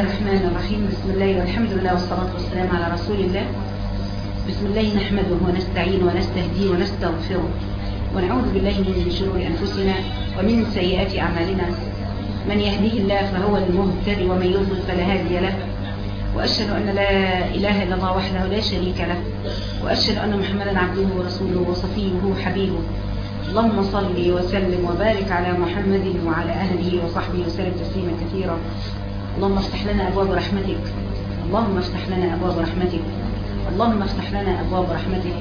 الرحمن الرحيم. بسم الله والحمد لله والصلاة والسلام على رسول الله. بسم الله نحمده ونستعين ونستهديه ونستغفره. ونعوذ بالله من شرور أنفسنا ومن سيئات أعمالنا. من يهديه الله فهو المهتدي ومن يضلل فلا هادي له. وأشهد أن لا إله إلا الله وحده لا شريك له. وأشهد أن محمدا عبده ورسوله وصفيه وحبيبه. اللهم صل وسلم وبارك على محمد وعلى أهله وصحبه وسلم تسليما كثيرا. اللهم افتح لنا أبواب رحمتك. اللهم افتح لنا أبواب رحمتك. اللهم افتح لنا أبواب رحمتك.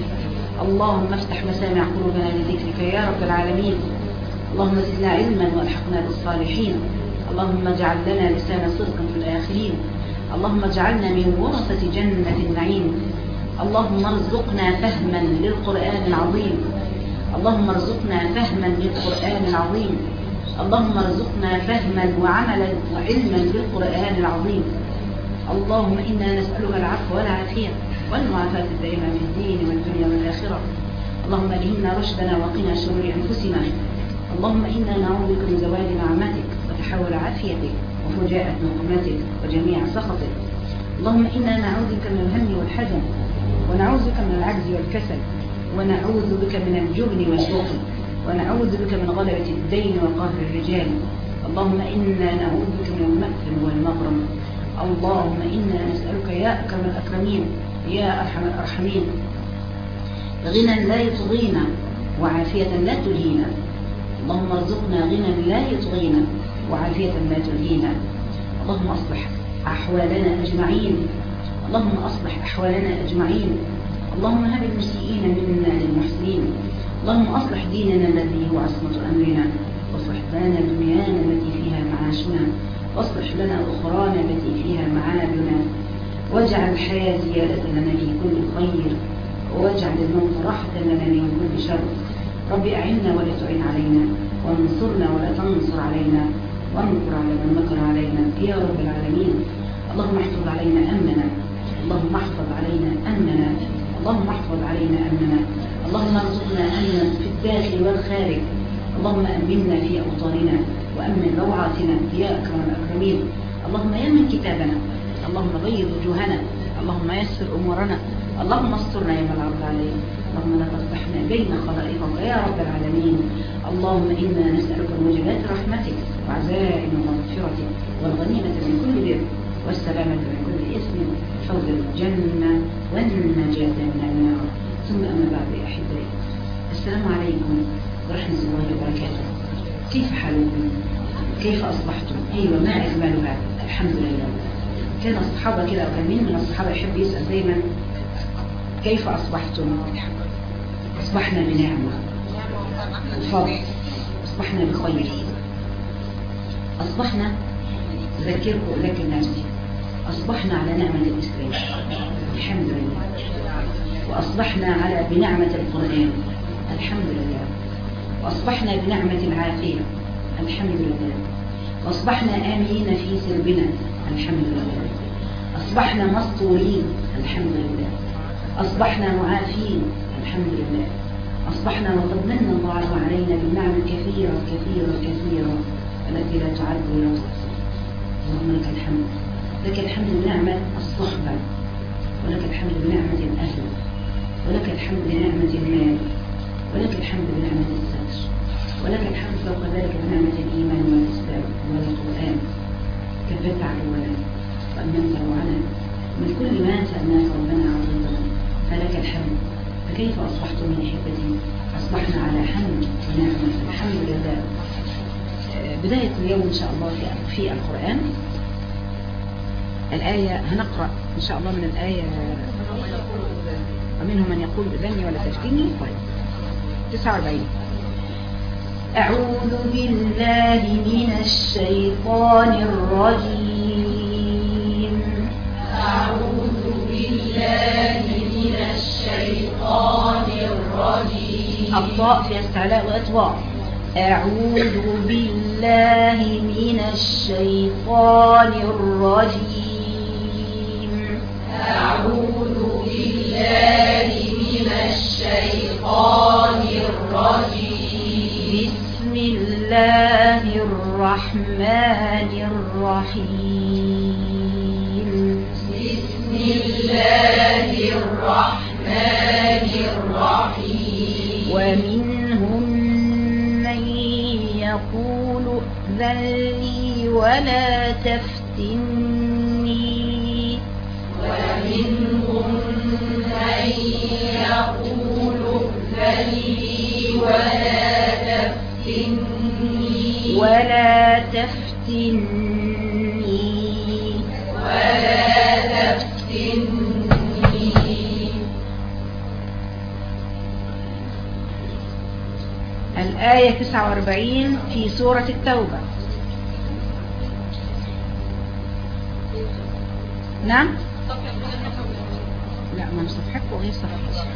اللهم افتح مسامع قلوبنا لذكرك يا رب العالمين. اللهم زدنا علما وألحقنا بالصالحين. اللهم اجعل لنا لسان صدق في الآخرين. اللهم اجعلنا من ورثة جنة النعيم. اللهم ارزقنا فهما للقرآن العظيم. اللهم ارزقنا فهما للقرآن العظيم. اللهم ارزقنا فهما وعملا وعلما بالقرآن العظيم. اللهم إنا نسألك العفو والعافية والمعافاة الدائمة في الدين والدنيا والآخرة. اللهم ألهمنا رشدنا وقنا شرور أنفسنا. اللهم إنا نعوذ بك من زوال نعمتك وتحول عافيتك وفجاءة نقمتك وجميع سخطك. اللهم إنا نعوذ بك من الهم والحزن ونعوذ بك من العجز والكسل ونعوذ بك من الجبن والبخل ونعوذ بك من غلبة الدين وقهر الرجال. اللهم إنا نعوذ بك من المأثم والمغرم. اللهم إنا نسألك يا أكرم الأكرمين يا أرحم الأرحمين. غنى لا يطغينا وعافية لا تلهينا. اللهم ارزقنا غنى لا يطغينا وعافية لا تلهينا. اللهم أصلح أحوالنا أجمعين. اللهم أصلح أحوالنا أجمعين. اللهم هب المسيئين منا للمحسنين. اللهم أصلح ديننا الذي هو عصمة أمرنا وأصلح لنا دنيانا التي فيها معاشنا وأصلح لنا أخرانا التي فيها معادنا. واجعل الحياة زيادة لنا في كل خير واجعل الموت راحة لنا من كل شر. رب أعنا ولا تعين علينا وانصرنا ولا تنصر علينا وانكر على من مكر علينا. يا رب العالمين اللهم احفظ علينا أمننا اللهم احفظ علينا أمننا. اللهم احفظ علينا أمننا. اللهم ارزقنا أمنا في الداخل والخارج. اللهم أمنا في أوطاننا وأمن روعاتنا. يا أكرم الأكرمين. اللهم يمن كتابنا. اللهم بيض وجوهنا. اللهم يسر أمورنا. اللهم استرنا يوم العرض عليك اللهم لا تفتحنا بين خلائقك يا رب العالمين. اللهم إنا نسألك موجبات رحمتك وعزائم مغفرتك والغنيمة من كل بر والسلامة من كل إثم. حول الجنة والنجاة من النار. ثم أما بعد أحبائي السلام عليكم ورحمة الله وبركاته. كيف حالكم؟ كيف أصبحتم؟ أيوة ما أجملها الحمد لله. كان الصحابة كده وكان مين من الصحابة يحب يسأل دايما؟ كيف أصبحتم؟ أصبحنا بنعمة. وفضل أصبحنا بخير. أصبحنا أذكركم أذكر نفسي أصبحنا على نعمة الإسلام. الحمد لله. وأصبحنا على بنعمة القرآن. الحمد لله. وأصبحنا بنعمة العافية الحمد لله. وأصبحنا آمنين في سربنا الحمد لله. أصبحنا مسطورين الحمد لله. أصبحنا معافين. الحمد لله. أصبحنا وقد من الله علينا بالنعم كثيرة كثيرة كثيرة. التي لا تعد ولا تحصى اللهم لك الحمد. لك الحمد بنعمة الصحبة ولك الحمد بنعمة الأهل ولك الحمد بنعمة المال ولك الحمد بنعمة الستر ولك الحمد فوق ذلك بنعمة الإيمان والإسلام والقرآن. كفرت عدونا وأمنت روعنا من كل ما سألناك ربنا عظيما فلك الحمد. فكيف أصبحتم من أحبتي أصبحنا على حمد ونعمة. الحمد لله. بداية اليوم إن شاء الله في القرآن. الآية هنقرأ إن شاء الله من الآية. ومنهم من يقول بذني ولا تفتني طيب. 49 أعوذ بالله من الشيطان الرجيم. أعوذ بالله من الشيطان الرجيم. الطاء في استعلاء وإطواء. أعوذ بالله من الشيطان الرجيم. الرحمن الرحيم. بسم الله الرحمن الرحيم. ومنهم من يقول ائذن لي ولا تفتن ولا تفتني. ولا تفتني. ولا تفتني الآية 49 في سورة التوبة. نعم؟ لا ما صفحتكم غير صفحتي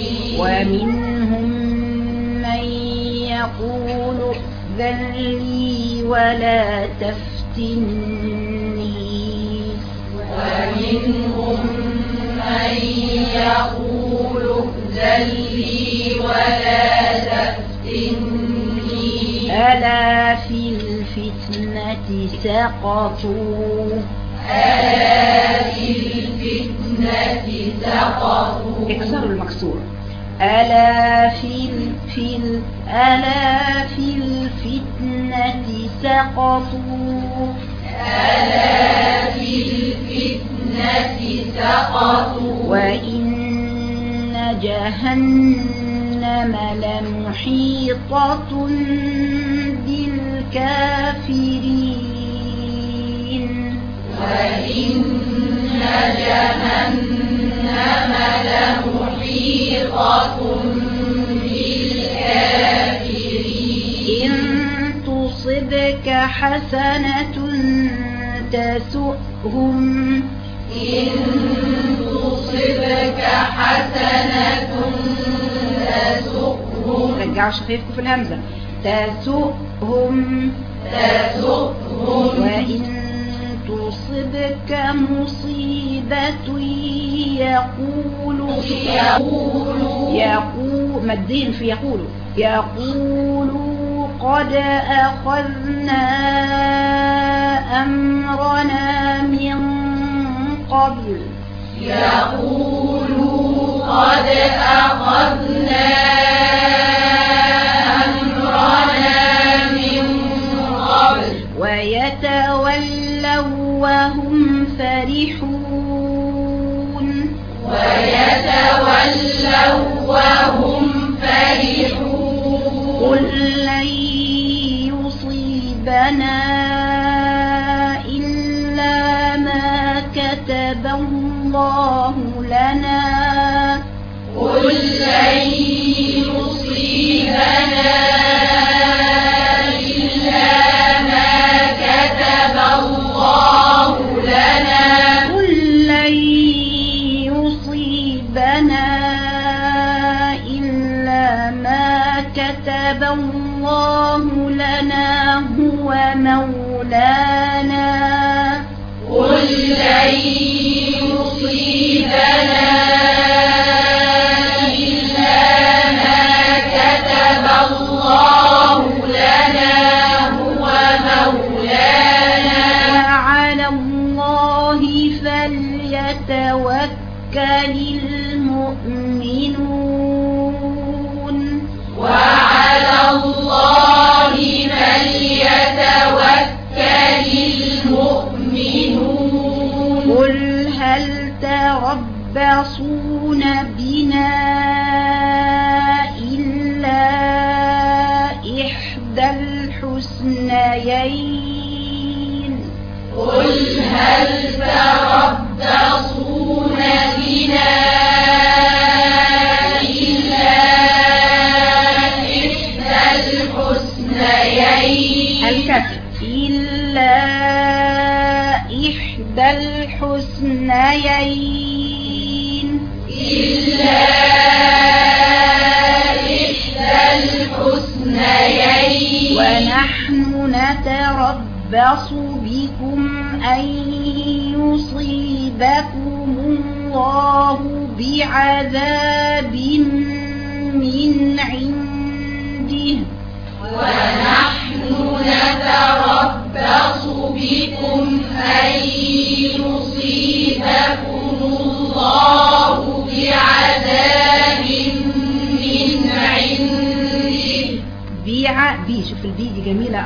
ومنهم من يقول ائذن لي ولا تفتني. ومنهم من يقول ائذن لي ولا تفتني. ألا في الفتنة سقطوا؟ ألا في الفتنة سقطوا. اكسروا المكسور. ألا في ال- في ال- ألا في الفتنة سقطوا. ألا في الفتنة سقطوا. وإن جهنم لمحيطة بالكافرين. وإن جهنم لمحيطة بالكافرين إن تصبك حسنة تسؤهم إن تصبك حسنة تسؤهم. رجعوا شفايفكم في الهمزة. تسؤهم. تسؤهم. وإن تصبك مصيبة يقولوا يقولوا يقول مدين في يقولوا يقولوا قد أخذنا أمرنا من قبل يقولوا قد أخذنا وهم فرحون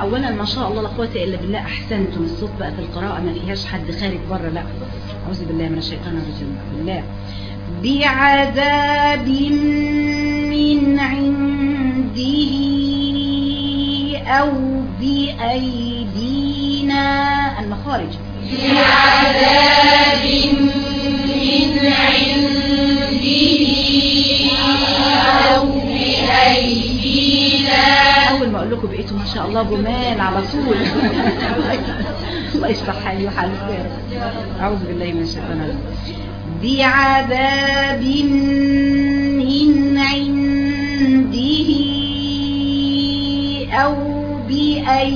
أولا ما شاء الله لا قوة إلا بالله أحسنتم. الصوت بقى في القراءة ما فيهاش حد خارج بره لا. أعوذ بالله من الشيطان الرجيم. بالله. بعذاب من عنده أو بأيدينا. المخارج. بعذاب الله جمال على طول. الله يشرح حالي وحال الخير أعوذ بالله من الشيطان بعذاب من عنده أو بأيدينا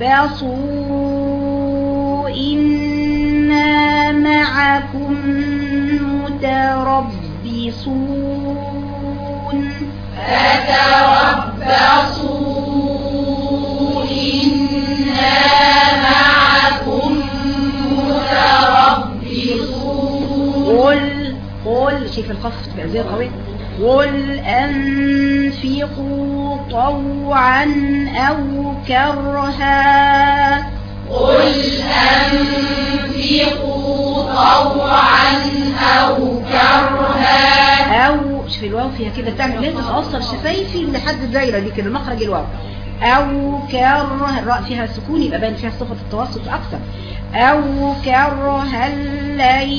فتربصوا إنا معكم متربصون. فتربصوا إنا معكم متربصون. قل قل شايف القف تبقى زي قوي قل أنفقوا طوعا أو كرها قل أنفقوا طوعا أو كرها أو شوف الواو فيها كده تعمل لازم توصل شفايفي لحد الدايرة دي كده مخرج الواو. أو كره الراء فيها سكون يبقى باين فيها صفة التوسط أكثر أو كرها لن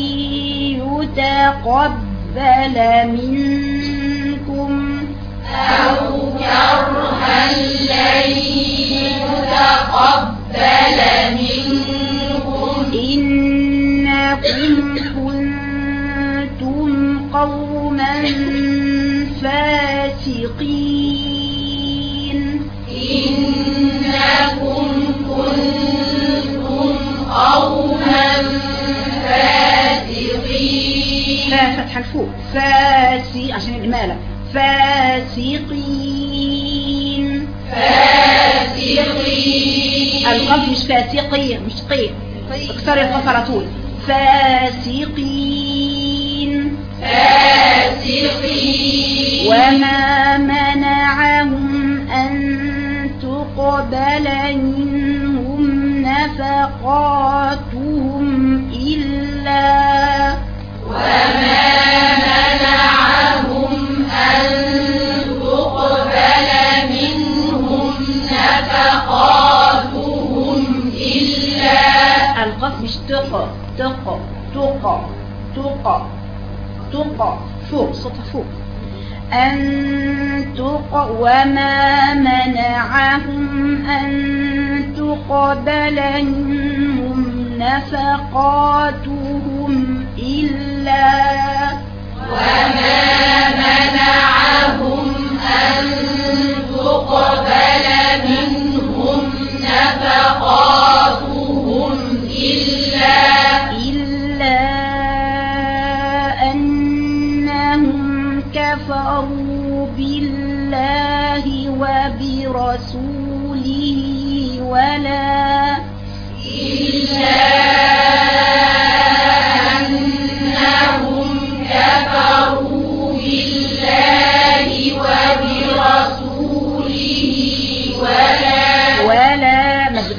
يتقبل منكم فتح الفوق. فاسي عشان الإمالة فاسقين فاسقين. القلب مش فاسقية مش قي. اكسر القف على طول. فاسقين. فاسقين. وما منعهم أن تقبل منهم نفقاتهم إلا وما منعهم القف مش تق تق تق تق تق فوق صوت فوق. أن تق وما منعهم أن تقبل منهم نفقاتهم إلا كفروا بالله وبرسوله ولا إلا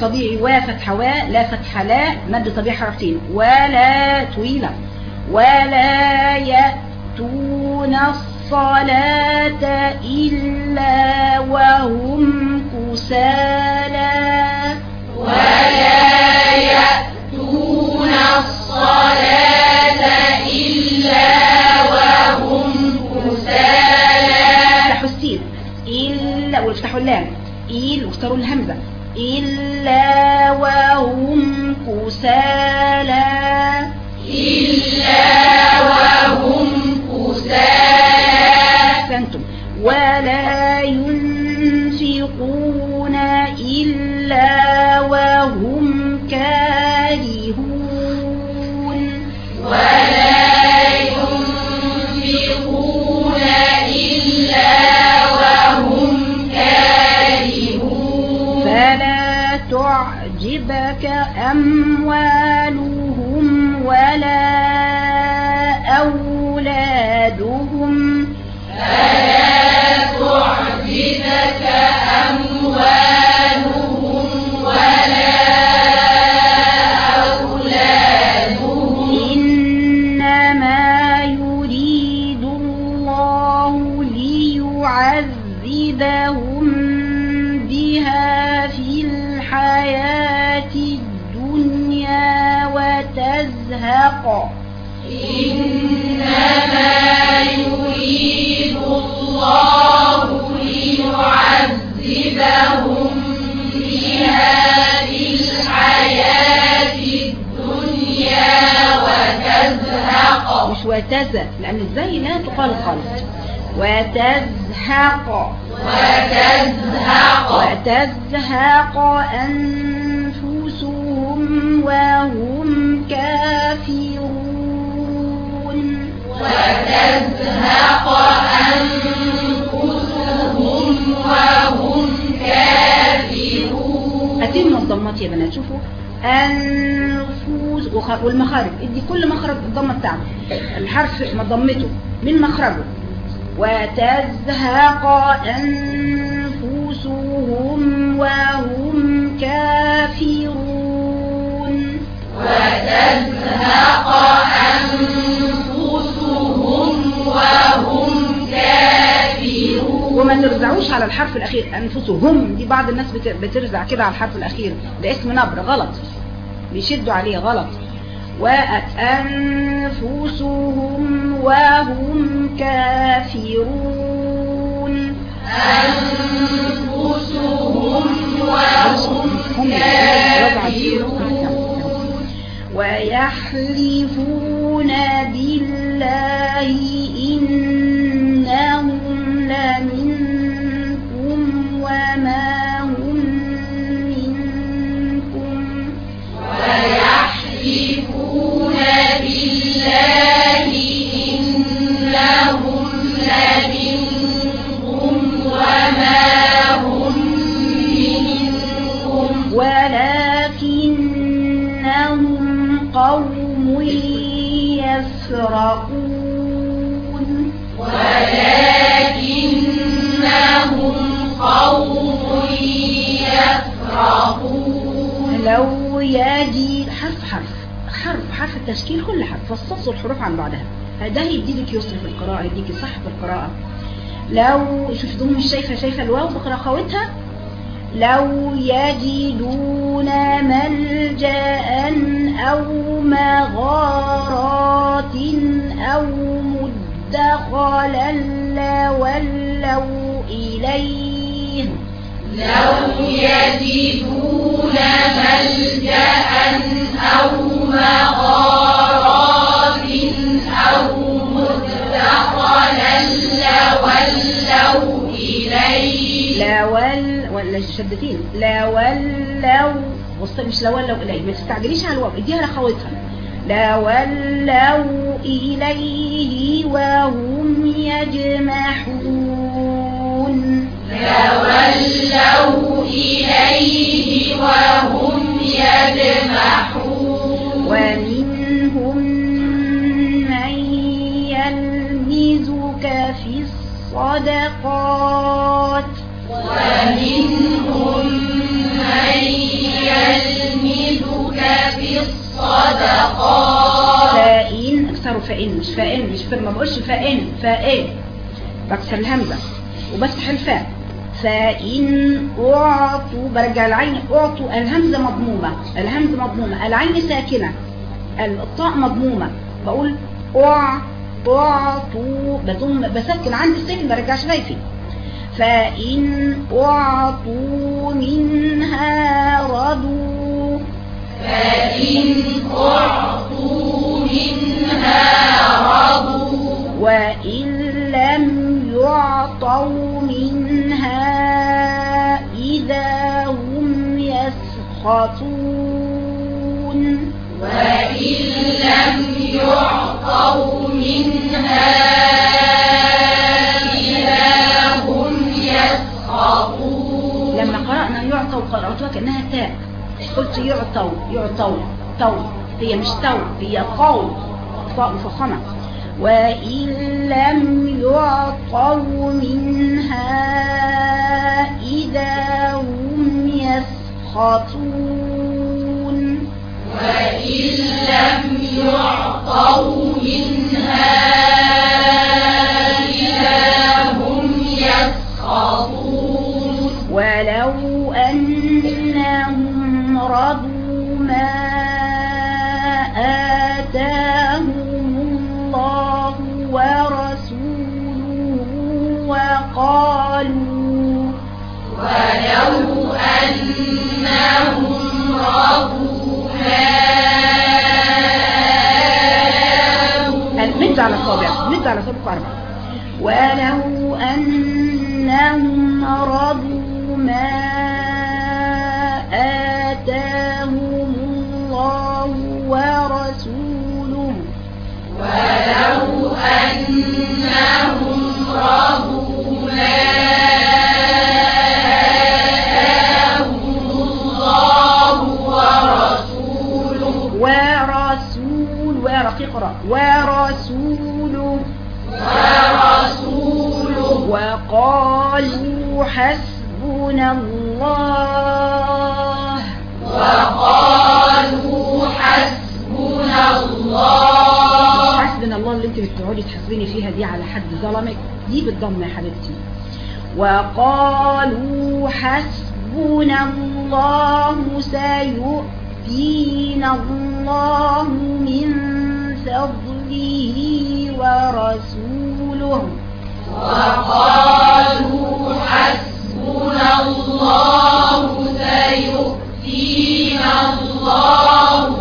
طبيعي. وفتحة و لا فتح لا مد طبيعي حرفتين. ولا طويلة. ولا يأتون الصلاة إلا وهم كسالى. ولا يأتون الصلاة إلا وهم كسالى. السين. إلا وافتحوا اللام. إيل واختاروا الهمزة. إلا وهم كسالى لا تقال خالص. وتزهق. وتزهق. وتزهق أنفسهم وهم كافرون. وتزهق أنفسهم وهم كافرون. أتم الضمات يا بنات شوفوا. أنفوس وخ- والمخارج. إدي كل مخرج الضمة بتاعته. الحرف ما ضمته من مخرجه. وتزهق أنفسهم وهم كافرون. وتزهق أنفسهم وهم كافرون. وما ترزعوش على الحرف الأخير. أنفسهم. دي بعض الناس بت- بترزع كده على الحرف الأخير. ده اسم نبر. غلط. بيشدوا عليه. غلط. وأنفسهم وهم كافرون. أنفسهم وهم كافرون ويحلفون حرف التشكيل كل حرف فصصوا الحروف عن بعضها. ده هيديلك يسر في القراءة يديك صح في القراءة لو شوف دول مش شايفة شايفة الواو بقرأ خواتها لو يجدون ملجأ أو مغارات أو مدخلا لولوا إليه. لو يجدون ملجأ أو مغارات ولا شدتين لا ولوا بص مش لا ولوا إليه ما تستعجليش على الواو اديها لخواتها. لا ولوا إليه وهم يجمحون. لولوا إليه وهم يجمحون. فإن اكسروا فإن مش فإن مش فإن ما بقولش فإن فإن. بكسر الهمزة وبفتح الفاء. فإن أعطوا برجع العين أعطوا الهمزة مضمومة الهمزة مضمومة العين ساكنة الطاء مضمومة. بقول أع أعطوا بضم بسكن عندي السكن برجعش فايفي فإن أعطوا منها رضوا. فإن أعطوا منها رضوا وإن لم يعطوا منها إذا هم يسخطون وإن لم يعطوا منها إذا هم يسخطون لما قرأنا يعطوا قرأتها كأنها تاء. قلت يعطوا يعطوا تو هي مش تو هي قو طاء مفخمة وإن لم يعطوا منها إذا هم يسخطون. وإن لم يعطوا منها مد على الصابع مد على صابع أربعة. ولو أنهم رضوا ما آتاهم الله ورسوله. ولو أنهم رضوا ما بتقعدي تحسبيني فيها دي على حد ظلمك. دي بالضم يا حبيبتي. وقالوا حسبنا الله سيؤتينا الله من فضله ورسوله. وقالوا حسبنا الله سيؤتينا الله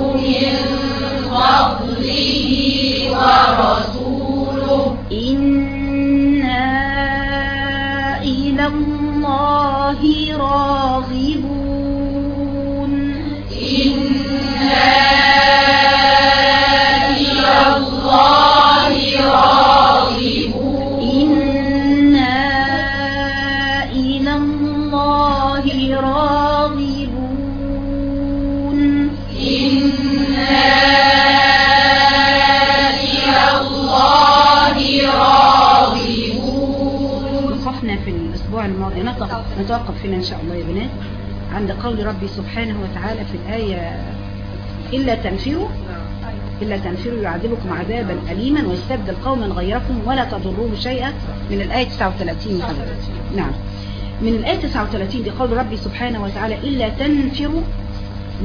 الأسبوع الماضي. نتوقف, فينا إن شاء الله يا بنات. عند قول ربي سبحانه وتعالى في الآية إلا تنفروا إلا تنفروا يعذبكم عذابا أليما ويستبدل قوما غيركم ولا تضروه شيئا. من الآية 39 حضرتك نعم. من الآية 39 دي قول ربي سبحانه وتعالى إلا تنفروا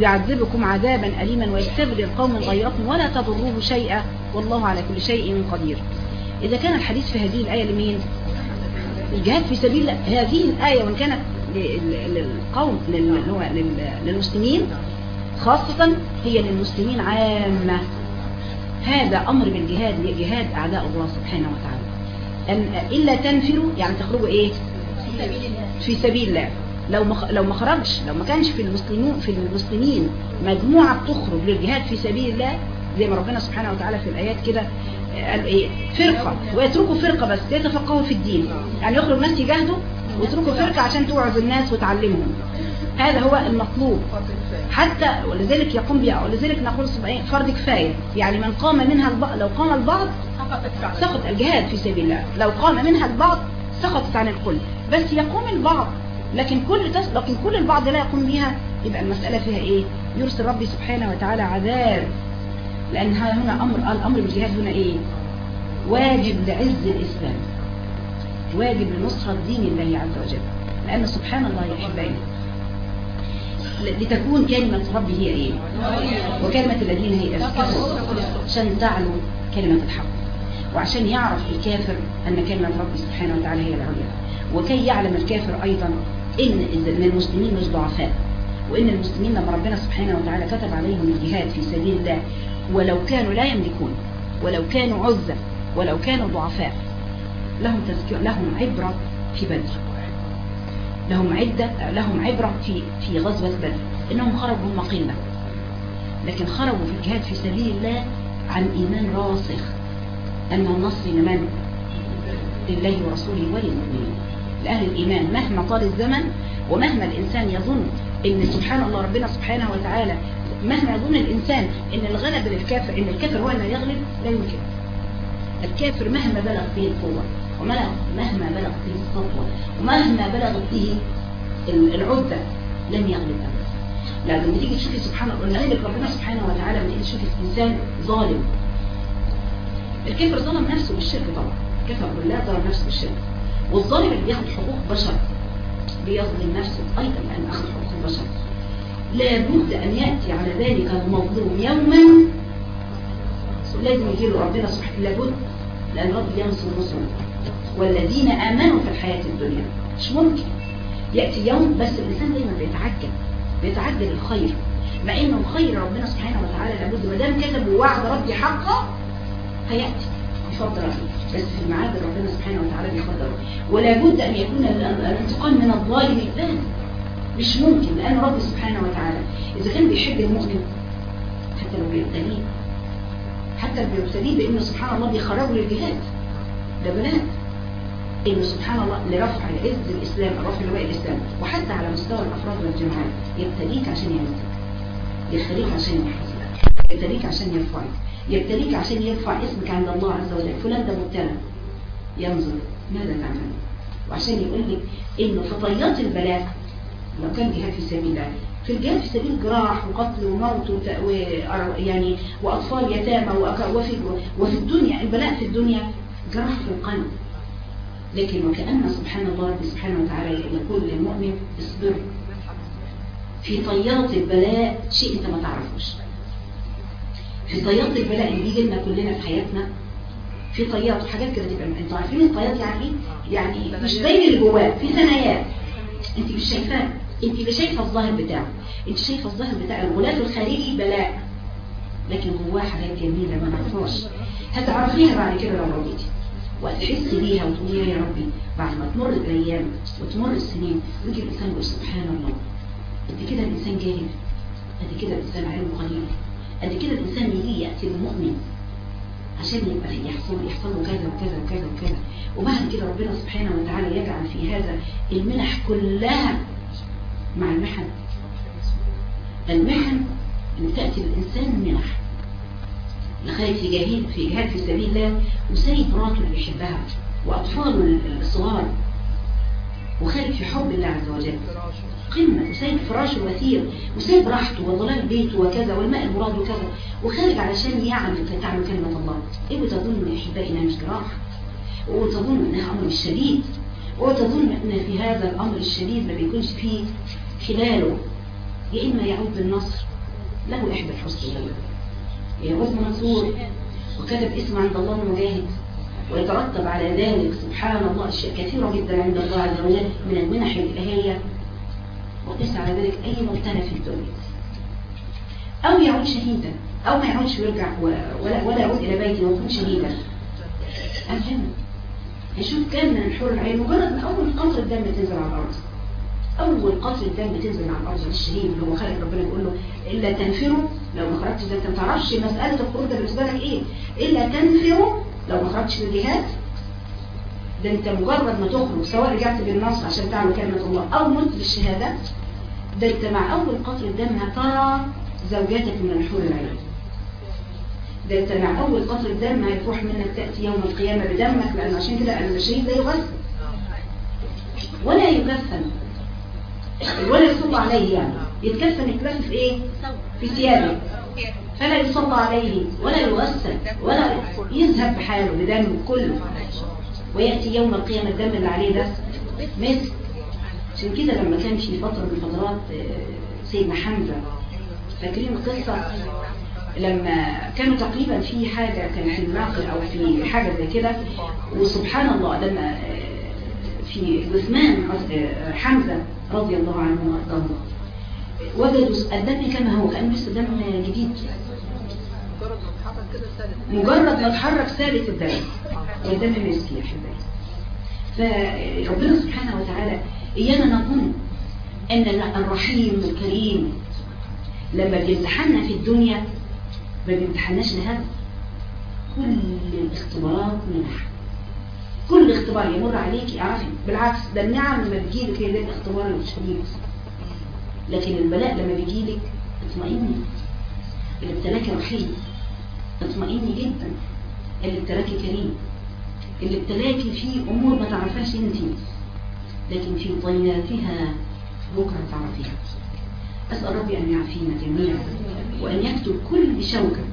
يعذبكم عذابا أليما ويستبدل قوما غيركم ولا تضروه شيئا. والله على كل شيء قدير. إذا كان الحديث في هذه الآية لمين؟ الجهاد في سبيل الله هذه الآية وإن كانت لل- للقوم للمسلمين خاصة هي للمسلمين عامة. هذا أمر بالجهاد لجهاد أعداء الله سبحانه وتعالى. أن إلا تنفروا يعني تخرجوا إيه؟ في سبيل الله. لو ما لو ما خرجش لو ما كانش في المسلمين في المسلمين مجموعة بتخرج للجهاد في سبيل الله زي ما ربنا سبحانه وتعالى في الآيات كده فرقة. ويتركوا فرقة بس يتفقهوا في الدين. يعني يخرج ناس يجاهدوا ويتركوا فرقة عشان توعظ الناس وتعلمهم. هذا هو المطلوب. حتى ولذلك يقوم بها ولذلك نقول إيه؟ فرض كفاية. يعني من قام منها البعض لو قام البعض سقط الجهاد في سبيل الله. لو قام منها البعض سقطت عن الكل. بس يقوم البعض. لكن كل تس... لكن كل البعض لا يقوم بها يبقى المسألة فيها إيه؟ يرسل ربي سبحانه وتعالى عذاب. لأن هنا أمر الأمر بالجهاد هنا إيه؟ واجب لعز الإسلام. واجب لنصرة دين الله عز وجل. لأن سبحان الله يا أحبائي لتكون كلمة ربي هي إيه؟ وكلمة الذين هي الكفر عشان تعلو كلمة الحق. وعشان يعرف الكافر أن كلمة ربي سبحانه وتعالى هي العليا. وكي يعلم الكافر أيضا إن المسلمين مش ضعفاء. وإن المسلمين لما ربنا سبحانه وتعالى كتب عليهم الجهاد في سبيل الله ولو كانوا لا يملكون ولو كانوا عزة ولو كانوا ضعفاء لهم تذكير لهم عبرة في بدر. لهم عدة لهم عبرة في في غزوة بدر. إنهم خرجوا هم قلة. لكن خرجوا في الجهاد في سبيل الله عن إيمان راسخ. أن النصر لمن؟ لله ورسوله وللمؤمنين لأهل الإيمان. مهما طال الزمن ومهما الإنسان يظن إن سبحان الله ربنا سبحانه وتعالى مهما يظن الإنسان إن الغلب للكافر إن الكافر هو اللي يغلب لا يمكن. الكافر مهما بلغ به القوة ومهما بلغت به السطوة ومهما بلغت به العدة لن يغلب أبدا. لما تيجي تشوفي سبحان الله لذلك ربنا سبحانه وتعالى لما تيجي تشوفي إنسان ظالم. الكافر ظلم نفسه بالشرك طبعا. كفر بالله ظلم نفسه بالشرك. والظالم اللي بياخد حقوق بشر بيظلم نفسه أيضا لأن أخذ حقوق البشر. لابد أن يأتي على ذلك المظلوم يوما. لازم يجيله ربنا سبحانه لابد لأن رب ينصر نصره. والذين آمنوا في الحياة الدنيا. مش ممكن. يأتي يوم بس الإنسان دايما بيتعجل بيتعجل الخير. مع إنه الخير ربنا سبحانه وتعالى لابد ما دام كتب وعد ربي حقه هيأتي. بفضل ربي. بس في الميعاد ربنا سبحانه وتعالى بيقدره. ولا بد أن يكون الانتقام من الظالم الثاني. مش ممكن لأن رب سبحانه وتعالى إذا كان بيحب المؤمن حتى لو بيبتليه حتى لو بيبتليه بأنه سبحان الله بيخرجه للجهاد ده بلاء إنه سبحان الله لرفع عز الإسلام رفع لواء الإسلام وحتى على مستوى الأفراد والجماعات يبتليك عشان يعزك يخليك عشان يحفظك يبتليك عشان يرفعك يبتليك عشان يرفع اسمك عند الله عز وجل. فلان ده مبتلى. ينظر ماذا تعمل؟ وعشان يقول لك إنه في طيات البلاء لو كان جهاد في سبيل الله. في الجهاد في سبيل جراح وقتل وموت وت... و... يعني وأطفال يتامى وفي وفي الدنيا البلاء في الدنيا جراح في القلب. لكن وكأن سبحان الله رب سبحانه وتعالى يقول للمؤمن اصبر. في طيات البلاء شيء أنت ما تعرفوش. في طيات البلاء اللي بيجي لنا كلنا في حياتنا في طيات وحاجات كده تبقى أنتوا عارفين الطيات يعني؟ يعني مش زي اللي جواه في ثنايات انت مش شايفاه انت مش شايفه الظاهر بتاعه. انت شايفه الظاهر بتاع الغلاف الخارجي بلاء. لكن جواه حاجات جميلة ما نعرفهاش. هتعرفيها بعد كده لو رضيتي. وتحسي بيها وتقولي يا ربي بعد ما تمر الأيام وتمر السنين. ويجي الانسان يقول سبحان الله. قد كده الإنسان جاهل. قد كده الإنسان علمه قليل قد كده الإنسان يجي يأتي المؤمن عشان يبقى يحصل يحصل له كذا وكذا وكذا وكذا. وبعد كده ربنا سبحانه وتعالى يجعل في هذا المنح كلها مع المحن. المحن اللي تأتي الإنسان منح لخارج في جهاد في جهاد في سبيل الله وسايب مراته اللي بيحبها وأطفاله الصغار وخارج في حب الله عز وجل. قمة. وسايب فراشه الوثير وسايب راحته وظلال بيته وكذا والماء المراد وكذا. وخارج علشان يعمل تعمل كلمة الله. إيه وتظن يا احبائي إنها مش جراح؟ وتظن إنها أمر شديد؟ وتظن أن في هذا الأمر الشديد ما بيكونش فيه خلاله يا إما يعود بالنصر له إحدى الحسنين يعود منصور وكتب اسم عند الله المجاهد ويترتب على ذلك سبحان الله أشياء كثيرة جدا عند الله عز وجل من المنح الالهيه وقس على ذلك أي مبتلى في الدنيا. أو يعود شهيدا أو ما يعودش ويرجع ولا, ولا يعود إلى بيته ويكون شهيدا. الجنة يشوف كان من الحور العين؟ مجرد من أول قطرة دم تنزل على الأرض. أول قطرة دم تنزل على الأرض للشهيد اللي هو خالق ربنا بيقول له إلا تنفروا لو ما خرجتش ده أنت ما تعرفش مسألة الخروج ده بالنسبة لك إيه؟ إلا تنفروا لو ما خرجتش للجهاد ده أنت مجرد ما تخرج سواء رجعت بالنصر عشان تعمل كلمة الله أو مت بالشهادة ده أنت مع أول قطر الدم هترى زوجاتك من الحور العين. ده انت مع أول قطر الدم هيروح منك تأتي يوم القيامة بدمك لأن عشان كده الشهيد لا يغسل ولا يكفن ولا يصلى عليه يعني. يتكفن يتلف في إيه؟ في ثيابه. فلا يصلى عليه ولا يغسل ولا يذهب بحاله بدم كله. ويأتي يوم القيامة الدم اللي عليه ده مسك. عشان كده لما كان في فترة من فترات سيدنا حمزة فاكرين القصة؟ لما كانوا تقريبا في حاجة كان في الناقل أو في حاجة زي كده. وسبحان الله لما في جثمان حمزة رضي الله عنه وأرضاه. وجدوا الدم كما هو كان لسه دم جديد. مجرد ما اتحرك ثابت الدم. والدم مسكي يا حبايبي فربنا سبحانه وتعالى إيانا نظن أن الرحيم الكريم لما بيمتحنا في الدنيا ما بيمتحناش لهذا كل الاختبارات منح كل اختبار يمر عليك اعرفي بالعكس ده النعم لما بتجيلك هي ده الاختبار الشديد لكن البلاء لما بيجيلك اطمئني. اللي ابتلاك رحيم. اطمئني جدا. اللي ابتلاكي كريم. اللي ابتلاكي فيه أمور ما تعرفهاش أنت. لكن في طياتها بكرة تعرفيها. أسأل ربي أن يعافينا جميعا. وأن يكتب كل شوكة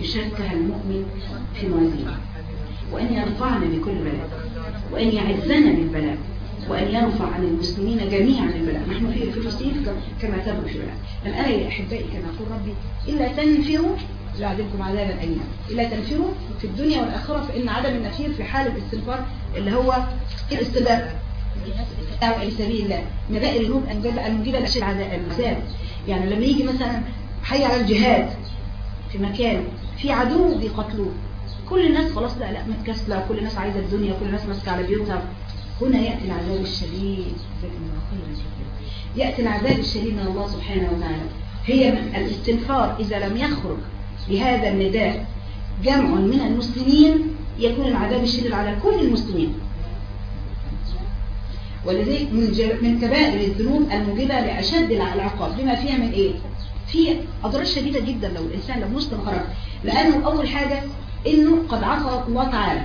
يشاركها المؤمن في موازينه. وأن يرفعنا بكل بلاء. وأن يعزنا بالبلاء. وأن يرفع عن المسلمين جميعا البلاء نحن في فلسطين كما تبدو في بلاء الآية يا أحبائي كما يقول ربي إلا تنفروا يعذبكم عذابا أليما. إلا تنفروا في الدنيا والآخرة فإن عدم النفير في حال الاستنفار اللي هو الاستباء أو سبيل الله. نبائل النوب المجيبة لأشد العذاب يعني لما يجي مثلا حي على الجهاد في مكان في عدو بيقتلوه كل الناس خلاص لا لا متكسلة كل الناس عايزة الدنيا كل الناس ماسكة على بيوتها. هنا يأتي العذاب الشديد. يأتي العذاب الشديد من الله سبحانه وتعالى. هي الاستنفار إذا لم يخرج بهذا النداء جمع من المسلمين يكون العذاب الشديد على كل المسلمين. ولذلك من من كبائر الذنوب الموجبة لأشد العقاب. بما فيها من إيه؟ في أضرار شديدة جدا لو الإنسان لو مسلم خرج لأنه أول حاجة إنه قد عصى الله تعالى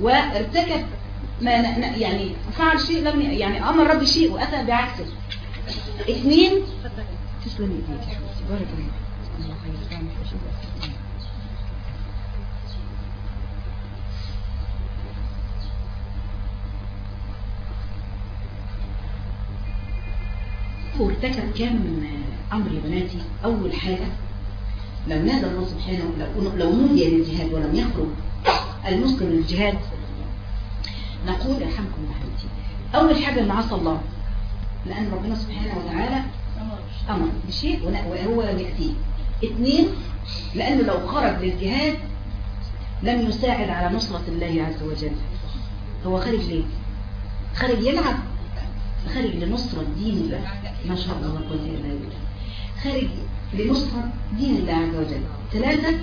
وارتكب ما يعني فعل شيء لم يعني أمر ربي شيء وأتى بعكسه. اثنين تسلمي ايديك بارك الله وارتكب كم أمر يا بناتي أول حاجة. لو نادى الله سبحانه لو, نودي للجهاد ولم يخرج. المسلم للجهاد. نقول يرحمكم حبيبتي أول حاجة اللي عصى الله. لأن ربنا سبحانه وتعالى أمر بشيء وهو لم يأتيه اثنين لأنه لو خرج للجهاد لم يساعد على نصرة الله عز وجل. هو خارج ليه؟ خارج يلعب. خارج لنصرة دين الله. ما شاء الله لا قوة إلا خارج لنصرة دين الله عز وجل. ثلاثة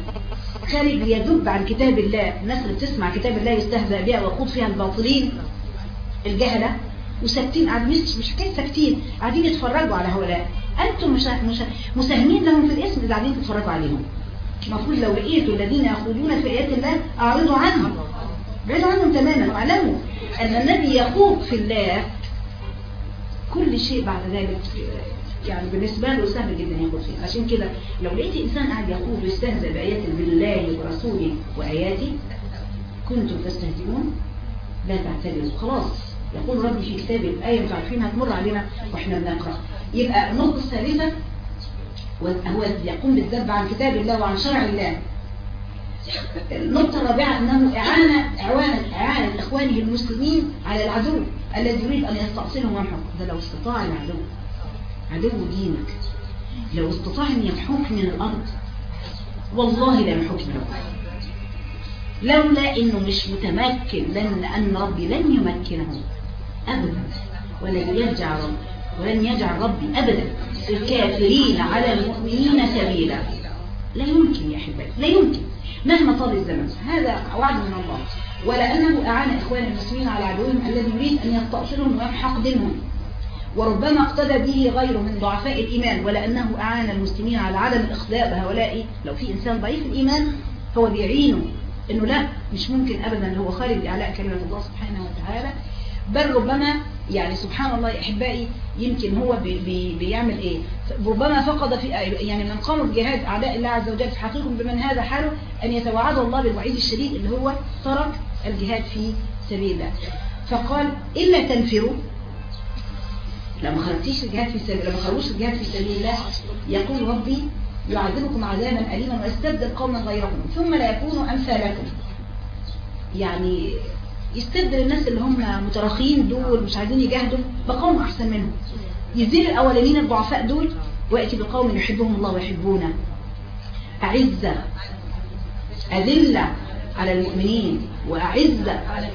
خارج ليذب عن كتاب الله. الناس اللي بتسمع كتاب الله يستهزأ بها ويخوض فيها الباطلين. الجهلة. وساكتين قاعدين مش مش حكاية ساكتين. قاعدين يتفرجوا على هؤلاء. أنتم مش مش مساهمين لهم في الاسم اللي قاعدين تتفرجوا عليهم. المفروض لو لقيتوا الذين يخوضون في آيات الله أعرضوا عنهم. بعيدوا عنهم تماما وأعلموا أن الذي يخوض في الله كل شيء بعد ذلك يعني بالنسبة له سهل جدا ياخد فيه عشان كده لو لقيت إنسان قاعد يخوض ويستهزئ بآيات بالله ورسوله وآياته كنتم تستهزئون؟ لا تعتذروا. خلاص يقول ربي في كتابه الآية مش عارفين هتمر علينا وإحنا بنقرأ. يبقى النقطة الثالثة هو يقوم بالذب عن كتاب الله وعن شرع الله. النقطة الرابعة أنه إعانة إعانة إعانة إخوانه المسلمين على العدو. الذي يريد أن يستأصلهم ويمحق ده لو استطاع العدو. عدو دينك. لو استطاع أن يمحوك من الأرض والله لا يمحوك من الأرض. لولا أنه مش متمكن لأن أن ربي لن يمكنه أبدا ولن يجعل ربي ولن يجعل ربي أبدا. الكافرين على المؤمنين سبيلا. لا يمكن يا أحبائي لا يمكن. مهما طال الزمن. هذا وعد من الله. ولأنه أعان إخوان المسلمين على عدوهم الذي يريد أن يستأصلهم ويمحق دينهم وربما اقتدى به غيره من ضعفاء الإيمان ولأنه أعان المسلمين على عدم الإقتداء بهؤلاء. لو في إنسان ضعيف الإيمان هو بيعينه إنه لا مش ممكن أبدا. هو خارج لإعلاء كلمة الله سبحانه وتعالى. بل ربما يعني سبحان الله أحبائي يمكن هو بي بي بيعمل إيه؟ ربما فقد في يعني من قاموا بجهاد أعداء الله عز وجل في حقيقه بمن هذا حاله أن يتوعد الله بالوعيد الشديد اللي هو ترك الجهاد في سبيل الله. فقال إلا تنفروا. لما خرجتيش الجهاد في سبيل لما خرجوش الجهاد في سبيل الله. يقول ربي يعذبكم عذابا أليما ويستبدل قوما غيركم ثم لا يكونوا أمثالكم. يعني يستبدل الناس اللي هم متراخين دول مش عايزين يجاهدوا بقوم أحسن منهم. يزيل الأولانيين الضعفاء دول ويأتي بقوم يحبهم الله ويحبونه أعزة أذلة على المؤمنين. وأعزة على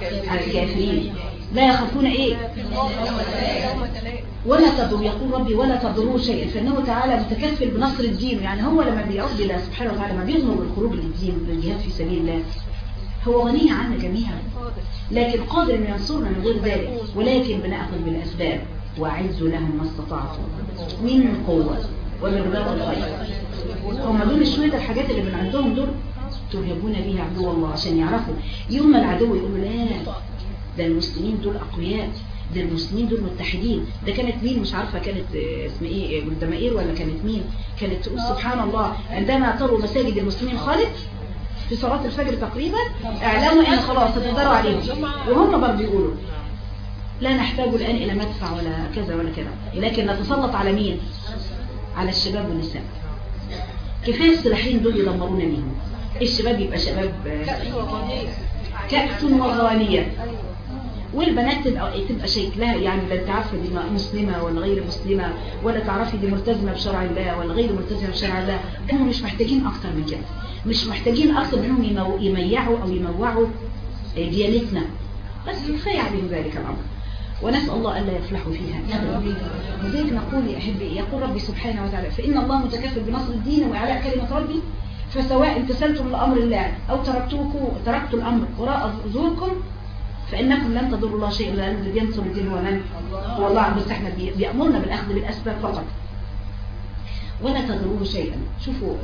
الكافرين. لا يخافون إيه؟ ولا تضر يقول ربي ولا تضروا شيئا. فإنه تعالى متكفل بنصر الدين. يعني هو لما بيعود الله سبحانه وتعالى ما بيظهر بالخروج للدين للجهاد في سبيل الله هو غني عنا جميعا. لكن قادر أن ينصرنا من غير ذلك. ولكن بنأخذ بالأسباب وأعزوا لهم ما استطعتم من قوة ومن رباط الخير. هم دول شوية الحاجات اللي من عندهم دول ترهبون بها عدو الله عشان يعرفوا. يوم العدو يقولوا لا ده المسلمين دول أقوياء ده المسلمين دول متحدين. ده كانت مين؟ مش عارفة كانت اسمها إيه؟ جلدمائير ولا كانت مين؟ كانت تقول سبحان الله عندما تروا مساجد المسلمين خالد في صلاة الفجر تقريبا اعلموا إن خلاص هتقدروا عليهم. وهم برضه يقولوا لا نحتاج الآن إلى مدفع ولا كذا ولا كذا لكن نتسلط على مين؟ على الشباب والنساء. كفاية السلاحين دول يدمرونا بيهم الشباب يبقى شباب كأس وغانية والبنات تبقى تبقى شكلها يعني لا تعرفي دي مسلمة ولا غير مسلمة ولا تعرفي دي ملتزمة بشرع الله ولا غير ملتزمة بشرع الله. هم مش محتاجين أكتر من كده. مش محتاجين أكتر منهم يميعوا أو يموعوا ديانتنا. بس كفاية عليهم ذلك الأمر. ونسأل الله ألا يفلحوا فيها. أبدا وذلك نقول يا أحبي يقول ربي سبحانه وتعالى فإن الله متكفل بنصر الدين وإعلاء كلمة ربي فسواء امتثلتم لأمر الله أو تركتوكم تركتوا الأمر وراء ظهوركم فإنكم لن تضروا الله شيئا لأن الذي ينصر الدين هو من؟ هو الله بس إحنا بيأمرنا بالأخذ بالأسباب فقط. ولا تضروه شيئا. شوفوا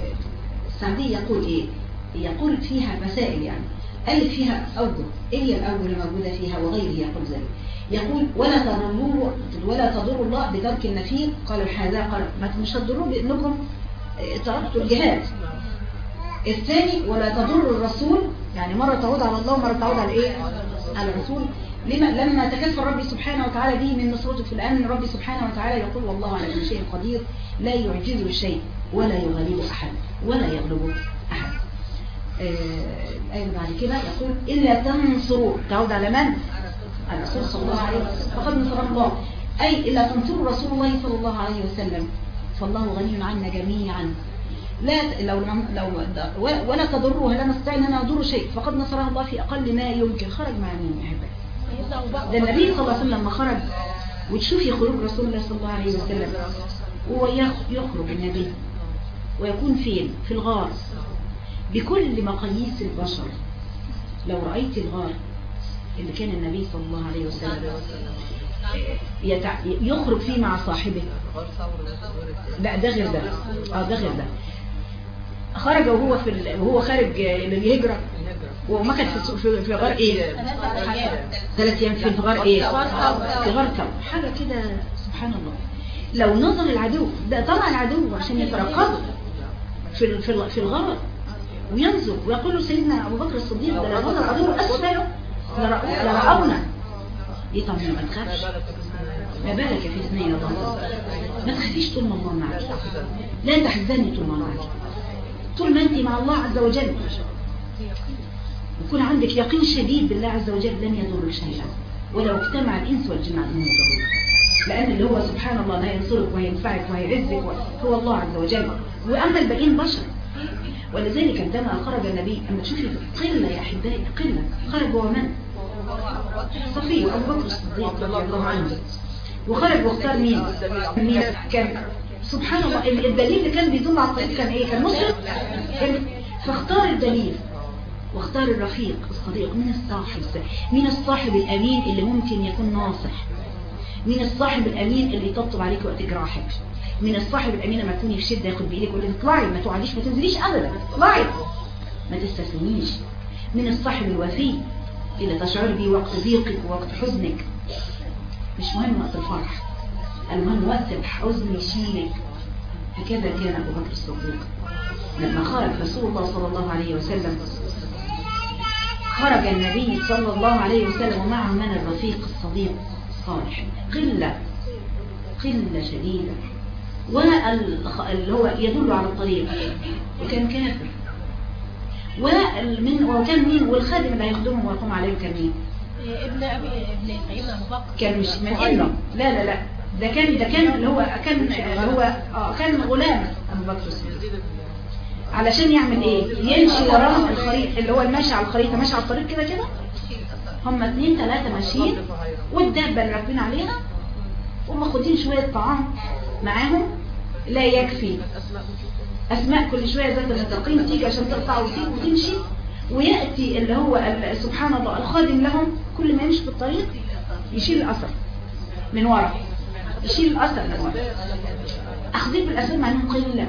السعدي يقول إيه؟ يقول فيها مسائل يعني. قال فيها أوجه إيه هي الأوجه اللي موجودة فيها؟ وغيره يقول ذلك. يقول ولا تضروا ولا تضروا الله بترك النفير قال الحذاء قال ما مش هتضروا بأنكم تركتوا الجهاد. الثاني ولا تضر الرسول يعني مرة تعود على الله ومرة تعود على إيه؟ على الرسول. لما لما تكفل ربي سبحانه وتعالى به من نصرته في الآن ربي سبحانه وتعالى يقول والله على كل شيء قدير لا يعجزه شيء ولا يغلبه أحد ولا يغلبه أحد. الآية بعد كده يقول إلا تنصروا. تعود على من؟ الرسول صلى الله عليه وسلم. فقد نصر الله. أي إلا تنصروا رسول الله صلى الله عليه وسلم. فالله غني عنا جميعا. لا لو لو ولا تضروها لا نستطيع أن أنا اضر شيء. فقد نصرها الله في أقل ما يمكن. خرج مع يا احبائي ده النبي صلى الله عليه وسلم لما خرج وتشوفي خروج رسول الله صلى الله عليه وسلم هو يخرج النبي ويكون فين؟ في الغار. بكل مقاييس البشر. لو رأيت الغار اللي كان النبي صلى الله عليه وسلم. يخرج فيه مع صاحبه. لا ده غير ده. آه ده غير ده. خرج وهو في ال... وهو خارج للهجرة وما كان في في, في غار إيه؟ ثلاث أيام في غار إيه؟ في غار ثور حاجة كده سبحان الله. لو نظر العدو ده طلع العدو عشان يترقبوا في في في الغار. وينظر ويقول له سيدنا أبو بكر الصديق ده لو نظر العدو اسفله لرأونا. إيه طب ما تخافش. ما بالك في اثنين الله ما تخافيش طول ما الله معك. لا تحزني طول ما الله معك. طول ما أنت مع الله عز وجل. يكون عندك يقين شديد بالله عز وجل لن يضر شيئا. ولو اجتمع الإنس والجن على انه يضر لأن اللي هو سبحان الله لا ينصرك وينفعك ويعزك هو الله عز وجل. واما الباقيين بشر. ولذلك عندما خرج النبي أما تشوفي قله يا أحبائي قله خرج هو من؟ صفي أبو بكر الصديق رضي الله عنه. وخرج واختار مين؟ مين؟ كان سبحان الله الدليل اللي كان بيدل على الطريق كان إيه؟ كان مسلم فاختار الدليل واختار الرفيق الصديق من الصاحب من الصاحب الأمين اللي ممكن يكون ناصح من الصاحب الأمين اللي يطبطب عليك وقت جراحك من الصاحب الأمين لما تكوني في شده ياخد بإيدك ويقول لك اطلعي ما تقعديش ما تنزليش ابدا اطلعي. ما تستسلميش. من الصاحب الوفي اللي تشعر بيه وقت ضيقك ووقت حزنك. مش مهم وقت الفرح. المهم وقت الحزن يشيلك هكذا كان أبو بكر الصديق. لما خرج رسول الله صلى الله عليه وسلم خرج النبي صلى الله عليه وسلم ومعه من الرفيق الصديق الصالح. قلة قلة شديدة. واللي هو يدل على الطريق. وكان كافر. ومن وكان مين؟ والخادم اللي هيخدمهم ويقوم عليهم كان مين ابن أبي ابن سيدنا أبو بكر. كان مش من إبنه. لا لا لا. ده كان ده كان اللي هو كان اللي هو آه كان غلام أبو بكر الصديق. علشان يعمل إيه؟ يمشي وراه الخريطة اللي هو الماشي على الخريطة ماشي على الطريق كده كده. هم اتنين تلاتة ماشيين والدابة اللي راكبين عليها وماخدين شوية طعام معاهم لا يكفي. أسماء كل شوية ذات النطاقين تيجي عشان تقطع وتيجي وتمشي. ويأتي اللي هو سبحان الله الخادم لهم كل ما يمشي في الطريق يشيل الأثر من ورا. يشيل الأثر. أخذين بالأثر مع أنهم قلة.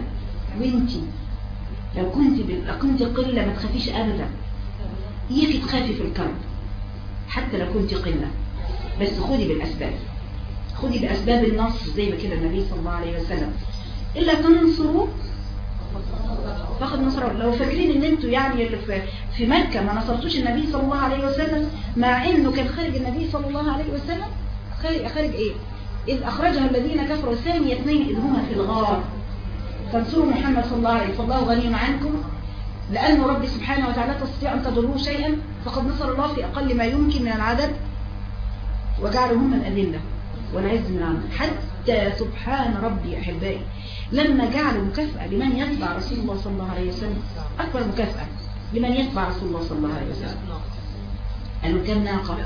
وانتي. لو كنت لو كنت قلة ما تخافيش أبدا. إياكي تخافي في الكرب حتى لو كنت قلة. بس خدي بالأسباب. خدي بأسباب النصر زي ما كده النبي صلى الله عليه وسلم. إلا تنصروا. فقد نصر لو فاكرين إن أنتوا يعني اللي في, في مكة ما نصرتوش النبي صلى الله عليه وسلم مع إنه كان خارج النبي صلى الله عليه وسلم خارج, خارج إيه؟ إذ أخرجها الذين كفروا ثاني اثنين إذ هما في الغار. تنصروا محمد صلى الله عليه فالله غني عنكم. لأنه ربي سبحانه وتعالى تستطيع أن تضروه شيئا. فقد نصر الله في أقل ما يمكن من العدد. وجعلهم من أذلة والعز من عنه حتى سبحان ربي أحبائي. لما جعلوا مكافأة لمن يتبع رسول الله صلى الله عليه وسلم. أكبر مكافأة لمن يتبع رسول الله صلى الله عليه وسلم. قالوا كم ناقة؟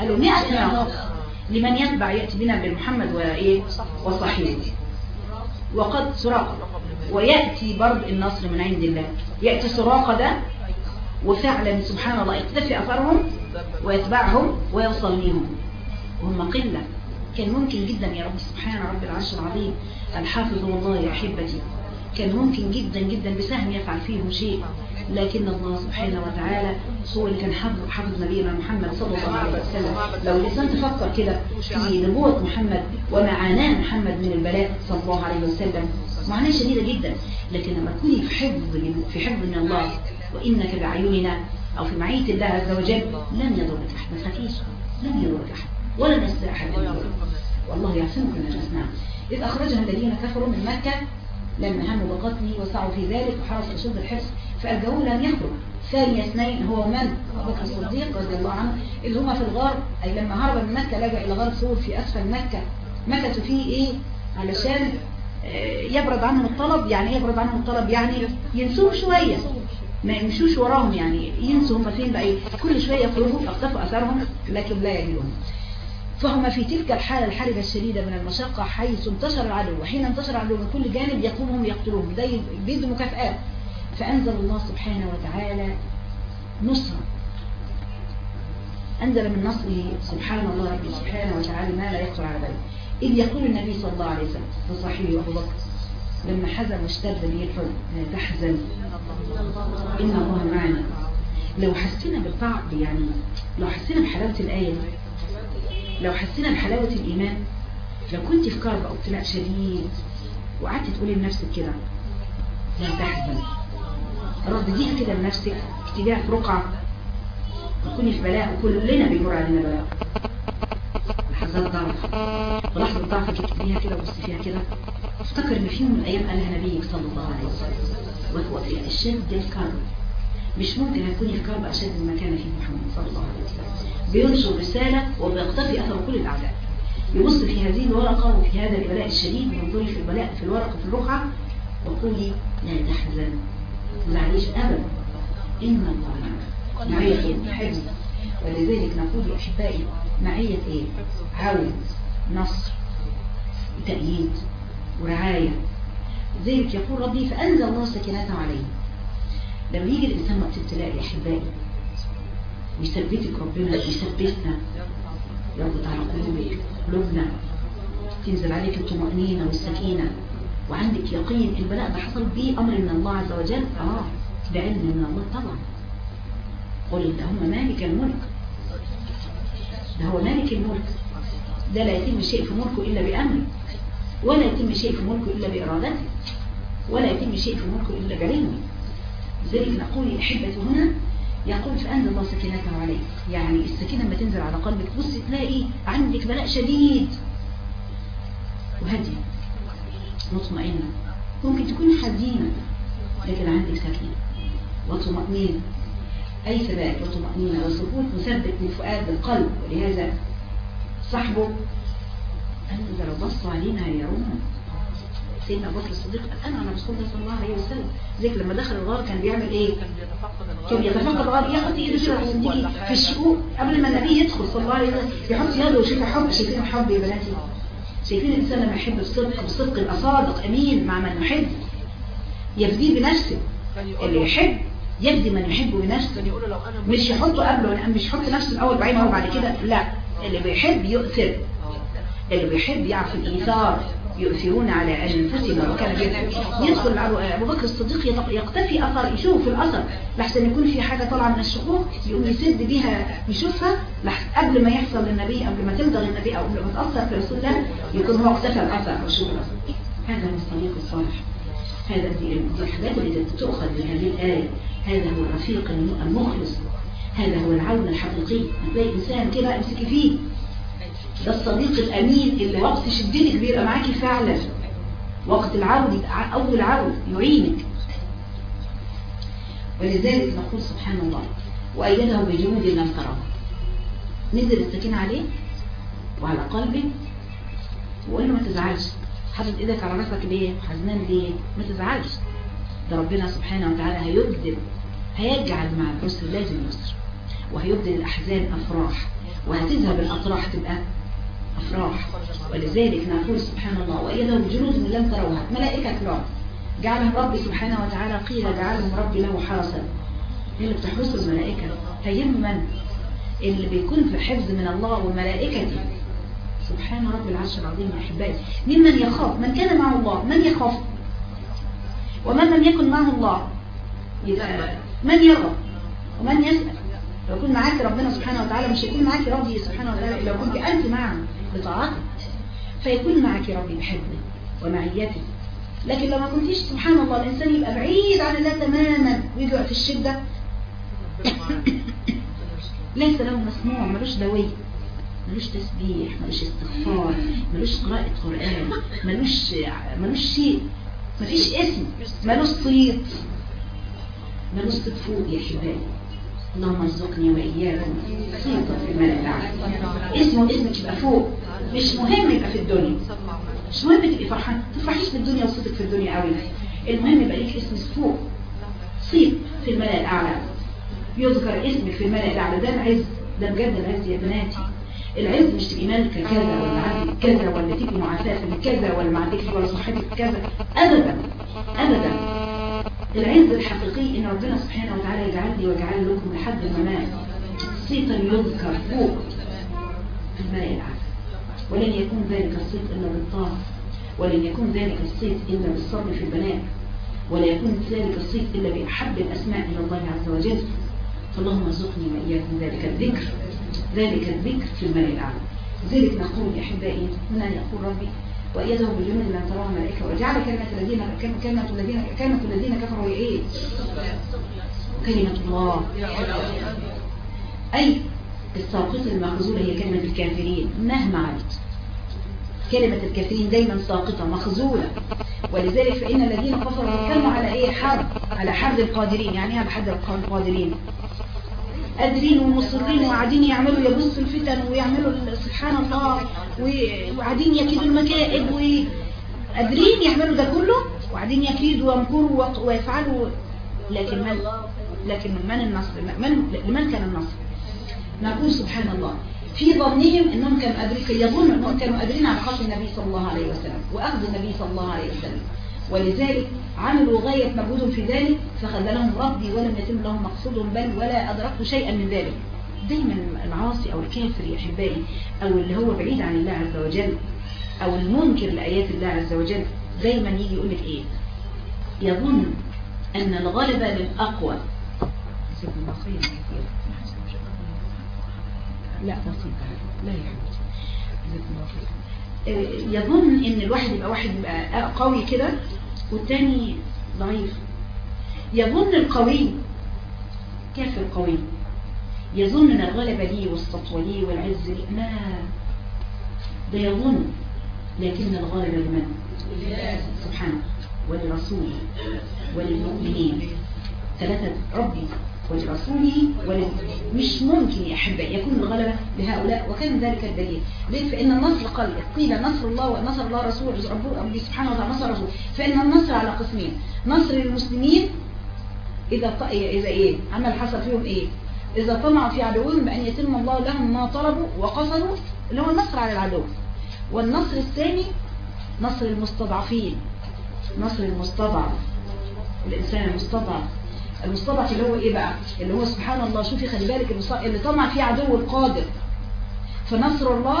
قالوا 100 ناقة. لمن يتبع يأتي بنا بالمحمد وإيه وصحيح. وقد سراقة ويأتي برض النصر من عند الله. يأتي سراقة ده وفعلا سبحان الله يكتفي أثرهم ويتبعهم ويوصل ليهم وهم قلة. كان ممكن جدا يا رب سبحان رب العرش العظيم. الحافظ والله يا أحبتي. كان ممكن جدا جدا بسهم يفعل فيهم شيء. لكن الله سبحانه وتعالى هو اللي كان حافظ حافظ نبينا محمد صلى الله عليه وسلم. لو الإنسان تفكر كده في نبوة محمد ومعاناة محمد من البلاء صلى الله عليه وسلم معاناة شديدة جدا. لكن لما تكوني في حفظ في حفظ من الله وإنك بأعيننا أو في معية الله عز وجل لن يضرك أحد ما تخافيش لن يضرك أحد ولا نستطيع أحد والله يعصمكم من الناس نعم إذ أخرجها الذين كفروا من مكة لما هموا بقتلي وسعوا في ذلك وحرصوا أشد الحرص. فألجأوه لم يخرج. ثاني اثنين هو من؟ أبو بكر الصديق رضي الله عنه اللي هما في الغار أي لما هرب من مكة لجأ إلى غار ثور في أسفل مكة. مكثوا فيه إيه؟ علشان يبرد عنهم الطلب. يعني إيه يبرد عنهم الطلب؟ يعني ينسوه شوية. ما يمشوش وراهم يعني. ينسوا هم فين بقى كل شوية يخرجوا يقتفوا أثرهم لكن لا يجدون فهم في تلك الحالة الحرجة الشديدة من المشقة حيث انتشر العدو وحين انتشر العدو من كل جانب يقومهم يقتلوهم. ده بيدوا مكافآت. فأنزل الله سبحانه وتعالى نصرة أنزل من نصره سبحان الله ربي سبحانه وتعالى ما لا يخطر على باله إذ يقول النبي صلى الله عليه وسلم صحيح أبو بكر لما حزن واشتد به الحزن لا تحزن إن الله معنا. لو حسينا بالطعم يعني لو حسينا بحلاوة الآية لو حسينا بحلاوة الإيمان لو كنت في كرب أو أبتلاء شديد وقعدت تقولي لنفسك كده لا تحزن. ردديها كده لنفسك في رقعة تكوني في بلاء وكلنا بيمر علينا بلاء. لحظات ضعف. ولحظة ضعفك اكتبيها كده وبصي فيها كده افتكر ان في يوم من الأيام قالها نبيك صلى الله عليه وسلم. وهو في اشد الكرب مش ممكن هتكوني في كرب أشد مما كان فيه محمد صلى الله عليه وسلم. بينشر رسالة وبيقتفي أثر كل الأعداء. يبص في هذه الورقة وفي هذا البلاء الشديد وانظري في البلاء في الورقة في الرقعة. وقولي لا تحزن. ما تزعليش ابدا. إن الله معية حفظ ولذلك نقول يا احبائي معية إيه؟ عون نصر تأييد ورعاية ذلك يقول ربي فأنزل الله سكناته عليه. لما يجي الإنسان وقت ابتلاء يا أحبائي ويثبتك ربنا يثبتنا. يربط على قلوبك قلوبنا. تنزل عليك الطمأنينة والسكينة. وعندك يقين البلاء ده حصل به أمر من الله عز وجل؟ آه. بعلم من الله طبعا. قل اللهم مالك الملك. ده هو مالك الملك. ده لا يتم شيء في ملكه إلا بأمره. ولا يتم شيء في ملكه إلا بإرادته. ولا يتم شيء في ملكه إلا بعلمه. لذلك نقول أحبة هنا يقول فأنزل الله سكينته عليك. يعني السكينة لما تنزل على قلبك بص تلاقي عندك بلاء شديد. وهدي مطمئنة. ممكن تكون حزينة لكن عندك سكينة. وطمأنينة أي ثبات وطمأنينة وسكوت مثبت للفؤاد بالقلب ولهذا صاحبه قال لو بصوا علينا هيعونا سيدنا أبو بكر الصديق قال أنا رسول الله صلى الله عليه وسلم. زيك لما دخل الغار كان بيعمل إيه؟ كان يتفقد الغار ياخد ايده كده عشان تيجي في الشقوق قبل ما النبي يدخل صلى الله عليه وسلم. يحط يده ويشوف حب شايفين الحب يا بناتي. شايفين الإنسان لما يحب بصدق بصدق يبقى صادق أمين مع من يحب. يفديه بنفسه. اللي يحب يفدي من يحبه بنفسه. مش يحطه قبله مش يحط نفسه الأول بعدين هو بعد كده لا. اللي بيحب يؤثر. اللي بيحب يعرف الإيثار. يؤثرون على انفسهم وكان يدخل ابو بكر الصديق يقتفي اثر يشوف الأثر. لحسن يكون في حاجة طالعة من الشقوق يقوم يسد بيها يشوفها قبل ما يحصل للنبي قبل ما تلدغ النبي أو قبل ما تأثر في رسول الله يكون هو اقتفى الأثر وشوف الأثر. هذا هو الصديق الصالح. هذا دي الحاجات اللي تؤخذ من هذه الايه هذا هو الرفيق المخلص. هذا هو العون الحقيقي. هتلاقي انسان كده امسكي فيه؟ ده الصديق الأمين اللي وقت شدتك بيبقى معاكي فعلا. وقت العود أول عود يعينك. ولذلك نقول سبحان الله وأيده بجنود لم تراه نزل السكينة عليه وعلى قلبه وقال له ما تزعلش. حاطط إيدك على راسك ليه؟ حزنان ليه؟ ما تزعلش. ده ربنا سبحانه وتعالى هيبدل هيجعل مع العسر لازم يسر وهيبدل الأحزان أفراح. وهتذهب الأطراح تبقى أفراح ولذلك نقول سبحان الله وإذا بجنود لم تروها. ملائكة كرام جعلهم ربي سبحانه وتعالى قيل جعلهم ربي له حرسا اللي بتحرسوا الملائكة. فيمن اللي بيكون في حفظ من الله وملائكته. سبحان رب العرش العظيم يا أحبائي. ممن يخاف؟ من كان معه الله؟ من يخاف؟ ومن لم يكن معه الله؟ من يرى؟ ومن يسأل؟ لو كنت معاك ربنا سبحانه وتعالى مش هيكون معاك ربي سبحانه وتعالى لو كنت أنت معه. بطاعته فيكون معك ربي بحبه ومعيته. لكن لو ما كنتيش سبحان الله الإنسان يبقى بعيد عن الله تماما ويقع في الشدة. ليس له مسموع ملوش دوي ملوش تسبيح ملوش استغفار ملوش قراءة قرآن ملوش ملوش شيء. مفيش اسم ملوش صيت. ملوش صيت فوق يا حبايبي اللهم ارزقني وإياكم صيتا في الأعلى. اسمه اسمك يبقى فوق. مش مهم يبقى في الدنيا. مش مهم تبقي فرحان تفرحيش بالدنيا وصوتك في الدنيا قوي. المهم يبقى ليك اسم فوق صيت في الملأ الأعلى. يذكر اسمك في الملأ الأعلى. ده العز. ده بجد العز يا بناتي. العز مش تبقي مالكة كذا ولا عندك كذا ولا تبقي من كذا ولا ما عندكش ولا صحتك كذا. أبدا. أبدا. العز الحقيقي إن ربنا سبحانه وتعالى يجعل لي ويجعل لكم لحد الممات. صيتا يذكر فوق في الماء العذب ولن يكون ذلك الصيت إلا بالطاعة ولن يكون ذلك الصيت إلا بالصبر في البناء ولا يكون ذلك الصيت إلا بأحب الأسماء إلى الله عز وجل. فاللهم ارزقني وإياكم ذلك الذكر ذلك الذكر في الماء الأعلى. لذلك نقول يا أحبائي هنا يقول ربي وأيده بجنود لم تراها الملائكة وجعل كلمة الذين كلمة الذين كلمة الذين كفروا إيه؟ كلمة الله. أي الساقطة المخزولة هي كلمة الكافرين مهما علت كلمة الكافرين دايما ساقطة مخزولة ولذلك فإن الذين كفروا كانوا على إيه؟ حرب على حرب القادرين. يعني إيه على حرب القادرين؟ قادرين ومصرين وقاعدين يعملوا يبصوا الفتن ويعملوا سبحان الله وقاعدين يكيدوا المكائد وقادرين يعملوا ده كله؟ وقاعدين يكيدوا ويمكروا ويفعلوا. لكن من؟ لكن من النصر؟ من لمن كان النصر؟ نقول سبحان الله. في ظنهم إنهم كانوا قادرين يظن إنهم كانوا قادرين على خاطر النبي صلى الله عليه وسلم وأخذ النبي صلى الله عليه وسلم. ولذلك عملوا غاية مجهودهم في ذلك فخذلهم ربي ولم يتم لهم مقصودهم بل ولا أدركوا شيئا من ذلك. دايما العاصي أو الكافر يا أحبائي أو اللي هو بعيد عن الله عز وجل أو المنكر لآيات الله عز وجل دايما يجي يقول لك إيه؟ يظن أن الغلبة للأقوى. لا بسيطة. لا يا حبيبتي يظن إن الواحد يبقى واحد يبقى قوي كده والتاني ضعيف. يظن القوي كيف القوي يظن إن الغلبة لي والسطوة لي والعز لي. لا. ده يظن لكن الغالب لمن؟ سبحانه. ولرسوله. وللمؤمنين. ثلاثة ربي. ولرسوله ول... مش ممكن يا أحبائي يكون الغلبة لهؤلاء وكان ذلك الدليل. ليه؟ فإن النصر قال قيل نصر الله ونصر الله رسول ربه سبحانه وتعالى نصر رسول فإن النصر على قسمين. نصر المسلمين إذا. إذا إيه؟ عمل حصل فيهم إيه؟ إذا طمعوا في عدوهم بأن يتم الله لهم ما طلبوا وقصدوا اللي هو النصر على العدو. والنصر الثاني نصر المستضعفين. نصر المستضعف. الإنسان المستضعف. المستضعف اللي هو إيه بقى؟ اللي هو سبحان الله شوفي خلي بالك اللي طمع فيه عدو القادر. فنصر الله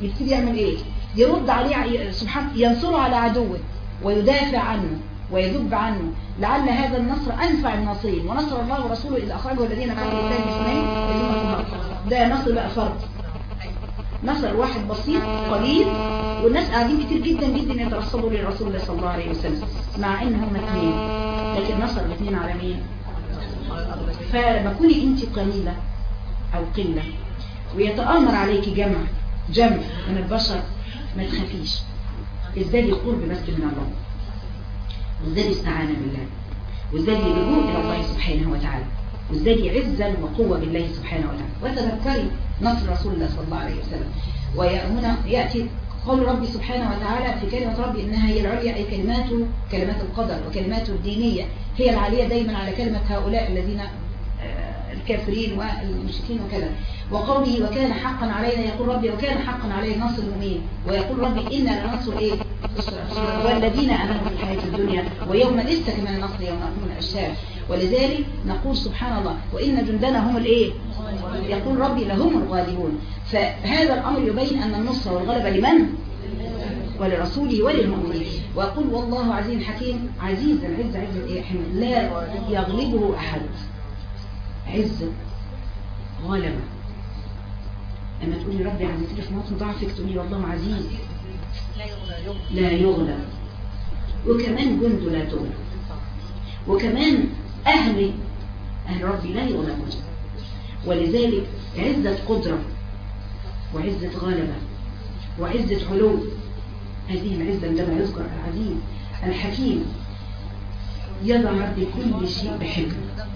يبتدي يعمل إيه؟ يرد عليه سبحان ينصره على عدوه ويدافع عنه ويذب عنه. لعل هذا النصر أنفع الناصرين. ونصر الله ورسوله إذا أخرجوا الذين كفروا بالله اثنين ده نصر بقى فرد. نصر واحد بسيط قليل والناس قاعدين كتير جدا جدا يترصدوا للرسول صلى الله عليه وسلم مع ان هم اثنين لكن نصر الاثنين على مين فلما كوني انت قليلة أو قلة. ويتآمر عليك جمع جمع من البشر ما تخافيش ازدادي قرب بس من الله. وازدادي استعانة بالله. وازدادي لجوء إلى الله سبحانه وتعالى. وازدادي عزا وقوة بالله سبحانه وتعالى. وتذكري نصر رسول الله صلى الله عليه وسلم. وهنا يأتي قول ربي سبحانه وتعالى في كلمة ربي إنها هي العليا أي كلماته كلمات القدر وكلماته الدينية هي العالية دايما على كلمة هؤلاء الذين الكافرين والمشركين وكذا. وقوله وكان حقا علينا يقول ربي وكان حقا علينا نصر المؤمنين ويقول ربي إنا لننصر إيه؟ والذين أمنوا في الحياة الدنيا ويوم استكمل النصر يوم أكون الأشهاد ولذلك نقول سبحان الله وإن جندنا هم الإيه؟ يقول ربي لهم الغالبون. فهذا الأمر يبين أن النصر والغلبة لمن؟ ولرسوله وللمؤمنين. ويقول والله عزيز حكيم عزيز العز عز الإيه؟ لا يغلبه أحد. عز غلبة لما تقولي ربي عزيزي في موطن ضعفك تقولي والله عزيز. لا يغلب. وكمان جند لا تغلب. وكمان أهل أهل ربي لا يغلبون ولذلك عزة قدرة وعزة غلبة وعزة علو هذه العزة عندما يذكر العزيز الحكيم يضع ربي كل شيء بحكمة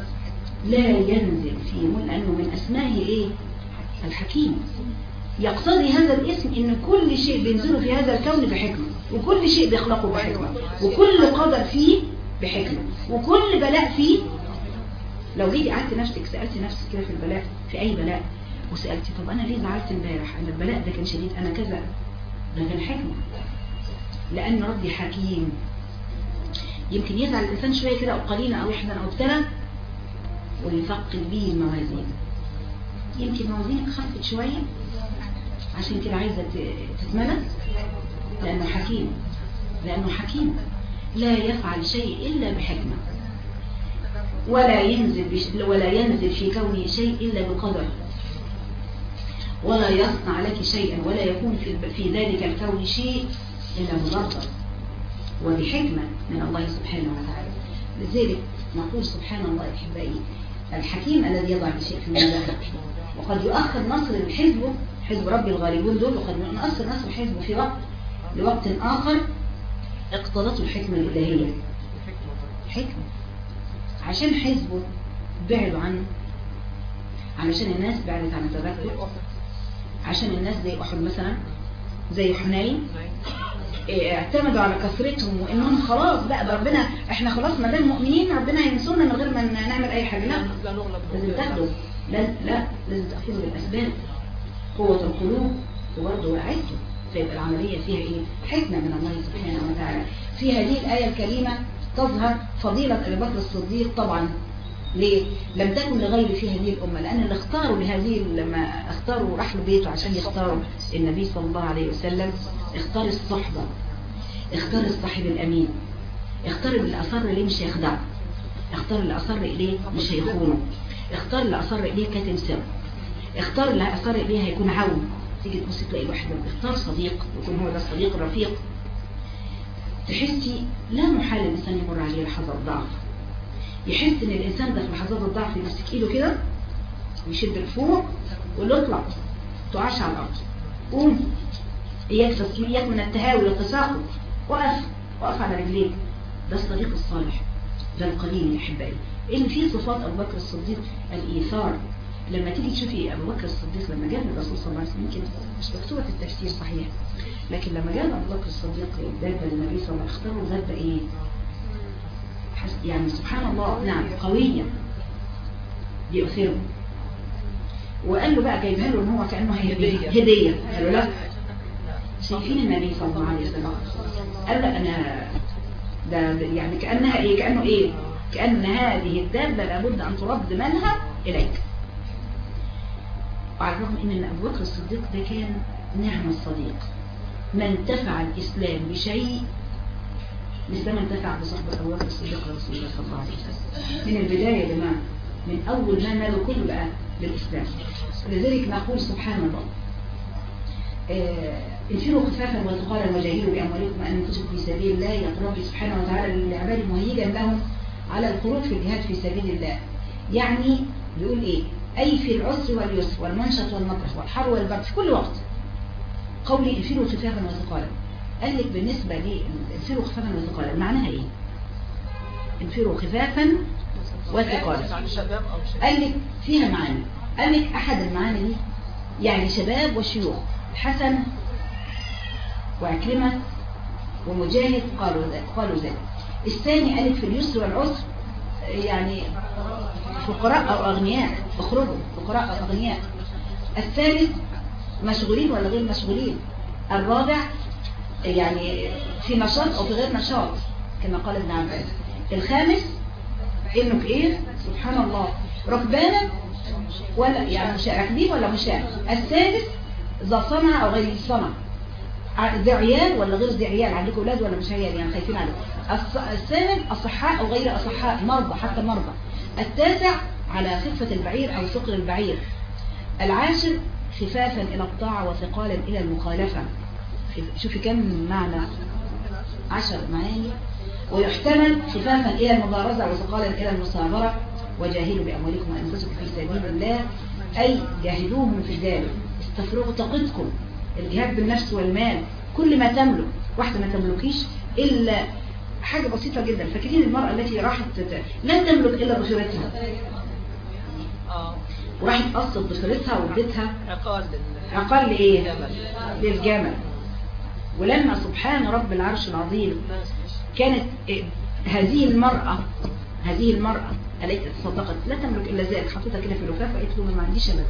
لا ينزل في مل أنه من أسمائه إيه؟ الحكيم. يقتضي هذا الاسم إن كل شيء بينزله في هذا الكون بحكمة وكل شيء بيخلقه بحكمة وكل قدر فيه بحكمة. وكل بلاء فيه لو جيتي قعدت نفسك سألتي نفسك كده في البلاء في أي بلاء وسألتي طب أنا ليه زعلت امبارح؟ أنا البلاء ده كان شديد أنا كذا. ده كان حكمة. لأن ربي حكيم. يمكن يزعل الإنسان شوية كده أو قليلا أو يحزن أو ابتلى ويثقل به الموازين. يمكن موازينك خفت شوية عشان كده عايزة تتملى لأنه حكيم. لأنه حكيم. لا يفعل شيء إلا بحكمة. ولا ينزل. ولا ينزل في كونه شيء إلا بقدر. ولا يصنع لك شيئا ولا يكون في, في ذلك الكون شيء إلا مضطر. وبحكمة من الله سبحانه وتعالى. لذلك نقول سبحان الله أحبائي الحكيم الذي يضع الشيء في الميزان وقد يؤخر نصر الحزب حزب ربي الغالبون دول وقد يؤخر نصر حزبه في وقت لوقت آخر اقتضته الحكمة الإلهية. حكمة. عشان حزبه بعدوا عنه. علشان الناس بعدت عن التذكر عشان الناس زي أحد مثلا زي حنين. اعتمدوا على كثرتهم وإنهم خلاص بقى ربنا إحنا خلاص ما دام مؤمنين ربنا هينصرنا من غير ما نعمل أي حاجة. لا لازم تاخدوا. لا لا لازم تأخذوا بالاسباب قوة القلوب وبرضه وعدته فيبقى العملية فيها إيه؟ حكمة من الله سبحانه وتعالى. في هذه الآية الكريمة تظهر فضيلة أبي بكر الصديق طبعا. ليه؟ لم تكن لغير في هذه الأمة لأن اللي اختاروا لهذه لما اختاروا راح بيته عشان يختاروا النبي صلى الله عليه وسلم اختار الصحبة اختار الصاحب الأمين اختار اللي أصر إليه مش هيخدعه اختار اللي أصر إليه مش هيخونه اختار اللي أصر إليه كاتم سر اختار اللي أصر إليه هيكون عون. تيجي تبص تلاقي واحد اختار صديق يكون هو ده الصديق الرفيق. تحسي لا محال الإنسان يمر عليه لحظة ضعف يحس إن الإنسان ده في لحظات الضعف يمسك إيده كده ويشد لفوق ويقول له اطلع تقعش على الأرض. قوم إياك تسليم إياك من التهاوي والتساقط. وقف وقف على رجليك. ده الصديق الصالح ده القليل يا أحبائي إن في صفات أبو بكر الصديق الإيثار لما تيجي تشوفي أبو بكر الصديق لما جاء الرسول صلى الله عليه وسلم يمكن مش مكتوبة في التفسير صحيح. لكن لما جاء أبو بكر الصديق دابة للنبي صلى الله عليه وسلم اختاروا دابة إيه؟ حس- يعني سبحان الله نعم قوية. بيؤثره وقال له بقى جايبها له إن هو كأنه هدية. هدية. قال له لا. شايفين النبي صلى الله عليه وسلم. قال له أنا ده يعني كأنها إيه؟ كأنه إيه؟ كأن هذه الدابه لابد أن ترد منها إليك. وعلى الرغم إن ابو بكر الصديق ده كان نعم الصديق. ما انتفع الإسلام بشيء مثل ما انتفع بصحبه ابو بكر الصديق رسول الله صلى الله عليه وسلم. من البداية يا جماعة من أول ما ماله كله بقى للإسلام. لذلك نقول سبحان الله. آه، انفروا خفافا وثقالا وجاهدوا بأموالكم وانفسكم في سبيل الله يقول سبحانه وتعالى للعباد مهيجا لهم على الخروج في الجهاد في سبيل الله. يعني بيقول إيه؟ اي في العسر واليسر والمنشط والمكره والحر والبرد في كل وقت. قولي انفروا خفافا وثقالا قال لك بالنسبة لي انفروا خفافا وثقالا معناها إيه؟ انفروا خفافا وثقالا قال لك فيها معاني. قال لك أحد المعاني دي؟ يعني شباب وشيوخ. الحسن وعكرمة ومجاهد قالوا ذلك. قالوا ذلك. الثاني قال لك في اليسر والعسر يعني فقراء أو أغنياء اخرجوا فقراء أو أغنياء. الثالث مشغولين ولا غير مشغولين؟ الرابع يعني في نشاط أو في غير نشاط كما قال ابن عباس. الخامس إنه في إيه سبحان الله. ركبانا ولا يعني مش راكبين ولا مشاة السادس ذا صنع أو غير صنع ذي عيال ولا غير ذي عيال؟ عندكم أولاد ولا مش عيال يعني خايفين عليهم الص- الثامن أصحاء أو غير أصحاء مرضى حتى مرضى. التاسع على خفة البعير أو ثقل البعير. العاشر خفافا إلى الطاعة وثقالا إلى المخالفة. شوفي كم معنى عشر معاني. ويحتمل خفافا إلى المبارزة وثقالا إلى المصابرة وجاهدوا بأموالكم وأنفسكم في سبيل الله. أي جاهدوهم في ذلك. استفرغوا طاقتكم. الجهاد بالنفس والمال. كل ما تملك. واحدة ما تملكيش إلا حاجة بسيطة جدا. فاكرين المرأة التي راحت لا تملك إلا آه وراحت قصت ضفيرتها واديتها عقال لإيه؟ للجمل. ولما سبحان رب العرش العظيم كانت هذه المرأة هذه المرأة التي تصدقت لا تملك إلا ذلك. حطيتها كده في الرفاف وقالت له ما عنديش أبدا.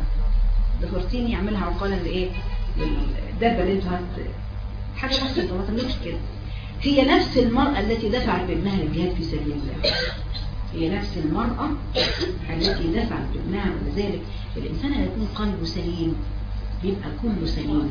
ضفرتيني يعملها عقالا لإيه؟ للدابة اللي أنتوا هت حاجة بسيطة ما تملكش كده. هي نفس المرأة التي دفعت بابنها للجهاد في سبيل الله. هي نفس المرأة التي دفعت بابنها ولذلك الإنسان يكون قلبه سليم بيبقى كله سليم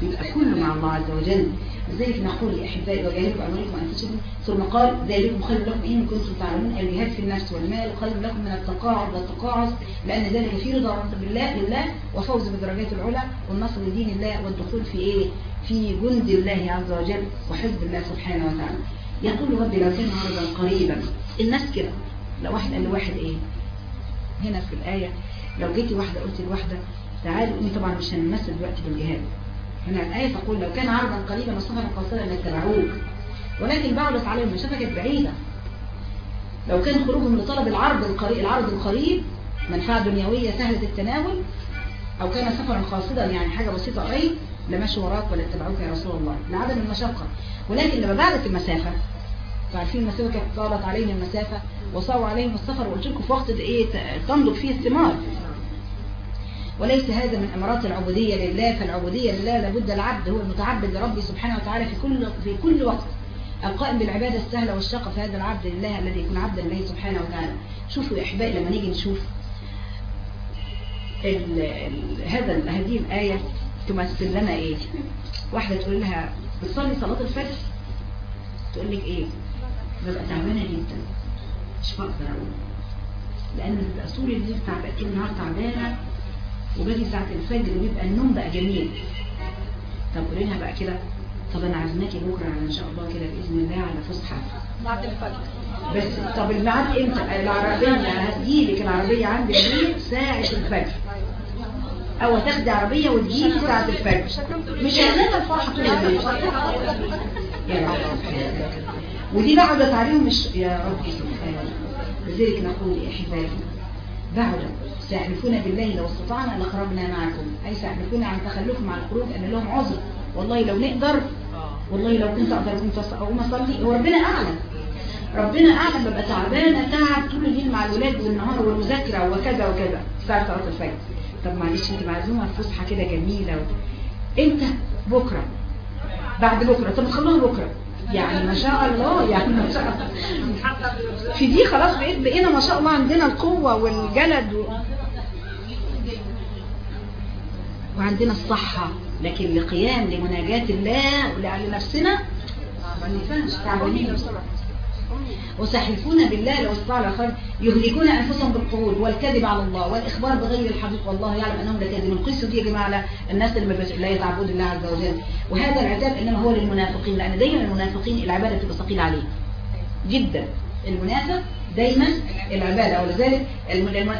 بيبقى كله مع الله عز وجل. لذلك نقول لأحبائي وجاهدوا بأموالكم وأنفسكم ثم قال ذلكم خير لكم إن كنتم تعلمون. الجهاد في النفس والمال خير لكم من التقاعد والتقاعس لأن ذلك في رضا بالله لله وفوز بالدرجات العلى والنصر لدين الله والدخول في إيه؟ في جند الله عز وجل وحزب الله سبحانه وتعالى. يقول ربي لو كان عرضا قريبا الناس كده لو واحد قال لواحد إيه؟ هنا في الآية لو جيتي واحدة قلت لواحدة تعالي قومي طبعا مش هنمثل دلوقتي بالجهاد. هنا الآية تقول لو كان عرضا قريبا وسفرا قاصدا لاتبعوك. ولكن بعدت عليهم المسافة كانت بعيدة لو كان خروجهم لطلب العرض القريب العرض القريب منفعة دنيوية سهلة التناول أو كان سفرا قاصدا يعني حاجة بسيطة قريب لمشوا وراك ولا اتبعوك يا رسول الله. لعدم المشقة. ولكن لما بعدت المسافة فعارفين المسافة كانت طالت عليهم المسافة وصاروا عليهم السفر وقلت لكم في وقت إيه تنضج فيه الثمار. وليس هذا من أمارات العبودية لله فالعبودية لله لابد العبد هو المتعبد لربه سبحانه وتعالى في كل في كل وقت. القائم بالعبادة السهلة والشاقة في هذا العبد لله الذي يكون عبدا لله سبحانه وتعالى. شوفوا يا أحبائي لما نيجي نشوف هذا هذه الآية تمثل لنا إيه؟ واحدة تقول لها بتصلي صلاة الفجر؟ تقول لك إيه؟ ببقى تعبانة جدا. مش بقدر أقول. لأن بيبقى طول الليل تعبانة طول النهار تعبانة وباجي ساعة الفجر بيبقى النوم بقى جميل. طب قولي لها بقى كده طب أنا عازماكي بكرة على إن شاء الله كده بإذن الله على فسحة. بعد الفجر. بس طب الميعاد إمتى؟ العربية هتجيلك العربية عندي ساعة الفجر. أو تاخدي عربية وتجيبي ساعة الفجر. مش هننام الفرحة طول الليل ودي بعدت عليهم مش يا رب. سبحانه لذلك نقول يا احبائي بعد سيحلفون بالله لو استطعنا لخرجنا معكم. أي سيحلفون عن تخلفهم عن الخروج أن لهم عذر. والله لو نقدر والله لو كنت أقدر كنت أقوم أصلي. هو ربنا أعلم. ربنا أعلم ببقى تعبانة تعب طول الليل مع الولاد والنهار والمذاكرة وكذا وكذا. الساعة 3 الفجر. طب معلش انت معزومة في فسحة كده جميلة و... إمتى بكرة بعد بكرة طب تخلوها بكرة. يعني ما شاء الله يعني ما شاء الله. في دي خلاص بقيت بقينا ما شاء الله عندنا القوة والجلد و... وعندنا الصحة لكن لقيام لمناجاة الله ولنفسنا ما ينفعش تعبانين. وسيحلفون بالله لو استطاعوا الخير يهلكون أنفسهم بالقول والكذب على الله والإخبار بغير الحقيقة والله يعلم أنهم لكاذبون قصة دي يا جماعة على الناس اللي لا يتعبدون الله عز وجل. وهذا العتاب إنما هو للمنافقين لأن دايما المنافقين العبادة بتبقى ثقيلة عليه جدا. المنافق دايما العبادة. ولذلك.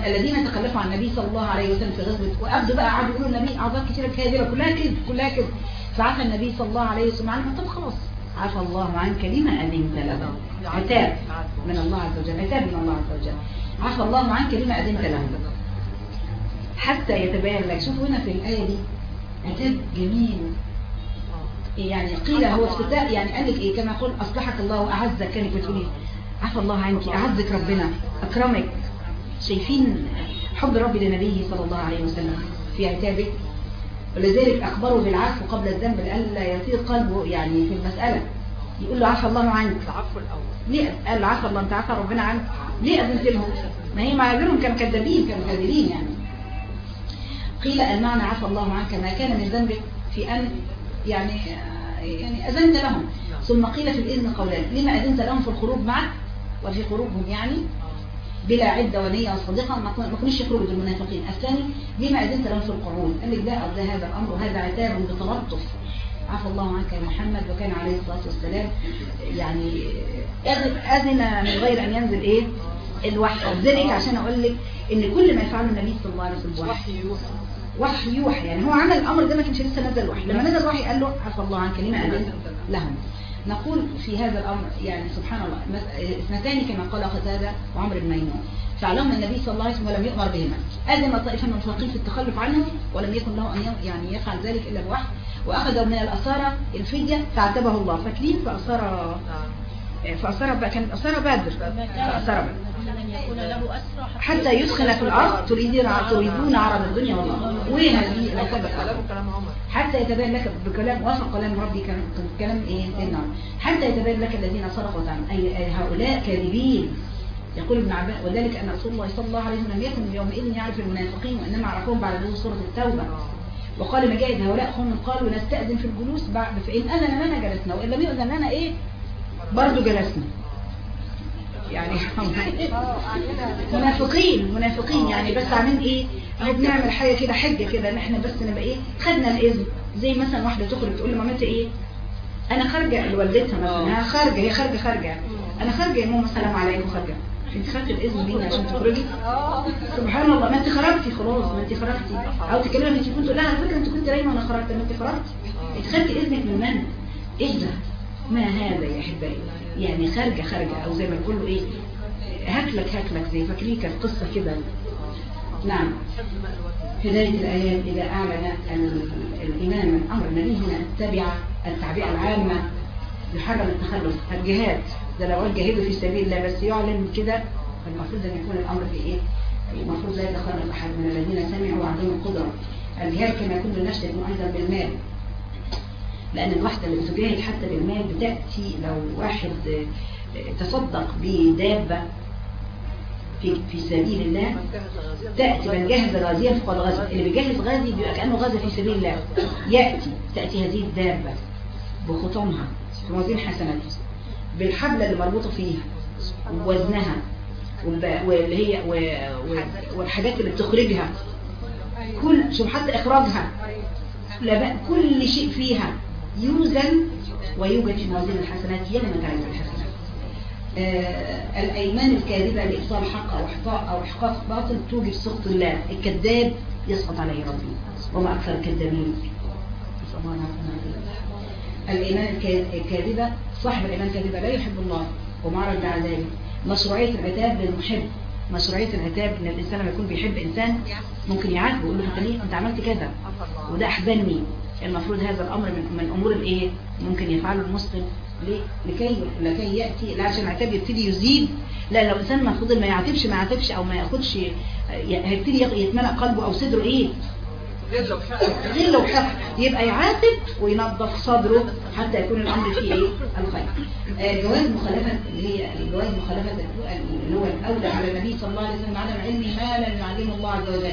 الذين تخلفوا عن النبي صلى الله عليه وسلم في غزوة وأبدوا بقى قعدوا يقولوا النبي أعضاء كثيرة كاذبة كلها كذب كلها كذب. فعفى النبي صلى الله عليه وسلم طب خلاص. عفى الله عنك لما أذنت له. عتاب من الله عز وجل عتاب من الله عز وجل. عفى الله عنك لما أذنت له. حتى يتبين لك شوفوا هنا في الآية دي عتاب جميل. يعني قيل هو افتتاء يعني قال لك إيه؟ كما يقول أصلحك الله وأعزك كانك بتقولي عفى الله عنك أعزك ربنا أكرمك. شايفين حب ربي لنبيه صلى الله عليه وسلم في عتابه ولذلك أخبره بالعفو قبل الذنب لئلا يطير قلبه يعني في المسألة. يقول له عفى الله عنك. العفو الأول. ليه؟ قال عفى الله أنت عفى ربنا عنك. ليه اذنت لهم ما هي معاذيرهم كانوا كذابين كانوا كاذبين يعني. قيل المعنى عفى الله عنك ما كان من ذنبك في أن يعني يعني أذنت لهم. ثم قيل في الإذن قولان. لما أذنت لهم في الخروج معك وفي خروجهم يعني؟ بلا عدة ونية صادقة ما كنش يخرجوا المنافقين الثاني لما أذنت لهم في القعود قال لك أرضى هذا الأمر وهذا عتاب بتلطف. عفى الله عنك يا محمد وكان عليه الصلاة والسلام يعني أذن من غير أن ينزل إيه؟ الوحي. ذلك عشان أقول لك إن كل ما يفعله النبي صلى الله عليه وسلم وحي. وحي يوحى يعني هو عمل الأمر ده ما كانش لسه نزل وحي. لما نزل وحي قال له عفى الله عنك لما أذنت لهم. نقول في هذا الأمر يعني سبحان الله اثنتان كما قال قتادة وعمر بن ميمون. فعلهم النبي صلى الله عليه وسلم ولم يؤمر بهما. أذن طائفة من المتفقين في التخلف عنهم ولم يكن له أن يعني يفعل ذلك إلا بوحي. وأخذوا من الأسارة الفدية فاعتبه الله. فاكرين؟ في أسارة في أسارة بقى كانت أسارة بدر حتى يدخل في الأرض تريدون عرض الدنيا والله. وين هذه العتبة كلام عمر. حتى يتبين لك بكلام وافق كلام ربي كان كلام إيه؟ سيدنا حتى يتبين لك الذين صدقوا وتعمل اي هؤلاء كاذبين. يقول ابن عباس وذلك أن رسول الله صلى الله عليه وسلم لم يكن يومئذ يعرف المنافقين وإنما عرفهم بعد نزول سورة التوبة. وقال مجاهد هؤلاء هم قالوا نستأذن في الجلوس بعد فإن أذن لنا جلسنا وإن لم يؤذن لنا إيه؟ برضو جلسنا. يعني. منافقين منافقين يعني. بس عاملين إيه؟ أهو بنعمل حاجة كده حجة كده. ان إحنا بس نبقى إيه؟ خدنا الإذن. زي مثلا واحدة تخرج تقول لمامتها إيه؟ أنا خارجة لوالدتها مثلا. خارجة هي خارجة خارجة. أنا خارجة يا ماما السلام عليكم خارجة. أنت خدت الإذن مني عشان تخرجي؟ سبحان الله. ما أنت خرجتي خلاص ما أنت خرجتي. أو تكلمها أنت كنت لا على فكره أنت كنت نايمة وأنا خرجت ما أنت خرجتي. أنت خدت إذنك من من؟ إيه ده؟ ما هذا يا أحبائي؟ يعني خارجة خارجة أو زي ما بيقولوا إيه هكلك هكلك زي فاكرين كانت قصه كده. نعم. هداية الآيات إذا أعلن الإمام من أمر النبي هنا التابعة التعبئة العامة يحرم التخلف الجهاد. ده لو جاهدوا في سبيل الله بس يعلن كده فالمفروض أن يكون الأمر في إيه؟ المفروض لا يتخلف أحد من الذين سمعوا وعندهم القدرة. الجهاد كما بالنفس يكون أيضا بالمال. لأن الواحدة اللي بتجاهد حتى بالمال بتأتي لو واحد تصدق بدابة في في سبيل الله تأتي من جهز غازيا فقد غزا اللي بيجهز غازي بيبقى كأنه غزا في سبيل الله. يأتي تأتي هذه الدابة بخطامها بموازين حسنات بالحبل اللي مربوطة فيها ووزنها واللي هي والحاجات اللي بتخرجها كل شوف حتى إخراجها كل شيء فيها. يوزن ويوجد في موازين الحسنات يوم تعز الحسنات. آه الأيمان الكاذبة لإبطال حق أو إحقاق أو إحقاق باطل توجب سخط الله. الكذاب يسقط عليه ربي وما أكثر الكذابين. الإيمان الكا- الكاذبة صاحب الإيمان الكاذبة لا يحب الله ومعرض ذلك. مشروعية العتاب للمحب. مشروعية العتاب إن الإنسان لما يكون بيحب إنسان ممكن يعاتبه ويقول له أنت أنت عملت كذا. وده أحزنني المفروض هذا الأمر من, من أمور الإيه؟ ممكن يفعله المسلم. ليه؟ لكي لكي يأتي لا عشان العتاب يبتدي يزيد. لا لو إنسان المفروض ما يعاتبش ما يعاتبش أو ما ياخدش هيبتدي يتملأ قلبه أو صدره إيه؟ غير لو حق يبقى يعاتب وينظف صدره حتى يكون الأمر فيه إيه؟ الخير. آه، جواز مخالفة اللي هي الجواز مخالفة اللي هو الأولى على النبي صلى الله عليه وسلم عدم علمه ما لم يعلمه الله عز وجل.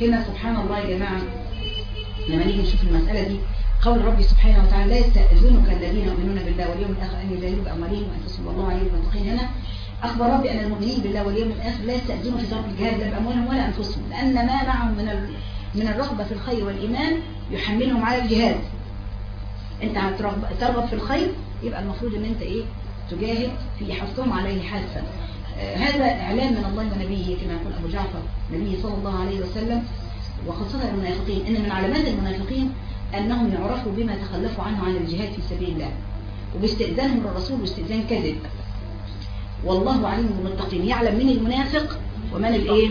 هنا سبحان الله يا جماعة لما نيجي نشوف المسألة دي قول ربي سبحانه وتعالى لا يستأذنك الذين يؤمنون بالله واليوم الآخر أن يجاهدوا بأموالهم وأنفسهم والله عليهم المتقين. هنا أخبر ربي أن المؤمنين بالله واليوم الآخر لا يستأذنوا في ترك الجهاد لا بأموالهم ولا أنفسهم لأن ما معهم من. من الرغبة في الخير والإيمان يحملهم على الجهاد. أنت هترغب ترغب في الخير يبقى المفروض أن أنت إيه تجاهد في حثهم عليه حثا آه، هذا إعلان من الله ونبيه كما يقول أبو جعفر نبيه صلى الله عليه وسلم. وخاصة المنافقين إن من علامات المنافقين أنهم يعرفوا بما تخلفوا عنه عن الجهاد في سبيل الله وباستئذانهم للرسول واستئذان كذب. والله عليم بالمتقين يعلم من المنافق ومن الإيه؟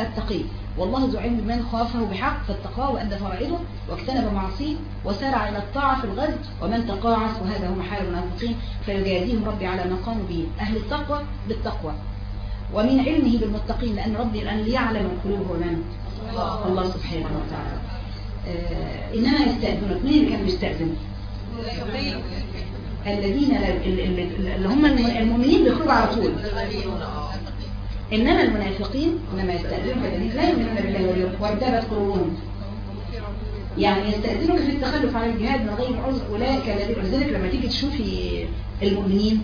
التقي. والله ذو علم بمن خافه بحق فاتقاه وأدى فرائضه واجتنب معصيه وسارع إلى الطاعة في الغد ومن تقاعس وهذا هو حال المنافقين. فيجازيهم ربي على ما قاموا به أهل التقوى بالتقوى. ومن علمه بالمتقين لأن ربي لأن ليعلم القلوب ومن الله سبحانه وتعالى. آه إنما يستأذنك. مين اللي كان بيستأذن الذين اللي هم الم- المؤمنين بيخرجوا على طول. إنما المنافقين إنما يستأذنك الذين لا يؤمنون بالله واليوم قلوبهم يعني يستأذنك في التخلف عن الجهاد من غير عذر. أولئك الذين ولذلك لما تيجي تشوفي المؤمنين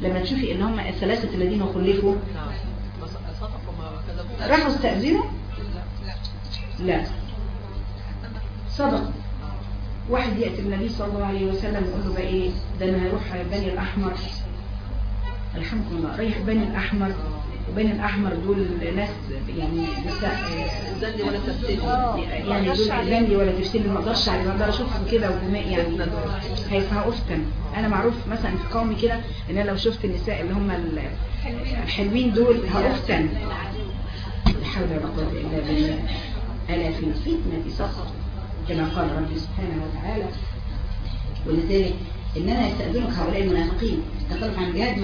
لما تشوفي إن هم الثلاثة الذين خلفوا راحوا استأذنوا. لا. صدق. واحد يأتي النبي صلى الله عليه وسلم يقول له بقى إيه؟ ده أنا هروح بني الأحمر. الحمد لله. رايح بني الأحمر. وبني الأحمر دول ناس يعني لسه الزن ولا تفسير يعني دول زني ولا تفسير ما أقدرش عليه ما أقدر أشوفهم كده يعني هيبقى افتن أنا معروف مثلا في قومي كده إن أنا لو شفت النساء اللي هم ال- الحلوين دول هافتن لا حول ولا قوة إلا بالله. الا في الفتنه سقط كما قال ربي سبحانه وتعالى. ولذلك انما يستأذنك هؤلاء المنافقين. التخلف عن الجهاد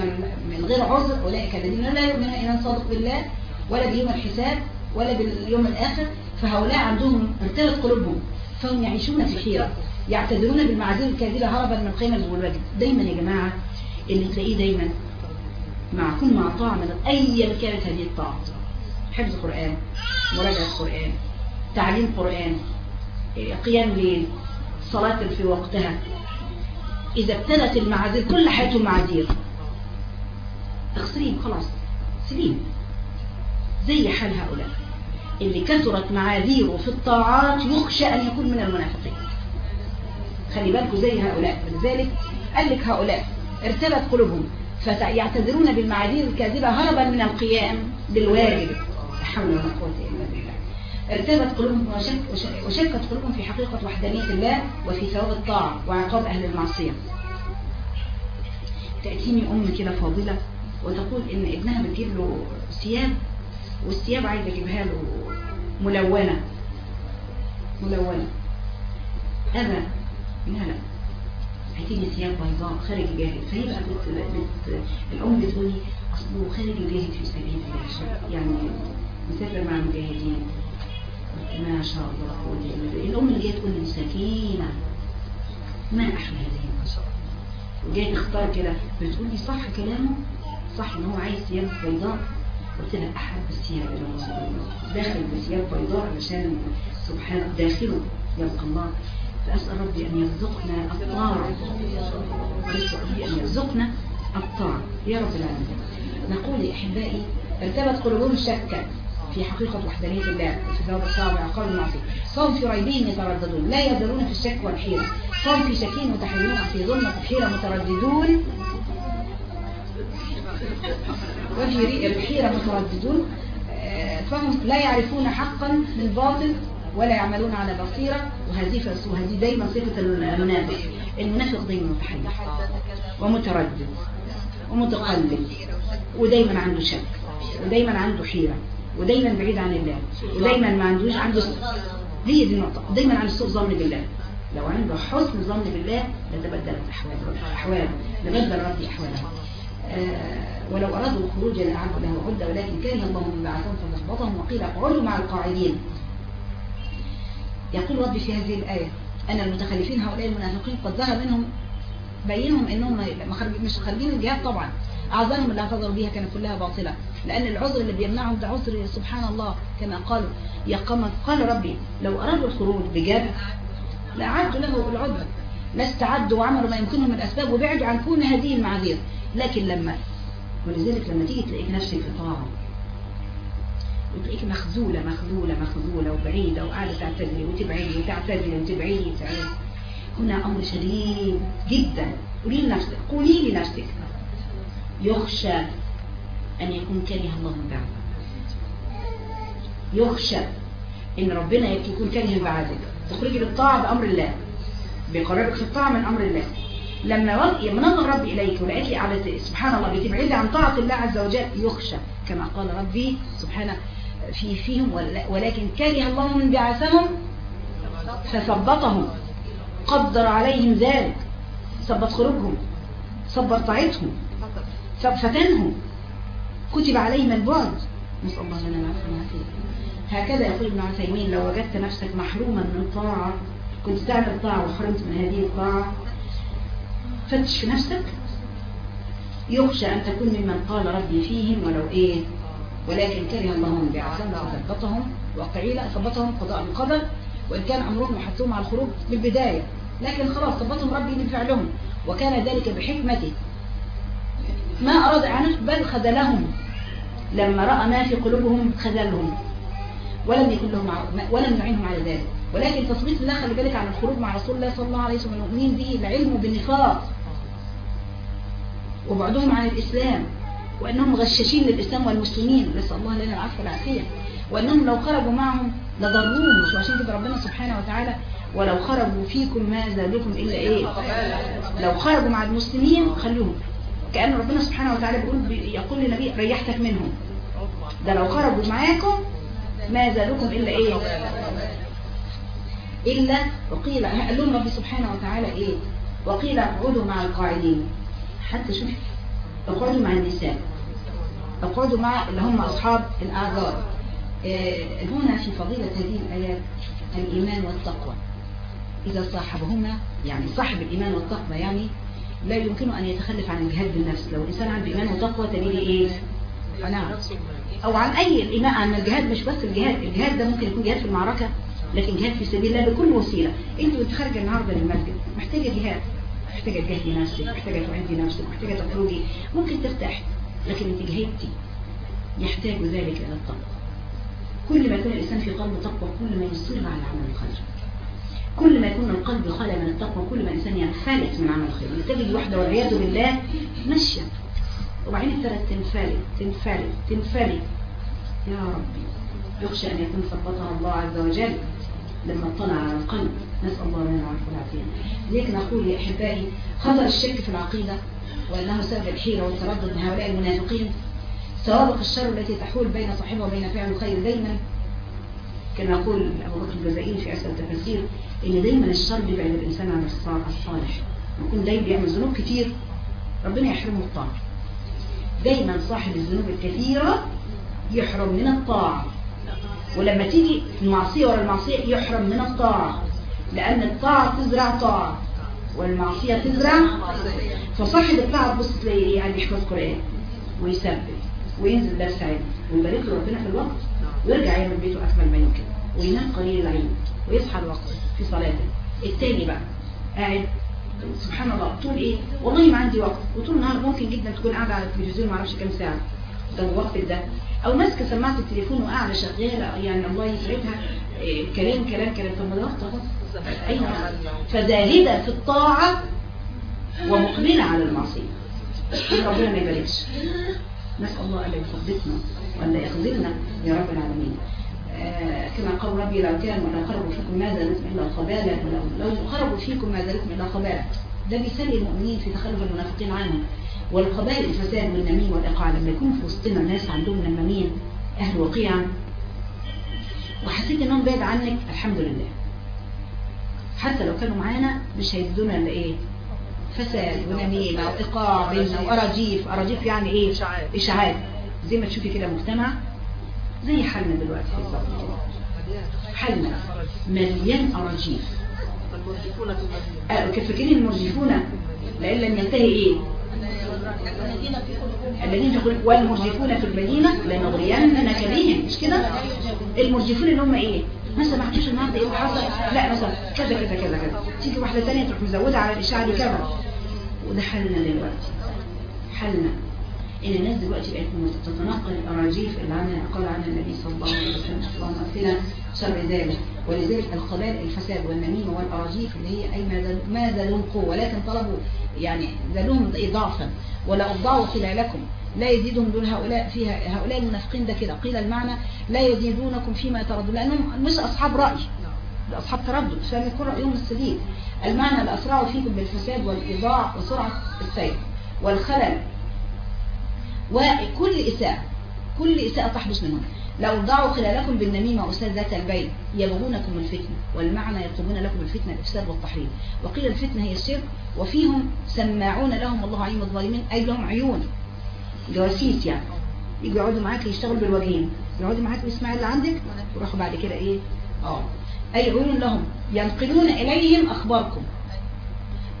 من غير عذر أولئك الذين لا يؤمنون ايمان صادق بالله ولا بيوم الحساب ولا باليوم الآخر. فهؤلاء عندهم ارتبت قلوبهم فهم يعيشون في حيرة يعتذرون بالمعاذير الكاذبة هربا من قيمه الوجد دايما يا جماعة اللي تلاقيه دايما مع كل مع طاعه من ايا كانت هذه الطاعة. حفظ قران مراجعة قران تعليم قرآن إيه، قيام ليل صلاة في وقتها. إذا ابتدت المعاذير كل حياته معاذير اغسليهم خلاص سليم. زي حال هؤلاء. اللي كثرت معاذيره في الطاعات يخشى أن يكون من المنافقين. خلي بالكوا زي هؤلاء. لذلك قال لك هؤلاء ارتبت قلوبهم. فيعتذرون بالمعاذير الكاذبة هربا من القيام بالواجب. لا حول ولا قوة إلا ارتبت قلوبهم وشك وش- وشكت قلوبهم في حقيقة وحدانية الله وفي ثواب الطاعة وعقاب أهل المعصية. تأتيني أم كده فاضلة وتقول إن ابنها بتجيب له ثياب والثياب عايزة أجيبها له ملونة. ملونة. أبا لا لا هتيجي ثياب بيضاء خارج يجاهد فهي بقى بت... بت... الأم بتقولي أصله خارج يجاهد في سبيل الله يعني مسافر مع المجاهدين. ما شاء الله. الأم اللي جاية تقول لي سكينة ما أحلى هذه المسألة وجاي تختار كده بتقول لي صح كلامه صح إن هو عايز ثياب بيضاء. قلت لها احب الثياب رسول الله داخل بثياب بيضاء علشان سبحان داخله يلقى الله. فأسأل ربي أن يرزقنا ربي أن يرزقنا الطاعه يا رب العالمين. نقول يا احبائي ارتبت قلوبهم شكا في حقيقة وحدانية الله في ثواب الطاعة وعقاب المعصية. فهم في ريبين يترددون لا يزالون في الشك والحيرة. فهم في شكين متحيرون في ظلمة الحيرة مترددون. وفي الحيرة مترددون. فهم لا يعرفون حقا من باطل ولا يعملون على بصيرة. وهذه وهذه دايما صفة المنافق. المنافق دايما متحيز ومتردد ومتقلب ودايما عنده شك ودايما عنده حيرة. ودايما بعيد عن الله. ودايما ما عندوش عنده هي دي النقطة دايما عنده سوء ظن بالله. لو عنده حسن ظن بالله لتبدلت أحواله أحواله لبدل ربي أحواله. آه، ولو أرادوا الخروج لأعدوا له عدة ولكن كره الله من بعثهم فثبطهم وقيل اقعدوا مع القاعدين. يقول ربي في هذه الآية أن المتخلفين هؤلاء المنافقين قد ظهر منهم بينهم خارج- مش خارجين الجهاد طبعا. اعذارهم اللي اعتذروا بيها كانت كلها باطلة. لأن العذر اللي بيمنعهم ده عذر سبحان الله كما قالوا. يا قمر قال ربي لو أرادوا الخروج بجد لأعدوا له العذر. لا استعدوا وعملوا ما يمكنهم من الأسباب وبعدوا عن كل هذه المعاذير لكن لما ولذلك لما تيجي تلاقيك نفسك في طاعة. وتلاقيك مخذولة مخذولة مخذولة وبعيدة وقاعدة تعتذري وتبعدي وتعتذري وتبعدي هنا أمر شديد جدا. قولي لنفسك قولي لنفسك. يخشى أن يكون كره الله من بعد يخشى إن ربنا يكون كره بعدك. تخرجي للطاعة بأمر الله. بيقربك في الطاعة من أمر الله. لما وق- لما نظر ربي إليك ولقيتي على سبحان الله بتبعدي عن طاعة الله عز وجل يخشى. كما قال ربي سبحانه في فيهم ول- ولكن كره الله من بعثهم فثبطهم. قدر عليهم ذلك. ثبت خروجهم صبر طاعتهم. فتنهم كتب عليهم البعد. نسأل الله لنا العفو والعافية. هكذا يقول ابن عثيمين لو وجدت نفسك محروما من الطاعة كنت تعمل طاعة وحرمت من هذه الطاعة فتش في نفسك. يخشى أن تكون ممن قال ربي فيهم ولو إيه. ولكن كره من بعثهم فثبتهم وقيل ثبتهم قضاء القدر وإن كان أمرهم محتوم على الخروج من البداية. لكن خلاص ثبتهم ربي من فعلهم وكان ذلك بحكمته. ما أراد عنه بل خذلهم. لما رأى ما في قلوبهم خذلهم. ولم يكن لهم ولم يعينهم على ذلك. ولكن تثبيت الله خلي بالك عن الخروج مع رسول الله صلى الله عليه وسلم المؤمنين به العلم بالنفاق. وبعدهم عن الإسلام. وأنهم غشاشين للإسلام والمسلمين. نسأل الله لنا العفو والعافية. وأنهم لو خرجوا معهم لضروهم. مش عشان كده ربنا سبحانه وتعالى ولو خرجوا فيكم ما زادكم إلا إيه؟ لو خرجوا مع المسلمين خلوهم. كأن ربنا سبحانه وتعالى بيقول يقول للنبي ريحتك منهم. ده لو خرجوا معاكم ما زادكم إلا إيه؟ إلا وقيل قال لهم ربي سبحانه وتعالى إيه؟ وقيل اقعدوا مع القاعدين. حتى شوف؟ اقعدوا مع النساء. اقعدوا مع اللي هم أصحاب الأعذار آه، هنا في فضيلة هذه الآيات الإيمان والتقوى. إذا صاحبهما يعني صاحب الإيمان والتقوى يعني لا يمكنه أن يتخلف عن الجهاد بالنفس. لو الإنسان عنده إيمان وتقوى تجري إيه؟ نعم أو عن أي الإيمان عن الجهاد مش بس الجهاد الجهاد ده ممكن يكون جهاد في المعركة لكن جهاد في سبيل الله بكل وسيلة. أنت وأنت خارجة النهاردة للمسجد محتاجة جهاد محتاجة تجهدي نفسك محتاجة تعدي نفسك محتاجة تخرجي ممكن ترتاحي لكن أنت جهدتي يحتاج ذلك إلى التقوى كل ما يكون الإنسان في قلبه تقوى كل ما يصر على عمل الخير كل ما يكون القلب خالي من التقوى كل ما الإنسان ينفلت من عمل الخير تجد واحدة والعياذ بالله ماشية وبعدين ابتدت تنفلت تنفلت تنفلت. يا ربي. يخشى أن يكون ثبتها الله عز وجل لما اطلع على القلب. نسأل الله لنا العفو والعافية لذلك نقول يا أحبائي خطر الشرك في العقيدة وأنه سبب الحيرة والتردد من هؤلاء المنافقين. سوابق الشر التي تحول بين صاحبها وبين فعل الخير دايما. كما يقول أبو بكر الجزائري في أسئلة التفسير إن دايما الشر بيبعد الإنسان عن الصالح يكون دايما بيعمل ذنوب كتير ربنا يحرمه الطاعة. دايما صاحب الذنوب الكثيرة يحرم من الطاعة. ولما تيجي المعصية ورا المعصية يحرم من الطاعة لأن الطاعة تزرع طاعة والمعصية تزرع فصاحب الطاعة تبص تلاقي إيه؟ قاعد يحفظ قرآن ويسبح. وينزل درس علم ويبارك له ربنا في الوقت ويرجع يعمل بيته أكمل ما يمكن وينام قليل العين ويصحى الوقت في صلاته. التاني بقى قاعد سبحان الله تقول إيه؟ والله ما عندي وقت. وطول النهار ممكن جدا تكون قاعدة على التلفزيون ما أعرفش كام ساعة. ده الوقت ده؟ أو ماسكة سماعة التليفون وقاعدة شغالة يعني الله يسعدها إيه كلام كلام كلام. طب ما ده فزاهدة في الطاعة ومقبله على المعصية. ربنا ما يباركش. نسأل الله ألا يثبتنا وألا يخذلنا يا رب العالمين. آه، كما قال ربي لو كان ولو قربوا فيكم ما زالتم إلا خبالة لو قربوا فيكم ما زالتم إلا خبالة ده بيسلي المؤمنين في تخلف المنافقين عنهم. والقبائل الفساد والنميم والإيقاع لما يكون في وسطنا ناس عندهم نمامين أهل وقيعا وحسيت إنهم بعيد عنك الحمد لله. حتى لو كانوا معانا مش هيزيدونا إلا إيه؟ فساد ونميمة وإيقاع بيننا وأراجيف. أراجيف يعني إيه؟ إشاعات. إشاعات. زي ما تشوفي كده مجتمع زي حالنا دلوقتي. بالظبط حالنا مليان أراجيف. كيف فاكرين المرجفون لئن لم ينتهي إيه؟ الذين يقول والمرجفون في المدينة لنغرينك بهم مش كده؟ المرجفون اللي هم إيه؟ ما سمعتوش النهارده إيه اللي حصل لا مثلا كذا كذا كذا كذا. تيجي واحدة تانية تروح مزودة على الإشاعة دي كذا. وده حالنا دلوقتي. حالنا إن الناس دلوقتي بقت تتنقل الأراجيف اللي عنها قال عنها النبي صلى الله عليه وسلم اللهم اغفرنا شر ذلك. ولذلك القبائل الفساد والنميمة والأراجيف اللي هي أي ما زالهم قوة ولكن طلبوا يعني زالهم ضعفا ولا ابضعوا خلالكم. لا يزيدهم دون هؤلاء فيها هؤلاء المنافقين ده كده. قيل المعنى لا يزيدونكم فيما يتردون لأنهم مش أصحاب رأي ده أصحاب تردد فلم يكن رأيهم السديد المعنى الأسرع فيكم بالفساد والإيضاع وسرعة السير والخلل وكل إساءة كل إساءة تحدث منهم. لو ضعوا خلالكم بالنميمة وأستاذ ذات البين يبغونكم الفتنة والمعنى يطلبون لكم الفتنة الإفساد والتحريم. وقيل الفتنة هي الشرك وفيهم سماعون لهم الله عليم الظالمين أي لهم عيون. جواسيس يعني. يقعدوا معاك يشتغلوا بالوجهين يقعدوا معاك ويسمعوا اللي عندك ويروحوا بعد كده إيه؟ آه. أي عيون لهم. ينقلون إليهم أخباركم.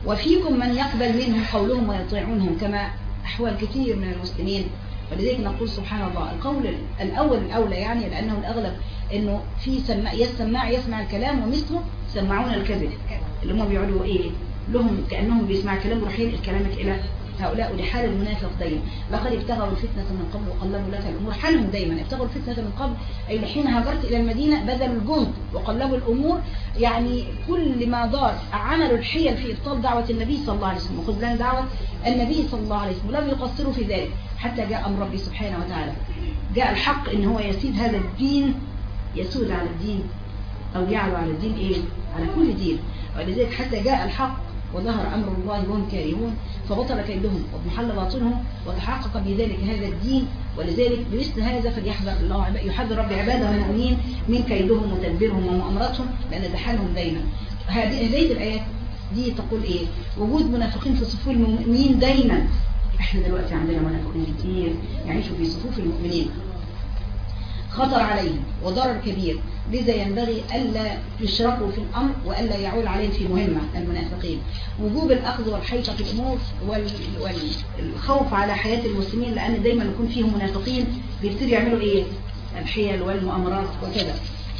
وفيكم من يقبل منهم قولهم ويطيعونهم كما أحوال كثير من المسلمين. ولذلك نقول سبحان الله القول الأول الأولى يعني لأنه الأغلب أنه في سماع يسمع يسمع الكلام ومثله سمعون الكذب. اللي هم بيقعدوا إيه؟ لهم كأنهم بيسمع كلام روحين كلامك إلى هؤلاء لحال المنافق دايما لقد ابتغوا الفتنة من قبل وقلبوا لك الأمور. حالهم دايما. ابتغوا الفتنة من قبل أي لحين هاجرت إلى المدينة بذلوا الجند وقلبوا الأمور. يعني كل ما دار عملوا الحيل في إبطال دعوة النبي صلى الله عليه وسلم. وخذلان دعوة النبي صلى الله عليه وسلم. ولم يقصروا في ذلك حتى جاء أمر ربي سبحانه وتعالى. جاء الحق إن هو يسيد هذا الدين يسود على الدين أو يعلو على الدين إيه على كل دين. ولذلك حتى جاء الحق وظهر أمر الله وهم كارهون فبطل كيدهم ومحل باطلهم وتحقق بذلك هذا الدين ولذلك بمثل هذا فليحذر الله يحذر رب عباده المؤمنين من كيدهم وتدبيرهم ومؤامرتهم لأن ده حالهم دايما. هذه هذه الآيات دي تقول إيه؟ وجود منافقين في صفوف المؤمنين دايما. إحنا دلوقتي عندنا منافقين كتير يعيشوا في صفوف المؤمنين. خطر عليهم وضرر كبير. لذا ينبغي ألا يشركوا في الأمر وألا يعول عليهم في مهمة المنافقين. وجوب الأخذ والحيطة في الأمور وال- والخوف على حياة المسلمين لأن دايما يكون فيهم منافقين بيبتدوا يعملوا إيه؟ الحيل والمؤامرات وكذا.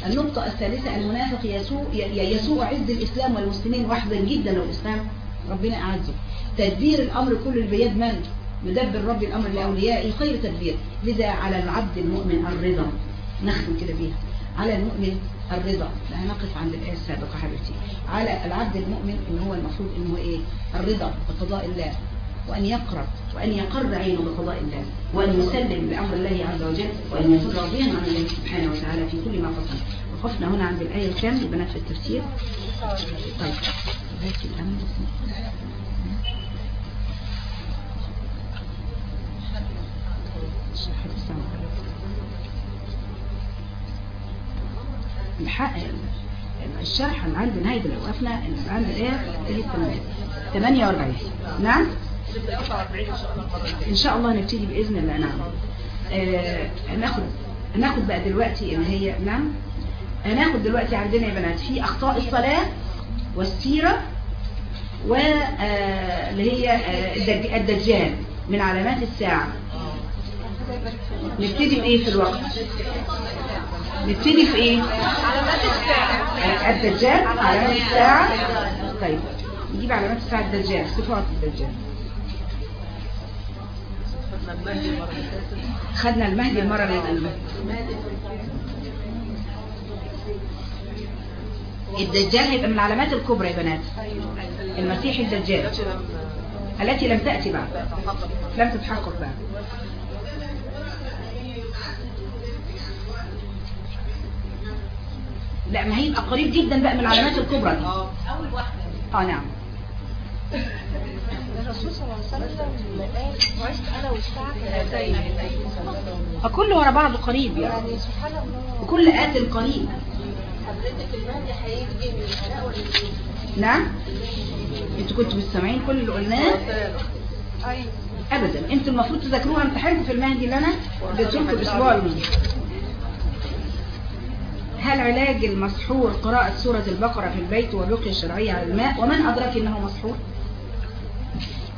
النقطة الثالثة المنافق يسوء يسوء عز الإسلام والمسلمين وحدا جدا لو الإسلام ربنا أعزه. تدبير الأمر كله بيد من؟ يدبر رب الأمر لأوليائه خير تدبير. لذا على العبد المؤمن الرضا. نختم كده بيها. على المؤمن الرضا. لا هنقف عند الآية السابقة حبيبتي. على العبد المؤمن إن هو المفروض إن هو إيه؟ الرضا بقضاء الله. وأن يقرب وأن يقر عينه بقضاء الله. وأن يسلم بأمر الله عز وجل. وأن يكون راضيا عن الله سبحانه وتعالى في كل ما قسم وقفنا هنا عند الآية الكام البنات في التفسير. طيب. هاتي الأمر الحق الشرح اللي عند نهاية اللي وقفنا اللي عند الآية اللي هي 48 نعم؟ نبدأ 49 إن شاء الله نبتدي بإذن الله. نعم. آه هناخد هناخد بقى دلوقتي اللي هي نعم؟ هناخد دلوقتي عندنا يا بنات في أخطاء الصلاة والسيرة واللي هي آه، الدج- الدجال من علامات الساعة. نبتدي بإيه في الوقت؟ نبتدي في إيه؟ آه، الدجال علامات الساعة. طيب. نجيب علامات الساعة الدجال صفات الدجال خدنا المهدي المرة فاتت الدجال هيبقى من العلامات الكبرى يا بنات. المسيح الدجال التي لم تأتي بعد. لم تتحقق بعد. لا ما هيبقى قريب جدا بقى من العلامات الكبرى دي. آه آه نعم. الرسول صلى الله عليه وسلم قال وعشت أنا كهاتين فكل ورا بعضه قريب يعني. يعني سبحان الله. وكل آت قريب. حضرتك المهدي هيجي من العراق ولا من نعم. أنتوا كنتوا مستمعين كل اللي قلناه؟ أيوه. ابدا. أنتوا المفروض تذاكروها امتحانكم في المهدي اللي أنا اديته لكم الأسبوع الماضي. هل علاج المسحور قراءة سورة البقرة في البيت والرقية الشرعية على الماء ومن أدرك إنه مسحور؟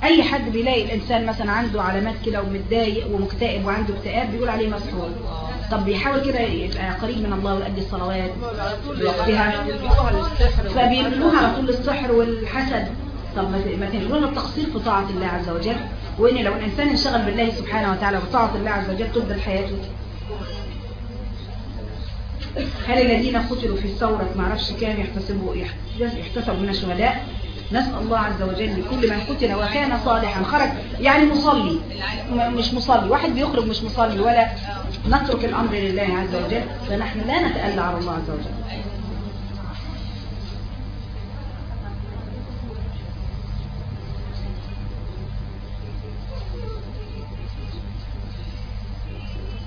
أي حد بيلاقي الإنسان مثلا عنده علامات كده ومتضايق ومكتئب وعنده اكتئاب بيقول عليه مسحور. طب بيحاول كده يبقى قريب من الله ويؤدي الصلوات. للسحر فبينقلوها على طول السحر والحسد. طب ما- تنقلوها التقصير في طاعة الله عز وجل وإن لو الإنسان انشغل بالله سبحانه وتعالى وطاعة الله عز وجل تفضل حياته. هل الذين قتلوا في الثورة ما أعرفش كام يحتسبوا يحتسبوا من الشهداء؟ نسأل الله عز وجل لكل من قتل وكان صالحا. خرج يعني مصلي. مش مصلي. واحد بيخرج مش مصلي ولا نترك الأمر لله عز وجل فنحن لا نتألى على الله عز وجل.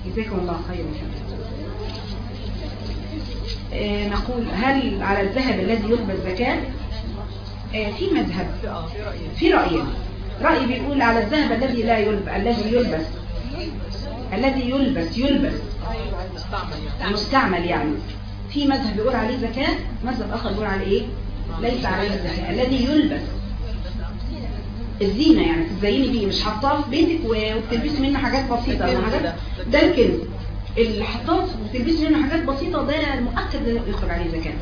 جزاكم الله خيرا. نقول هل على الذهب الذي يلبس زكاة؟ آه، في مذهب. في رأيي في رأيين رأي بيقول على الذهب الذي لا يلبس الذي يلبس. الذي يلبس يلبس. مستعمل يعني. في مذهب بيقول عليه زكاة مذهب آخر بيقول عليه إيه؟ ليس عليه زكاة. الذي يلبس. الزينة يعني تزيني بيه مش حطاه في بيتك وبتلبسي منه حاجات بسيطة حاجات. ده الكنز اللي حطاه وبتلبسي منه حاجات بسيطة ده مؤكد يخرج عليه زكاة.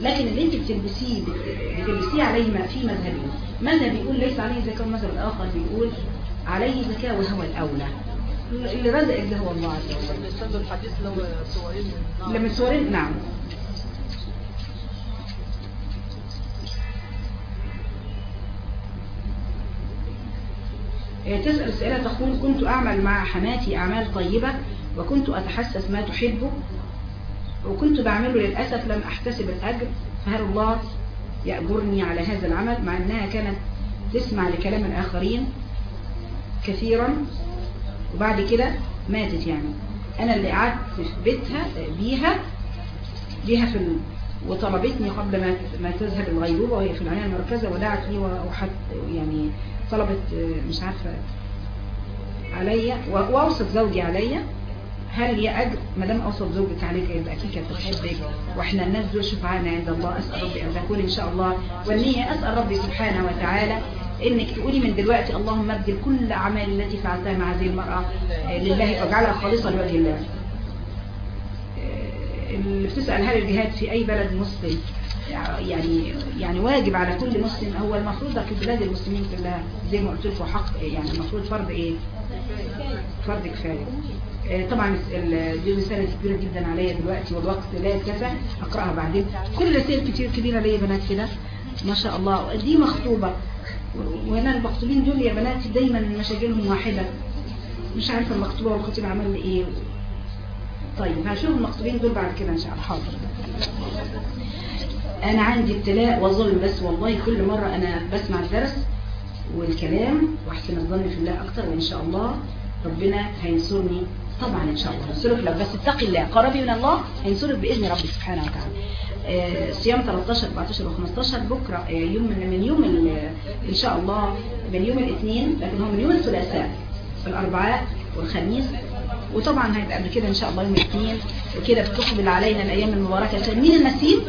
لكن اللي انت بتلبسيه بت- بتلبسيه عليه ما في مذهبين مذهب بيقول ليس عليه زكاة والمذهب الآخر بيقول عليه زكاة وهو الأولى. اللي رزق اللي هو الله عز وجل. صورين لما تصورين نعم. آه، تسأل السائلة تقول كنت أعمل مع حماتي أعمال طيبة؟ وكنت أتحسس ما تحبه وكنت بعمله للأسف لم أحتسب الأجر فهل الله يأجرني على هذا العمل مع أنها كانت تسمع لكلام الآخرين كثيرا؟ وبعد كده ماتت يعني. أنا اللي قعدت في بيتها بيها بيها في ال... وطلبتني قبل ما ما تذهب الغيبوبة وهي في العناية المركزة ودعت لي وحت يعني طلبت مش عارفة عليا وأوصت زوجي عليا. هل لي أجر ما دام أوصت زوجك عليك يبقى أكيد كانت بتحبك وإحنا الناس دول شفعانا عند الله. أسأل ربي أن تكون إن شاء الله والنية. أسأل ربي سبحانه وتعالى إنك تقولي من دلوقتي اللهم ابدل كل الأعمال التي فعلتها مع هذه المرأة آه، لله واجعلها خالصة لوجه الله. اللي بتسأل هل الجهاد في أي بلد مسلم؟ يعني يعني واجب على كل مسلم. هو المفروض في بلاد المسلمين كلها زي ما قلت لكم حق يعني المفروض فرض إيه؟ فرض كفاية. آه، طبعا ال- دي رسالة كبيرة جدا عليا دلوقتي والوقت لا يتسع أقرأها بعدين. كل رسائل كتير كبيرة ليا بنات كده ما شاء الله. دي مخطوبة. و- وهنا المخطوبين دول يا بنات دايما مشاكلهم واحدة. مش عارفة المخطوبة والخطيب عمل لي إيه. طيب هشوف المخطوبين دول بعد كده إن شاء الله. حاضر. أنا عندي ابتلاء وظلم بس والله كل مرة أنا بسمع الدرس والكلام واحسن الظن في الله أكتر وإن شاء الله ربنا هينصرني طبعا إن شاء الله. هينصرك لو بس اتقي الله. قربي من الله هينصرك بإذن ربي سبحانه وتعالى. آه، صيام 13 14 و15 بكرة آه، يوم من يوم إن شاء الله من يوم الاثنين لكن هو من يوم الثلاثاء الاربعاء والخميس. وطبعا هيبقى قبل كده إن شاء الله يوم الاثنين. وكده بتقبل علينا الأيام المباركة. مين النسيم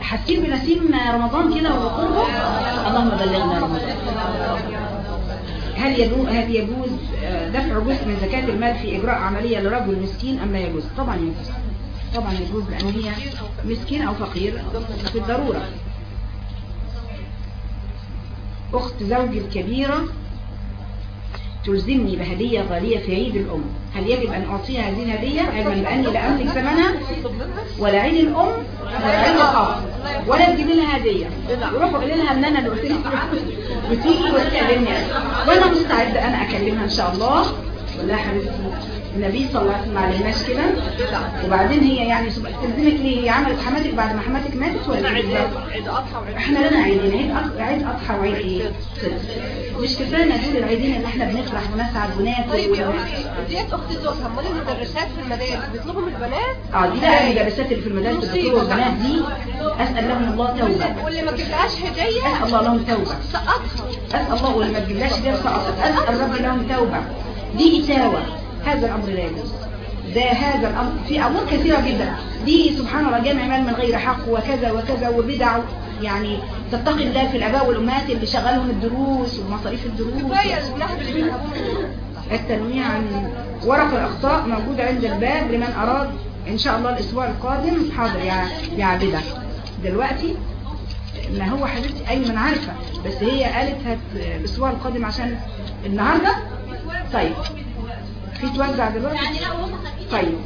حاسين بنسيم رمضان كده وقربه؟ اللهم بلغنا رمضان. هل يجوز هل يجوز آه، دفع جزء من زكاة المال في إجراء عملية لرجل مسكين أم لا يجوز؟ طبعا يجوز طبعا يجوز لأنه هي مسكين أو فقير في الضرورة أخت زوجي الكبيرة تلزمني بهدية غالية في عيد الأم. هل يجب أن أعطيها هذه الهدية؟ علما بأني لا أملك ثمنها؟ ولا عيد الأم؟ ولا عيد الأب ولا تجيب لها هدية. وروحوا قولي لها ان أنا اللي قلت لك وتيجي وتكلمني. وأنا مستعدة أنا أكلمها إن شاء الله. ولا يا حبيبتي. النبي صلى الله عليه وسلم ما علمناش كده وبعدين هي يعني تلزمك ليه؟ هي عملت حماتك بعد ما حماتك ماتت ولا عيد؟ عيد أضحى وعيد إحنا لنا عيدين عيد عيد أضحى وعيد إيه. مش كفاية دول العيدين اللي إحنا بنفرح ونسعد وناكل طيب يا ديت أختي زوجها امال المدرسات في المدارس بيطلبوا البنات؟ آه دي بقى المدرسات اللي في المدارس بتطلب البنات دي. أسأل لهم الله توبة. واللي ما جبتهاش هدية أسأل الله لهم توبة. سقطها. أسأل الله واللي ما تجيبلاش دي سقطت. أسأل ربي لهم توبة. دي إتاوة. هذا الأمر لا يجوز. ده هذا الأمر في أمور كثيرة جدا. دي سبحان الله جامع مال من غير حق وكذا وكذا وبدع. يعني تتقي الله في الآباء والأمهات اللي شغالهم الدروس ومصاريف الدروس. بينهبوه التنويع عن ورق الأخطاء موجود عند الباب لمن أراد إن شاء الله الأسبوع القادم حاضر يا يا عابدة دلوقتي ما هو حبيبتي أيمن عارفة. بس هي قالت هت الأسبوع القادم عشان النهاردة؟ طيب. في توزع دلوقتي طيب.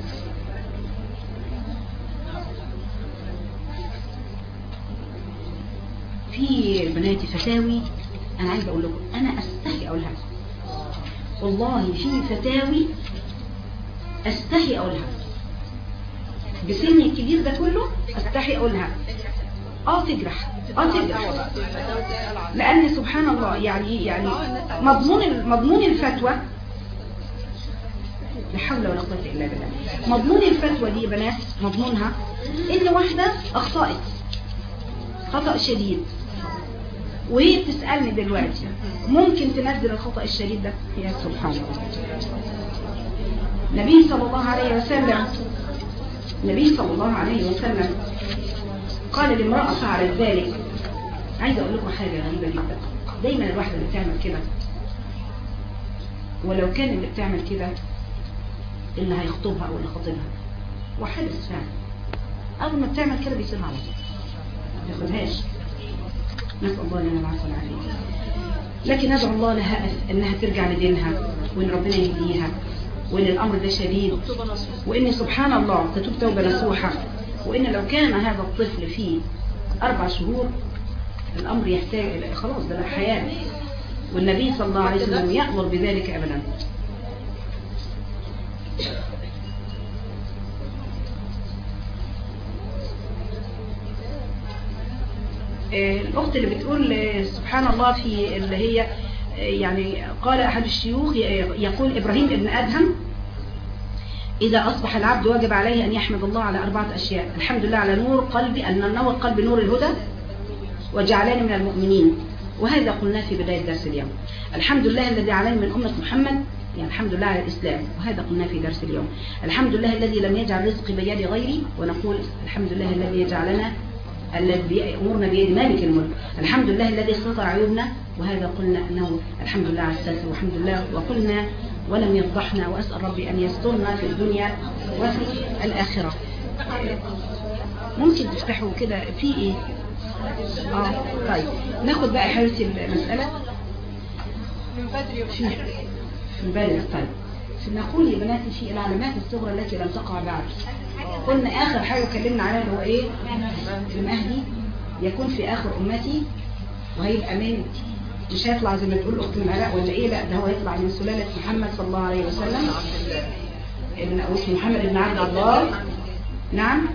في بناتي فتاوي أنا عايزة أقول لكم أنا أستحي أقولها والله في فتاوي أستحي اقولها بسني الكبير ده كله أستحي اقولها آه تجرح. آه تجرح. لأن سبحان الله يعني يعني مضمون مضمون الفتوى لا حول ولا قوة إلا بالله. مضمون الفتوى دي يا بنات مضمونها إن واحدة أخطأت خطأ شديد. وهي بتسألني دلوقتي ممكن تنزل الخطأ الشديد ده؟ يا سبحان الله. النبي صلى الله عليه وسلم النبي صلى الله عليه وسلم قال لامرأة فعلت ذلك عايزة أقول لكم حاجة غريبة جدا. دايما الواحدة اللي بتعمل كده ولو كان اللي بتعمل كده اللي هيخطبها أو اللي خطبها وحدث فعلا. أول ما بتعمل كده بيسيبها على طول ما ياخدهاش نسأل الله لنا العفو والعافية. لكن ندعو الله لها أنها ترجع لدينها وأن ربنا يهديها وأن الأمر ده شديد وأن سبحان الله تتوب توبة نصوحة. وأن لو كان هذا الطفل فيه أربع شهور الأمر يحتاج إلى خلاص ده حياة. والنبي صلى الله عليه وسلم يأمر بذلك أبدا. آه، الأخت اللي بتقول آه، سبحان الله في اللي هي آه، يعني قال أحد الشيوخ يقول إبراهيم ابن أدهم إذا أصبح العبد واجب عليه أن يحمد الله على أربعة أشياء. الحمد لله على نور قلبي أن نور قلبي نور الهدى وجعلني من المؤمنين. وهذا قلنا في بداية درس اليوم. الحمد لله الذي علاني من أمة محمد يعني الحمد لله على الإسلام وهذا قلنا في درس اليوم. الحمد لله الذي لم يجعل رزقي بيد غيري ونقول الحمد لله الذي يجعلنا الذي أمرنا بيد مالك الملك. الحمد لله الذي استطاع عيوبنا وهذا قلنا أنه الحمد لله على الستر والحمد لله وقلنا ولم يفضحنا وأسأل ربي أن يسترنا في الدنيا وفي الآخرة. ممكن تفتحوا كده في إيه؟ آه طيب. ناخد بقى حيرتي المسألة. من بدري في نبالغ طيب نقول يا بناتي في العلامات الصغرى التي لم تقع بعد. قلنا آخر حاجة اتكلمنا عليها اللي هو إيه؟ المهدي. يكون في آخر أمتي وهيبقى من مش هيطلع زي ما تقول أخت من العراق ولا إيه؟ لا ده هو هيطلع من سلالة محمد صلى الله عليه وسلم. ابن اسمه محمد بن عبد الله. نعم.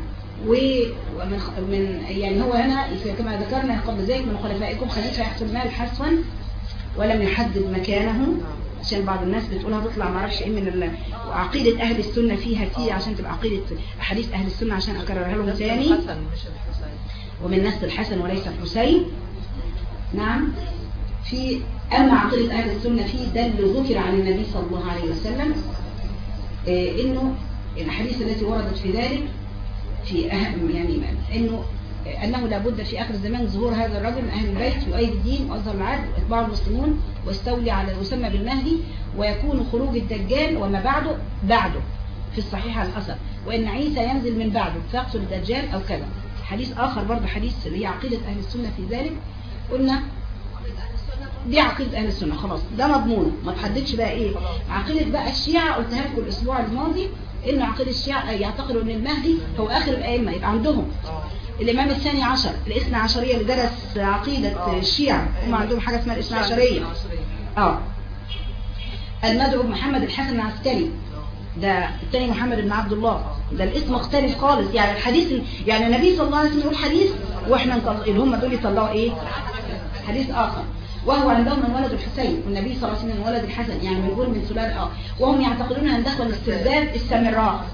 ومن من يعني هو هنا كما ذكرنا قبل ذلك من خلفائكم خليفة يحصل المال حصوا ولم يحدد مكانه. عشان بعض الناس بتقولها تطلع ما أعرفش إيه من ال... وعقيدة أهل السنة فيها كتير عشان تبقى عقيدة أحاديث أهل السنة عشان أكررها لهم تاني. ومن نسل الحسن وليس الحسين. نعم. في أما عقيدة أهل السنة في دل ذكر عن النبي صلى الله عليه وسلم آه، إنه الأحاديث التي وردت في ذلك في أهم يعني إنه أنه لابد في آخر الزمان ظهور هذا الرجل من أهل البيت يؤيد الدين ويظهر العدل ويتبعه المسلمون ويستولي على يسمى بالمهدي ويكون خروج الدجال وما بعده بعده في الصحيح على الأثر وإن عيسى ينزل من بعده فيقتل الدجال أو كذا. حديث آخر برضه حديث اللي هي عقيدة أهل السنة في ذلك. قلنا دي عقيدة أهل السنة خلاص. ده مضمون. ما تحددش بقى إيه. عقيدة بقى الشيعة قلتها لكم الأسبوع الماضي إن عقيدة الشيعة يعتقدوا إن المهدي هو آخر الأئمة يبقى عندهم. الإمام الثاني عشر الإثنى عشرية اللي درس عقيدة الشيعة. هم عندهم حاجة اسمها الإثنى عشرية. آه. المدعو محمد الحسن العسكري. ده التاني محمد بن عبد الله. ده الاسم مختلف خالص. يعني الحديث يعني النبي صلى الله عليه وسلم يقول حديث وإحنا نطلع اللي هم دول يطلعوا إيه؟ حديث آخر. وهو عندهم من ولد الحسين والنبي صلى الله عليه وسلم من ولد الحسن. يعني بنقول من سلالة آه. وهم يعتقدون أن دخل استرداد السامراء.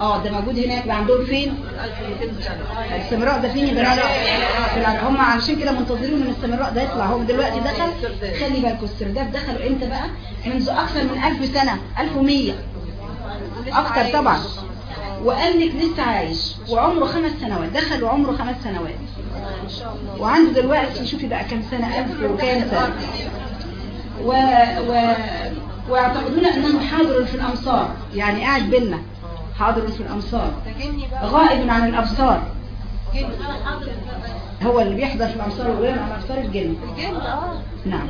آه ده موجود هناك ده عندهم فين؟ 1200 سنة السامراء ده فين العراق هم علشان كده منتظرين إن السامراء ده يطلع. هو دلوقتي دخل خلي بالكم السرداب دخلوا إمتى بقى؟ منذ أكثر من 1000 سنة 1100 أكتر طبعا. وقال لك لسه عايش وعمره خمس سنوات. دخل وعمره خمس سنوات. وعنده دلوقتي شوفي بقى كام سنة ألف وكام سنة. و... و... ويعتقدون أنه حاضر في الأمصار يعني قاعد بينا حاضر في الأمصار. غائب عن الأبصار. هو اللي بيحضر في الأمصار وغير عن الأبصار الجن. نعم.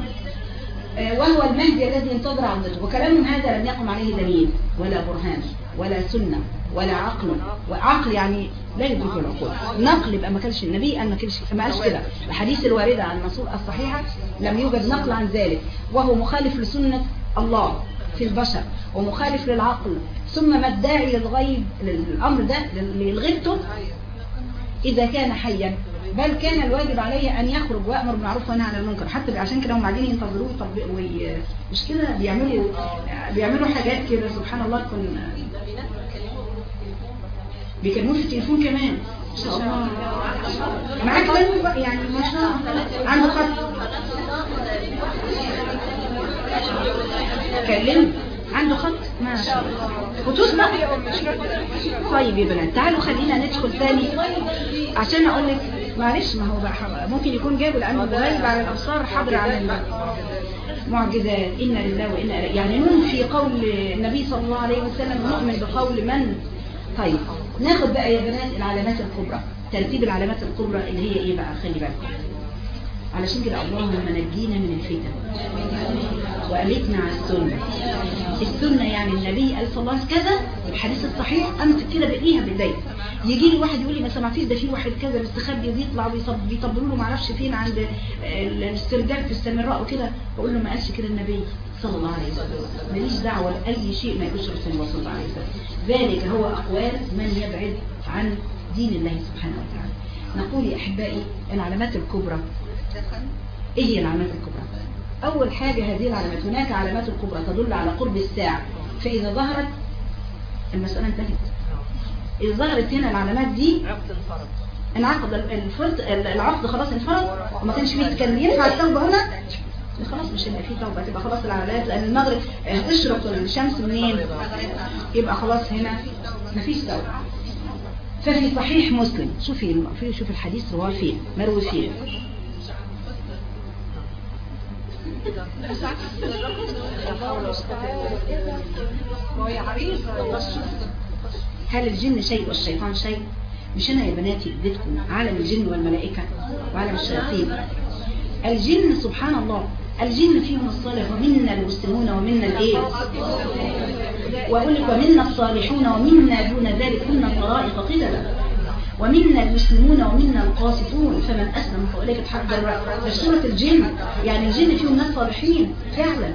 آه، وهو المهدي الذي انتظر عودته وكلامهم هذا لم يقم عليه دليل ولا برهان ولا سنة ولا عقل. وعقل يعني لا يدرك العقول. نقل يبقى ما كانش النبي قال ما كانش ما قالش كده. الحديث الواردة عن الرسول الصحيحة لم يوجد نقل عن ذلك. وهو مخالف لسنة الله في البشر ومخالف للعقل ثم ما الداعي للغيب للأمر ده للغيبته؟ إذا كان حيا. بل كان الواجب عليه أن يخرج ويأمر بالمعروف وينهى عن المنكر. حتى عشان كده هم قاعدين ينتظروه. يطبقوا. مش كده؟ بيعملوا بيعملوا حاجات كده سبحان الله تكون بيكلموه في التليفون كمان. ما شاء بقى؟ يعني ما شاء الله. عنده خط؟ كلمه عنده خط؟ ما شاء الله. خطوط بقى طيب يا بنات تعالوا خلينا ندخل تاني عشان أقول لك معلش ما هو بقى ممكن يكون جاب لأنه غايب على الأبصار حاضر على المعجزات إنا لله وإنا إليه يعني ننفي قول النبي صلى الله عليه وسلم نؤمن بقول من؟ طيب ناخد بقى يا بنات العلامات الكبرى. ترتيب العلامات الكبرى اللي هي إيه بقى؟ خلي بالكم. علشان كده اللهم نجينا من الفتن. وأمتنا على السنة. السنة يعني النبي قال صلى الله عليه وسلم كذا الحديث الصحيح أنا كده بقيها بالليل يجي لي واحد يقول لي ما سمعتيش ده في واحد كذا مستخبي وبيطلع ويصب- بيطبلوا له ما أعرفش فين عند ال- الاسترداد في السامراء وكده. بقول له ما قالش كده النبي صلى الله عليه وسلم. ماليش دعوة لأي شيء ما يقولش رسول الله صلى الله عليه وسلم. ذلك هو أقوال من يبعد عن دين الله سبحانه وتعالى. نقول يا أحبائي العلامات الكبرى. إيه العلامات الكبرى؟ أول حاجة هذه العلامات هناك علامات الكبرى تدل على قرب الساعة فإذا ظهرت المسألة انتهت. إذا ظهرت هنا العلامات دي عقد انعقد الفرد العقد خلاص انفرد وما كانش فيه كان ينفع التوبة هنا؟ خلاص مش هيبقى فيه توبة تبقى خلاص العلامات لأن المغرب هتشرق الشمس منين؟ يبقى خلاص هنا مفيش توبة. ففي صحيح مسلم شوفي في شوف الحديث رواه فيه مروي هل الجن شيء والشيطان شيء؟ مش أنا يا بناتي اديتكم عالم الجن والملائكة وعالم الشياطين. الجن سبحان الله الجن فيهم الصالح ومنا المسلمون ومنا الايه وأقول لك ومنا الصالحون ومنا دون ذلك كنا طرائق قددا ومنا المسلمون ومنا القاسطون فمن أسلم فأولئك تحضر بشرة الجن يعني الجن فيهم ناس صالحين فعلا.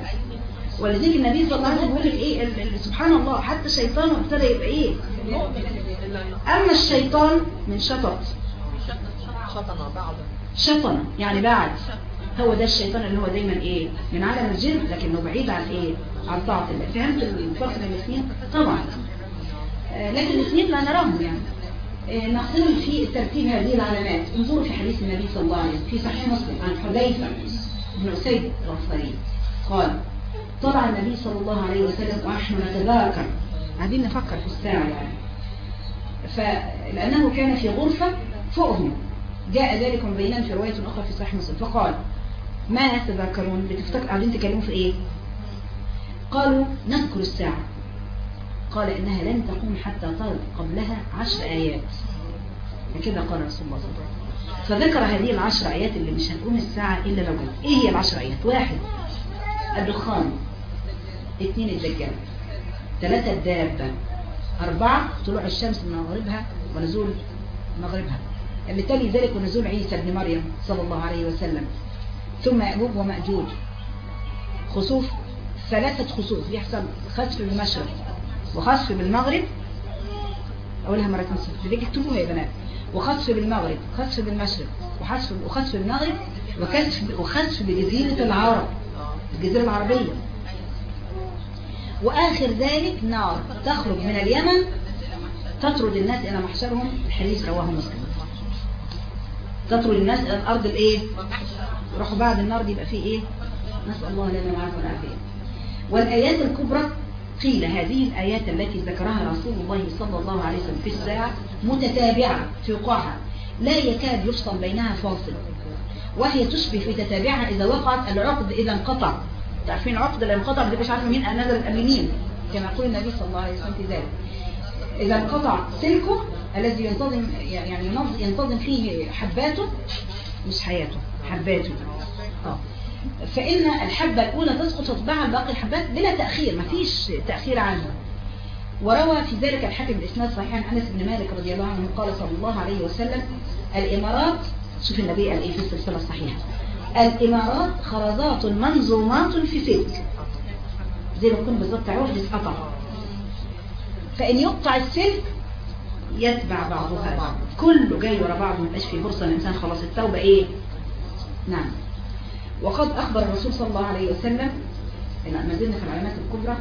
ولذلك النبي صلى الله عليه وسلم يقول لك إيه سبحان الله حتى الشيطان ابتدى يبقى إيه؟ أما الشيطان من شطط. شطن يعني بعد. هو ده الشيطان اللي هو دايما إيه؟ من عالم الجن لكنه بعيد عن إيه؟ عن طاعة الله. فهمت الفرق بين الاثنين؟ طبعا. آه، لكن الاثنين لا نراهم يعني. آه، نقترب في ترتيب هذه العلامات. انظروا في حديث النبي صلى الله عليه وسلم في صحيح مسلم عن حذيفة بن أسيد الغفاري. قال طلع النبي صلى الله عليه وسلم ونحن نتذاكر قاعدين نفكر في الساعة يعني. فلأنه كان في غرفة فوقهم. جاء ذلك مبينا في رواية أخرى في صحيح مسلم. فقال ما تذكرون بتفتكر قاعدين تكلموا في إيه؟ قالوا نذكر الساعة. قال إنها لن تقوم حتى ترد قبلها عشر آيات. كده قال رسول الله صلى الله عليه وسلم. فذكر هذه العشر آيات اللي مش هتقوم الساعة إلا لو جت إيه هي العشر آيات؟ واحد الدخان. اثنين الدجال. ثلاثة الدابة. أربعة طلوع الشمس من مغربها ونزول مغربها. اللي تلي ذلك ونزول عيسى بن مريم صلى الله عليه وسلم. ثم يأجوج ومأجوج. خسوف ثلاثة خسوف. بيحصل خسف بالمشرق وخسف بالمغرب أقولها مرة نصف بدك اكتبوها يا بنات وخسف بالمغرب خسف بالمشرق وخسف وخسف بالمغرب وخسف وخسف بجزيرة العرب الجزيرة العربية. وآخر ذلك نار تخرج من اليمن تطرد الناس إلى محشرهم. الحديث رواه مسلم. تطرد الناس إلى الأرض الإيه؟ يروحوا بعد النار دي يبقى فيه إيه؟ نسأل الله لنا وعليكم العافية. والآيات الكبرى قيل هذه الآيات التي ذكرها رسول الله صلى الله عليه وسلم في الساعة متتابعة في وقوعها لا يكاد يفصل بينها فاصل. وهي تشبه في تتابعها إذا وقعت العقد إذا انقطع. تعرفين العقد اللي انقطع ما تبقاش عارفة مين نزل مين كما يقول النبي صلى الله عليه وسلم في ذلك. إذا انقطع سلكه الذي ينتظم يعني ينتظم فيه حباته مش حياته حباته. آه. فإن الحبة الأولى تسقط وتتبعها باقي الحبات بلا تأخير ما فيش تأخير عنها وروى في ذلك الحاكم بإسناد صحيح عن أنس بن مالك رضي الله عنه قال صلى الله عليه وسلم الإمارات شوف النبي قال إيه في السلسلة الصحيحة. الإمارات خرزات منظومات في سلك زي ما يكون بالظبط عقد اتقطع فإن يقطع السلك يتبع بعضها بعض. كله جاي ورا بعض ما يبقاش في فرصة الإنسان خلاص التوبة إيه؟ نعم. وقد أخبر الرسول صلى الله عليه وسلم ما زلنا في العلامات الكبرى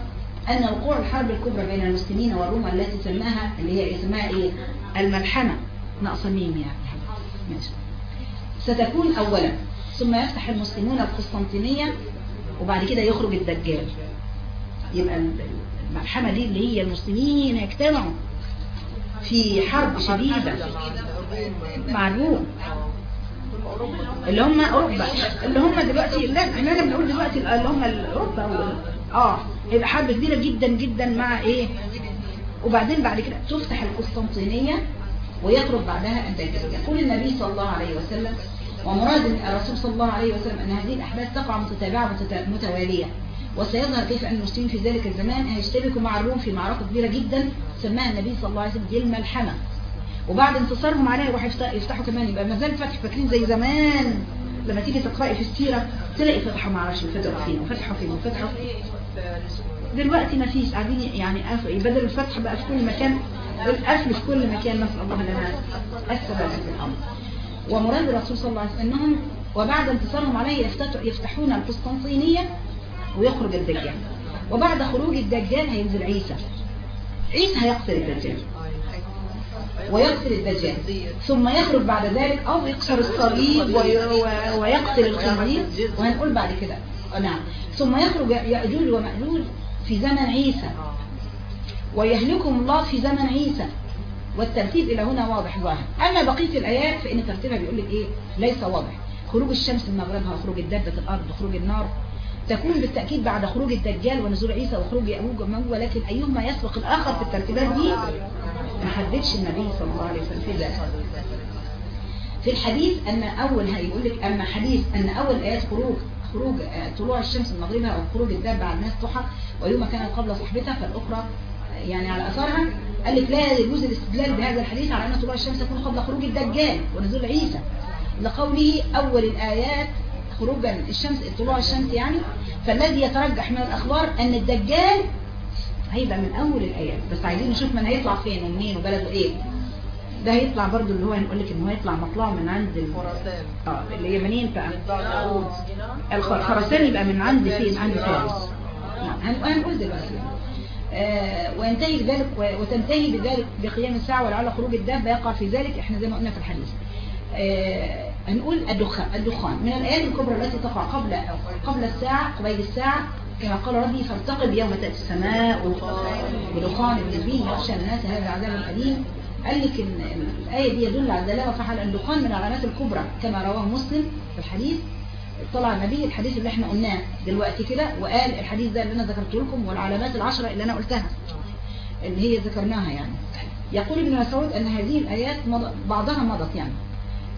أن وقوع الحرب الكبرى بين المسلمين والروم التي سماها اللي هي اسمها إيه؟ الملحمة. ناقص ميم يعني. ماشي. ستكون أولا. ثم يفتح المسلمون القسطنطينية وبعد كده يخرج الدجال. يبقى الملحمة دي اللي هي المسلمين يجتمعوا في حرب شديدة مع الروم. اللي هم أوروبا. اللي هم دلوقتي لا إحنا بنقول دلوقتي اللي هم أوروبا آه هيبقى حرب كبيرة جدا جدا مع إيه؟ وبعدين بعد كده تفتح القسطنطينية ويخرج بعدها الدجال يقول النبي صلى الله عليه وسلم ومراد الرسول صلى الله عليه وسلم أن هذه الأحداث تقع متتابعة متت- متوالية. وسيظهر كيف أن المسلمين في ذلك الزمان هيشتبكوا مع الروم في معركة كبيرة جدا سماها النبي صلى الله عليه وسلم دي الملحمه وبعد انتصارهم عليها يفت- يفتحوا كمان. يبقى ما زال فتح فاكرين زي زمان. لما تيجي تقرأي في السيرة تلاقي فتحوا ما أعرفش فتحوا فين وفتحوا فين وفتحوا دلوقتي ما فيش. قاعدين يعني بدل الفتح بقى في كل مكان. القفل في كل مكان نسأل الله لنا الثبات في الأمر. ومراد الرسول صلى الله عليه وسلم إنهم وبعد انتصارهم عليه يفتحون القسطنطينية ويخرج الدجال. وبعد خروج الدجال هينزل عيسى. عيسى هيقتل الدجال. ويقتل الدجال ثم يخرج بعد ذلك أو يكسر الصليب ويقتل الخنزير. وهنقول بعد كده. نعم. ثم يخرج يأجوج ومأجوج في زمن عيسى. ويهلكهم الله في زمن عيسى. والترتيب إلى هنا واضح ظاهر. أما بقية الآيات فإن ترتيبها بيقول لك إيه؟ ليس واضح. خروج الشمس من مغربها وخروج الدابة الأرض وخروج النار. تكون بالتأكيد بعد خروج الدجال ونزول عيسى وخروج يأجوج ومأجوج ولكن أيهما يسبق الآخر في الترتيبات دي؟ ما حددش النبي صلى الله عليه وسلم في ذلك. في الحديث أن أول هيقول لك أما حديث أن أول آيات خروج خروج آه، طلوع الشمس من مغربها أو خروج الدابة على الناس ضحى ويوم كانت قبل صحبتها فالأخرى آه، يعني على أثرها قال لك لا يجوز الاستدلال بهذا الحديث على أن طلوع الشمس يكون قبل خروج الدجال ونزول عيسى. لقوله أول الآيات خروجا الشمس طلوع الشمس يعني. فالذي يترجح من الأخبار أن الدجال هيبقى من أول الآيات بس عايزين نشوف من هيطلع فين ومنين وبلده إيه. ده هيطلع برضو اللي هو هنقول لك إن هو يطلع مطلعه من عند. خراسان. آه اللي هي منين بقى؟ الخرسان يبقى من عند فين؟ عند فارس نعم هن- هنقول دلوقتي. آه وينتهي بذلك وتنتهي بذلك بقيام الساعة ولعل خروج الدابة يقع في ذلك. إحنا زي ما قلنا في الحديث. آه هنقول الدخان الدخان. من الآيات الكبرى التي تقع قبل قبل الساعة قبيل الساعة كما قال ربي فارتقب يوم تأتي السماء بدخان مبين يخشى الناس هذا العذاب الأليم قال لك إن الآية دي يدل على الدلالة فحل الدخان من العلامات الكبرى كما رواه مسلم في الحديث. طلع النبي الحديث اللي إحنا قلناه دلوقتي كده وقال الحديث ده اللي أنا ذكرته لكم والعلامات العشرة اللي أنا قلتها اللي هي ذكرناها يعني. يقول ابن مسعود أن هذه الآيات مض... بعضها مضت يعني.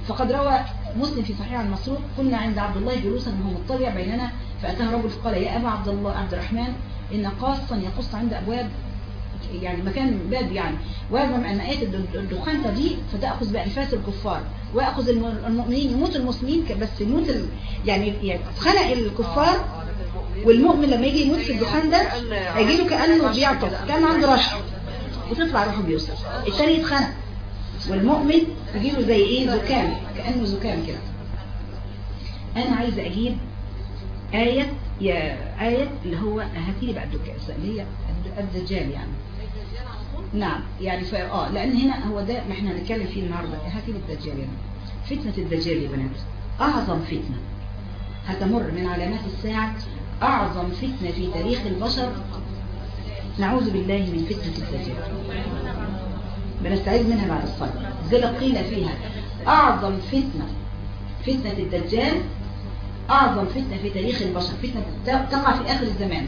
فقد روى مسلم في صحيح عن مسروق كنا عند عبد الله جلوسا وهو مطلع بيننا فأتاه رجل فقال يا أبا عبد الله عبد الرحمن إن قاصا يقص عند أبواب يعني مكان باب يعني ويزعم أن آية الد- الدخان تضيء فتأخذ بانفاس الكفار الم- المؤمنين يموت المسلمين بس يموت ال... يعني يعني خلق الكفار والمؤمن لما يجي يموت في الدخان ده هيجي له كأنه بيعطس كان عنده رشح وتطلع روحه بيوصل التاني يتخنق. والمؤمن يجي له زي إيه؟ زكام. كأنه زكام كده. أنا عايزة أجيب آية يا آية اللي هو هاتي لي بقى الدجال. اللي هي الدجال يعني. نعم. يعني ف... آه لأن هنا هو ده ما إحنا هنتكلم فيه النهارده. هاتي لي الدجال يعني فتنة الدجال يا بنات. أعظم فتنة هتمر من علامات الساعة أعظم فتنة في تاريخ البشر. نعوذ بالله من فتنة الدجال. بنستعيذ منها بعد الصلاة. زي قيل فيها أعظم فتنة فتنة الدجال أعظم فتنة في تاريخ البشر فتنة تقع في آخر الزمان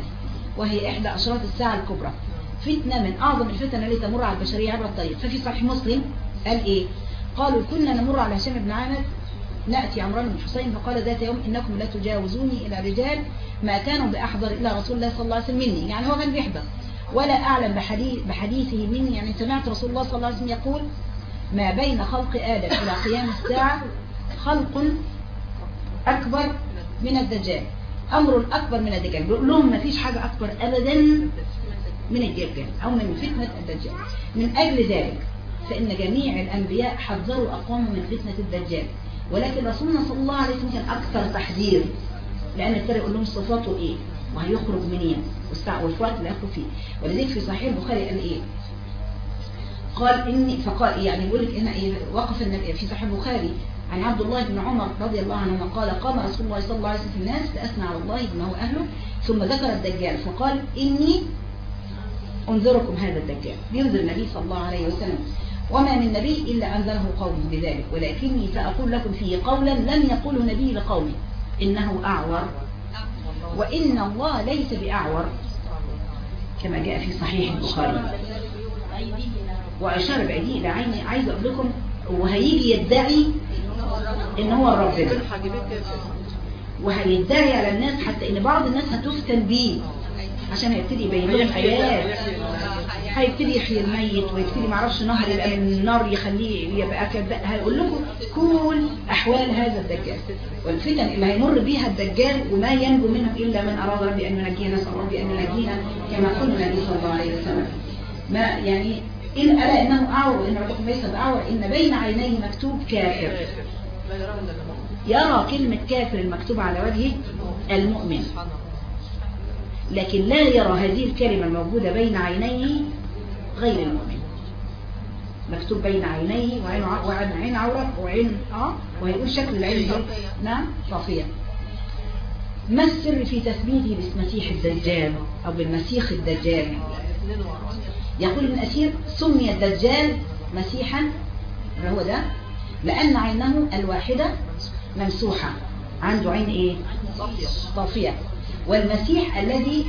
وهي إحدى أشراط الساعة الكبرى. فتنة من أعظم الفتن التي تمر على البشرية عبر الطريق ففي صحيح مسلم قال إيه؟ قالوا كنا نمر على هشام بن عامر نأتي عمران بن حسين فقال ذات يوم إنكم لا تجاوزوني إلى رجال ما كانوا بأحضر إلا رسول الله صلى الله عليه وسلم مني. يعني هو كان بيحضر. ولا أعلم بحديث بحديثه مني. يعني سمعت رسول الله صلى الله عليه وسلم يقول ما بين خلق آدم إلى قيام الساعة خلق أكبر من الدجال. أمر أكبر من الدجال. بيقول لهم ما فيش حاجة أكبر أبدا من الدجال أو من فتنة الدجال. من أجل ذلك فإن جميع الأنبياء حذروا أقوام من فتنة الدجال. ولكن رسولنا صلى الله عليه وسلم كان أكثر تحذير. لأن ابتدى يقول لهم صفاته إيه؟ وهيخرج منين والساعة والوقت اللي هيخرج فيه. ولذلك في صحيح البخاري قال إيه؟ قال إني فقال يعني يقول لك إن إيه؟ وقف النبي في صحيح البخاري عن عبد الله بن عمر رضي الله عنهما قال قام رسول الله صلى الله عليه وسلم في الناس فأثنى على الله بما هو أهله ثم ذكر الدجال. فقال إني أنذركم هذا الدجال. ينذر النبي صلى الله عليه وسلم. وما من نبي إلا أنذره قومه بذلك. ولكني سأقول لكم فيه قولا لم يقوله نبي لقومه. إنه أعور وإن الله ليس بأعور كما جاء في صحيح البخاري. وأشار بأيديه إلى عيني عايز أقول لكم وهيجي يدعي إن هو ربنا. وهيدعي على الناس حتى إن بعض الناس هتفتن بيه. عشان هيبتدي يبين لهم ايات هيبتدي يحيي الميت ويبتدي معرفش نهر يبقى من النار يخليه يبقى كذا هيقول لكم كل أحوال هذا الدجال والفتن اللي هيمر بيها الدجال وما ينجو منه إلا من أراد ربي أن ينجينا نسأل ربي أن ينجينا كما قال النبي صلى الله عليه وسلم. ما يعني إن ألا إنه أعور وإن ربكم ليس بأعور إن بين عينيه مكتوب كافر. يرى كلمة كافر المكتوبة على وجهه المؤمن. لكن لا يرى هذه الكلمة الموجودة بين عينيه غير المؤمن. مكتوب بين عينيه وعين وعين عين عورة وعين آه وهيقول شكل العين نعم صافية ما السر في تثبيته باسم الدجال أو بالمسيح الدجال؟ يقول ابن أسير سمي الدجال مسيحا اللي هو ده؟ لأن عينه الواحدة ممسوحة. عنده عين إيه؟ طافية والمسيح الذي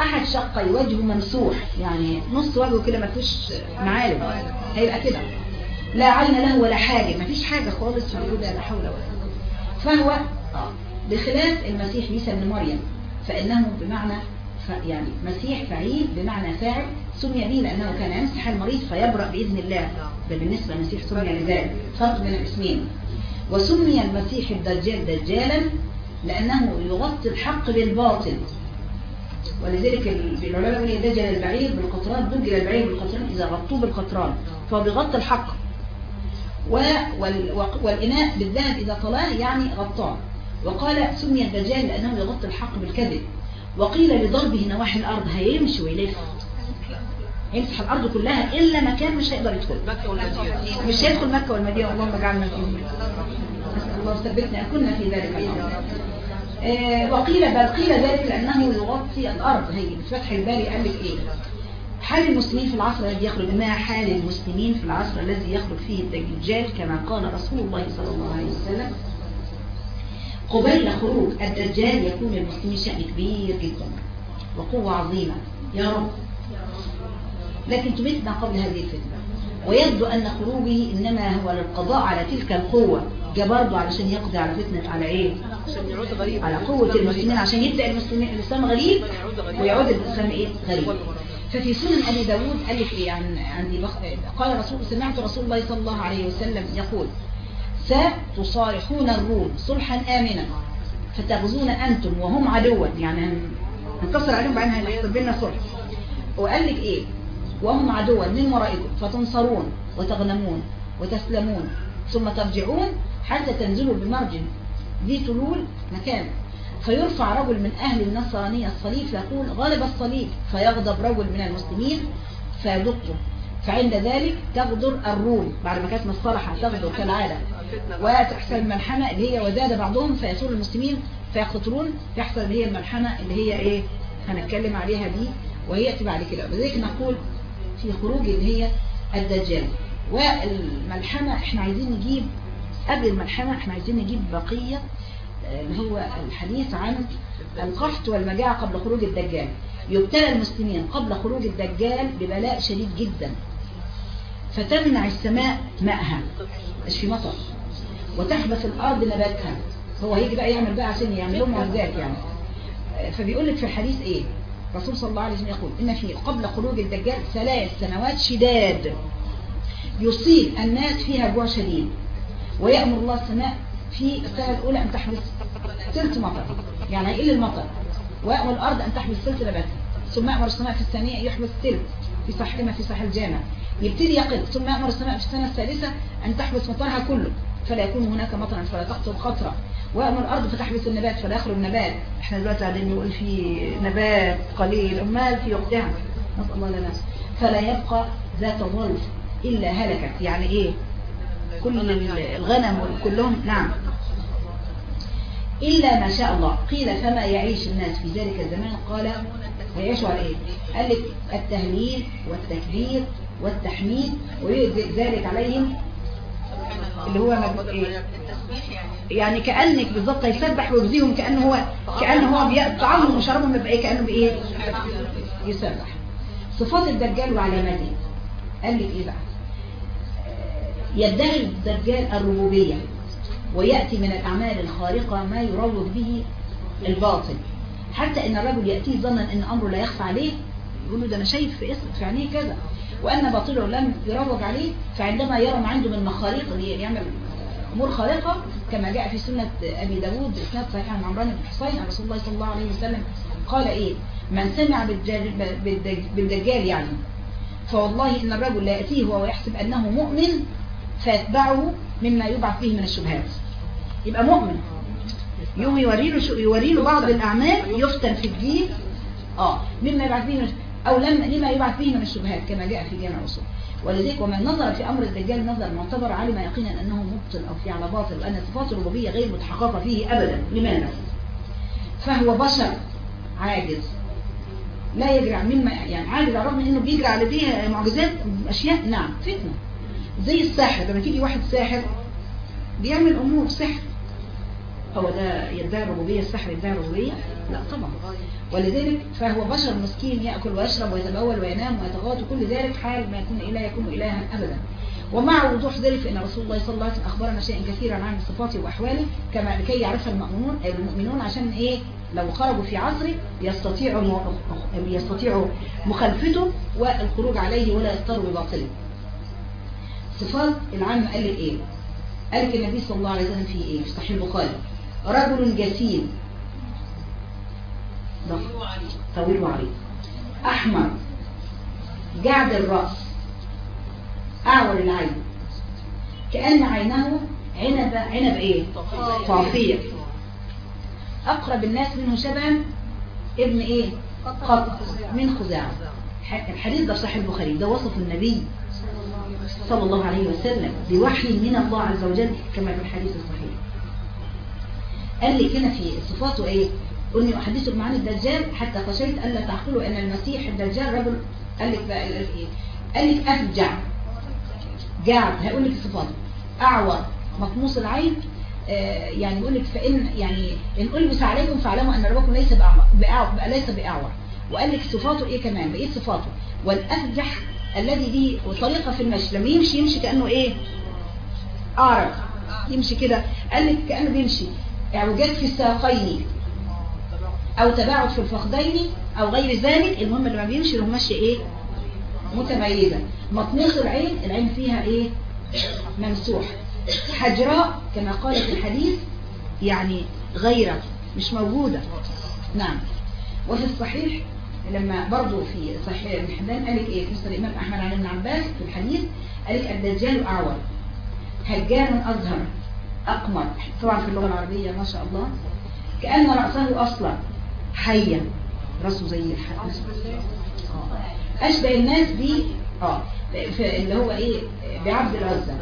أحد شقي وجهه ممسوح يعني نص وجهه كده ما فيهوش معالم. هيبقى كده. لا عين له ولا حاجة. ما فيش حاجة خالص موجودة لا حول ولا قوة. فهو بخلاف المسيح عيسى بن مريم فإنه بمعنى يعني مسيح فعيل بمعنى فاعل سمي به لأنه كان يمسح المريض فيبرأ بإذن الله. ده بالنسبة للمسيح سمي لذلك. فرق بين الاسمين. وسمي المسيح الدجال دجالا لأنه يغطي الحق بالباطل. ولذلك العلماء يقول يدجل البعير بالقطران دجل البعير بالقطران إذا غطوه بالقطران. فهو بيغطي الحق والإناء بالذهب إذا طلاه يعني غطاه. وقال سمي الدجال لأنه يغطي الحق بالكذب. وقيل لضربه نواحي الأرض هيمشي ويلف. هيمسح الأرض كلها إلا مكان مش هيقدر يدخل. مش هيدخل مكة والمدينة اللهم اجعلنا فيهم نسأل الله ثبتنا كنا في ذلك الأمر. وقيل بل قيل ذلك لأنه يغطي الأرض. هي فتح الباري قال لك إيه؟ حال المسلمين في العصر الذي يخرج ما حال المسلمين في العصر الذي يخرج فيه الدجال كما قال رسول الله صلى الله عليه وسلم؟ قبيل خروج الدجال يكون للمسلمين شأن كبير جدا وقوة عظيمة. يا رب. لكن تمتنا قبل هذه الفتنة. ويبدو أن خروجه إنما هو للقضاء على تلك القوة. جاء برضه علشان يقضي على فتنة على إيه؟ عشان يعود غريب. على قوة المسلمين عشان يبدأ المسلمين الإسلام غريب ويعود الإسلام إيه؟ غريب. ففي سنن أبي داود قال لك إيه؟ عن عندي بخ... قال رسول سمعت رسول الله صلى الله عليه وسلم يقول ستصارحون الروم صلحا آمنا. فتغزون أنتم وهم عدوا. يعني هن- هنكسر عليهم بعدين هيحصل بيننا صلح. وقال لك إيه؟ وهم عدوا من ورائكم فتنصرون وتغنمون وتسلمون ثم ترجعون حتى تنزلوا بمرج ذي تلول مكان. فيرفع رجل من أهل النصرانية الصليب فيقول غلب الصليب. فيغضب رجل من المسلمين فيدقه فعند ذلك تغدر الروم. بعد ما كانت مصطلحة تغدر كالعادة. وتحصل الملحمة اللي هي وزاد بعضهم فيثور المسلمين فيقتلون تحصل اللي هي الملحمة اللي هي إيه؟ هنتكلم عليها دي وهي بعد كده وذلك نقول في خروج اللي هي الدجال. والملحمة إحنا عايزين نجيب قبل الملحمة إحنا عايزين نجيب بقية آه، اللي هو الحديث عن القحط والمجاعة قبل خروج الدجال. يبتلى المسلمين قبل خروج الدجال ببلاء شديد جدا. فتمنع السماء ماءها. مش في مطر. وتحبس الأرض نباتها. هو هيجي بقى يعمل بقى عشان يعمل معجزات يعني. آه، فبيقول لك في الحديث إيه؟ الرسول صلى الله عليه وسلم يقول إن في قبل خروج الدجال ثلاث سنوات شداد يصيب الناس فيها جوع شديد ويأمر الله السماء في السنة الأولى أن تحبس ثلث مطر يعني هيقل المطر ويأمر الأرض أن تحبس ثلث نباتها ثم يأمر السماء في الثانية يحبس ثلث في صح كما في صحيح الجامع. يبتدي يقل ثم يأمر السماء في السنة الثالثة أن تحبس مطرها كله فلا يكون هناك مطرا فلا تقتل قطرة ويأمر الأرض فتحبس النبات فلا يخرج نبات إحنا دلوقتي قاعدين نقول في نبات قليل أمال في وقتها. نسأل الله لنا. فلا يبقى ذات ظلف إلا هلكت. يعني إيه؟ كل الغنم كلهم نعم. إلا ما شاء الله. قيل فما يعيش الناس في ذلك الزمان؟ قال ويعيشوا على إيه؟ قال لك التهليل والتكبير والتحميد ويجزئ ذلك عليهم اللي هو مج- إيه؟ يعني كأنك بالظبط يسبح ويجزيهم كأنه هو كأنه هو بي- طعامهم وشرابهم يبقى إيه؟ كأنه بإيه؟ يسبح. صفات الدجال وعلاماته قال لك إيه بقى؟ يدعي الدجال الربوبية ويأتي من الأعمال الخارقة ما يروج به الباطل. حتى إن الرجل يأتيه ظنا إن أمره لا يخفى عليه يقول له ده أنا شايف في اسم في عينيه كذا وأن باطله لم يروج عليه فعندما يرى ما عنده من مخاريق اللي يعمل أمور خارقة كما جاء في سنة أبي داود بإسناد صحيح عن عمران بن حصين عن رسول الله صلى الله عليه وسلم قال إيه؟ من سمع بالدجال, بالدج- بالدجال يعني فوالله إن الرجل لا يأتيه وهو يحسب أنه مؤمن فيتبعه مما يبعث به من الشبهات. يبقى مؤمن. يوم يوري له شو يوري له بعض الأعمال يفتن في الدين آه مما يبعث من أو لما لما يبعث به من الشبهات كما جاء في جامع الأصول ولذلك ومن نظر في أمر الدجال نظر معتبر علم يقينا أنه مبطل أو في على باطل وأن صفات الربوبية غير متحققة فيه أبدا. لماذا؟ فهو بشر عاجز. لا يجري مما يعني عاجز على الرغم إنه بيجري على دي معجزات اشياء نعم فتنة. زي الساحر لما تيجي واحد ساحر بيعمل أمور سحر. هو ده يدعي الربوبية السحر يدعي الربوبية؟ لا طبعا. ولذلك فهو بشر مسكين يأكل ويشرب ويتبول وينام ويتغاط وكل ذلك حال ما يكون اله يكون الها ابدا. ومع وضوح ذلك فإن رسول الله صلى الله عليه وسلم أخبرنا شيئا كثيرا عن صفاته وأحواله كما لكي يعرفها المؤمنون المؤمنون عشان إيه؟ لو خرجوا في عصره يستطيعوا يستطيعوا مخالفته والخروج عليه ولا يضطروا بباطله صفات العامة قال لك إيه؟ قال النبي صلى الله عليه وسلم في إيه؟ في صحيح البخاري رجل جسيم طويل وعريض. أحمر. جعد الرأس. أعور العين. كأن عينه عنب عنب إيه؟ طافية. أقرب الناس منه شبها ابن إيه؟ قط من خزاعة. الحديث ده صحيح البخاري. ده وصف النبي صلى الله عليه وسلم بوحي من الله عز وجل كما في الحديث الصحيح. قال لي هنا في صفاته إيه؟ قلني أحدثكم عن الدجال حتى خشيت ألا تعقلوا أن المسيح الدجال رجل قال لك بقى إيه؟ قال لك أفجع جعد هيقول لك صفاته أعور. مطموس العين. آه يعني يقول لك فإن يعني إن ألبس عليكم فاعلموا أن ربكم ليس بأعور, ليس بأعور. وقال لك صفاته إيه كمان؟ بقيت صفاته. والأفجح الذي به طريقة في المشي. لما يمشي يمشي كأنه إيه؟ أعرج. يمشي كده. قال لك كأنه بيمشي. إعوجاج في الساقين. أو تباعد في الفخذين أو غير ذلك المهم لما بيمشي له ماشي إيه؟ متميزة مطموس العين العين فيها إيه؟ ممسوح. حجراء كما قال في الحديث يعني غير مش موجودة. نعم. وفي الصحيح لما برضو في صحيح ابن حبان قال لك إيه؟ مسند الإمام أحمد عن ابن عباس في الحديث قال لك الدجال أعور. هجان أزهر أقمر. طبعا في اللغة العربية ما شاء الله كأن رأسه أصلا. حيا راسه زي الحي آه. أشبه الناس ب آه اللي هو إيه؟ بعبد العزى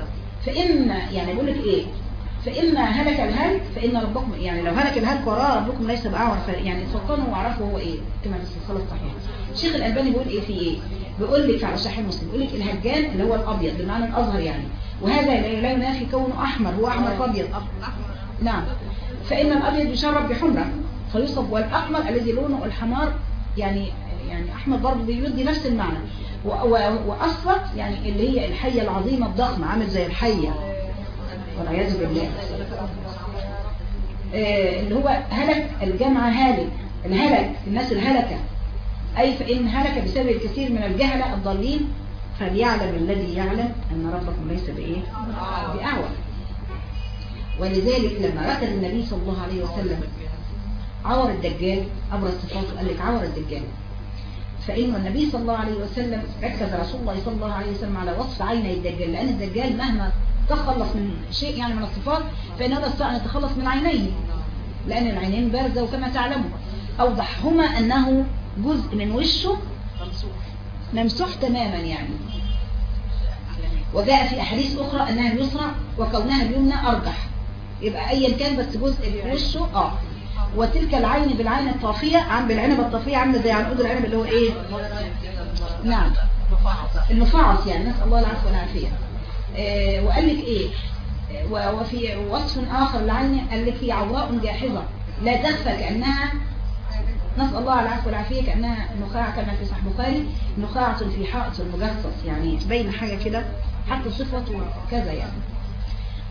فاما يعني بيقول لك إيه؟ فإما هلك الهلك فإن ربكم يعني لو هلك الهلك وراء ربكم ليس بأعور. ف- يعني تفطنوا واعرفوا هو إيه؟ كما في الصلاة الصحيحة. الشيخ الألباني بيقول إيه في إيه؟ بيقول لك على صحيح مسلم بيقول لك الهجان اللي هو الأبيض بمعنى الأزهر يعني. وهذا لا ينافي كونه أحمر هو أحمر فأبيض. نعم. فإن الأبيض يشرب بحمرة. فيصب والأحمر الذي لونه الحمار يعني يعني أحمر برضه بيودي نفس المعنى. و- و- وأصفر يعني اللي هي الحية العظيمة الضخمة عامل زي الحية. والعياذ بالله. آه، اللي هو هلك الجمع هالك الهلك الناس الهلكة. أي فإن هلك بسبب الكثير من الجهلة الضالين فليعلم الذي يعلم أن ربكم ليس بإيه؟ بأعور. ولذلك لما ركز النبي صلى الله عليه وسلم عور الدجال أبرز صفاته قال لك عور الدجال. فإن النبي صلى الله عليه وسلم ركز رسول الله صلى الله عليه وسلم على وصف عيني الدجال لأن الدجال مهما تخلص من شيء يعني من الصفات فإنه لا يستطيع أن يتخلص من عينيه لأن العينين بارزة وكما تعلمون. أوضحهما أنه جزء من وشه ممسوح تماما يعني. وجاء في أحاديث أخرى أنها اليسرى وكونها اليمنى أرجح. يبقى أيا كان بس جزء في وشه آه. وتلك العين بالعين الطافية عن بالعنب الطافية عاملة زي عنقود العنب اللي هو إيه؟ نعم. المفعص يعني نسأل الله العفو والعافية. آه وقال لك إيه؟ و- وفي وصف آخر للعين قال لك هي عوراء جاحظة لا تخفى كأنها نسأل الله العفو والعافية كأنها نخاع كما في صحيح البخاري نخاعة في حائط مجصص يعني بين حاجة كده حتى صفته كذا يعني.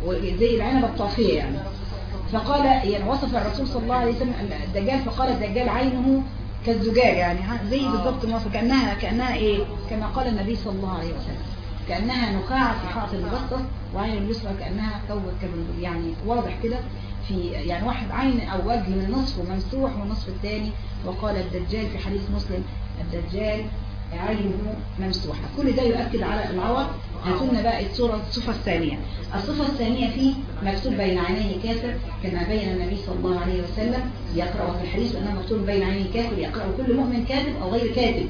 وزي العنب الطافية يعني. فقال يعني وصف الرسول صلى الله عليه وسلم الدجال فقال الدجال عينه كالزجاج يعني زي بالضبط ما كأنها كأنها إيه؟ كما قال النبي صلى الله عليه وسلم. كأنها نخاع في حائط المجصص وعين اليسرى كأنها كوكب يعني واضح كده في يعني واحد عين أو وجه من نصفه ممسوح والنصف الثاني. وقال الدجال في حديث مسلم الدجال عينه ممسوحة كل ده يؤكد على العور هاتولنا بقى الصورة الصفة الثانية. الصفة الثانية فيه مكتوب بين عينيه كافر كما بين النبي صلى الله عليه وسلم يقرأ في الحديث أنه مكتوب بين عينيه كافر يقرأ كل مؤمن كاتب أو غير كاتب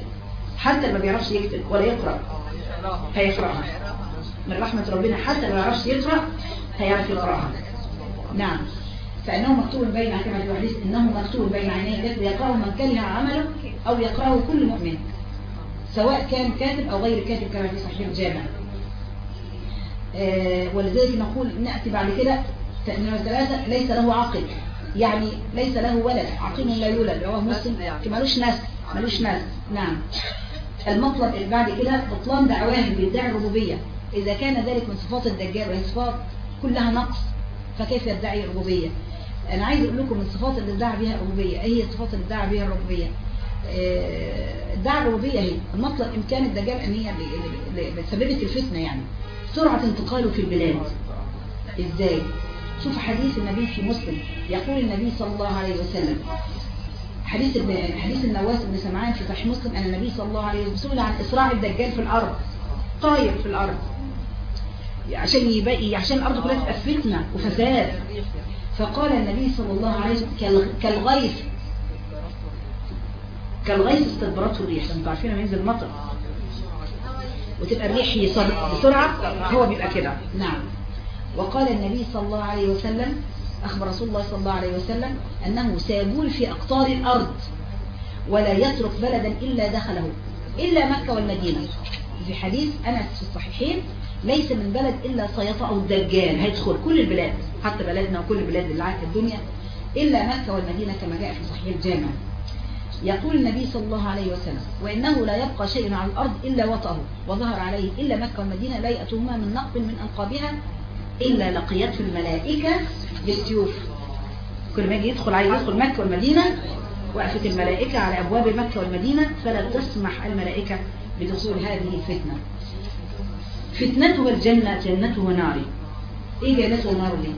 حتى ما بيعرفش يكتب ولا يقرأ. هيقرأها. من رحمة ربنا حتى ما يعرفش يقرأ هيعرف يقرأها. نعم. فإنه مكتوب بين كما في الحديث إنه مكتوب بين عينيه كاتب يقرأه من كره عمله أو يقرأه كل مؤمن. سواء كان كاتب أو غير كاتب كما في صحيح الجامع. آه، ولذلك نقول نأتي بعد كده نمرة ثلاثة ليس له عقل يعني ليس له ولد عقيم لا يولد رواه مسلم. ملوش ناس ملوش ناس. نعم. المطلب اللي بعد كده بطلان دعواهم بيدعي الربوبية. إذا كان ذلك من صفات الدجال وهي صفات كلها نقص فكيف يدعي الربوبية؟ أنا عايز أقول لكم من الصفات اللي ادعى بها الربوبية. إيه هي الصفات اللي ادعى بها الربوبية؟ آه، ادعى الربوبية هي المطلب إمكان الدجال أن هي سببت الفتنة يعني. سرعة انتقاله في البلاد. إزاي؟ شوف حديث النبي في مسلم. يقول النبي صلى الله عليه وسلم حديث حديث النواس بن سمعان في صحيح مسلم أن النبي صلى الله عليه وسلم سئل عن إسراع الدجال في الأرض. طاير في الأرض. عشان يبقى عشان الأرض كلها تبقى فتنة وفساد. فقال النبي صلى الله عليه وسلم كال- كالغيث. كالغيث استدبرته الريح أنتوا عارفين لما ينزل مطر وتبقى الريح بسرعة هو بيبقى كده. نعم. وقال النبي صلى الله عليه وسلم أخبر رسول الله صلى الله عليه وسلم أنه سيبول في أقطار الأرض ولا يترك بلدا إلا دخله إلا مكة والمدينة. في حديث أنس في الصحيحين ليس من بلد إلا سيطأه الدجال هيدخل كل البلاد حتى بلدنا وكل البلاد اللي في الدنيا إلا مكة والمدينة كما جاء في صحيح الجامع. يقول النبي صلى الله عليه وسلم وإنه لا يبقى شيء على الأرض إلا وطأه وظهر عليه إلا مكة والمدينة لا يأتوهما من نقب من أنقابها إلا لقيته الملائكة بالسيوف. كل ما يجي يدخل عايز يدخل مكة والمدينة وقفت الملائكة على أبواب مكة والمدينة فلا تسمح الملائكة بدخول هذه الفتنة. فتنته الجنة جنته ناري إيه جنته وناره دي؟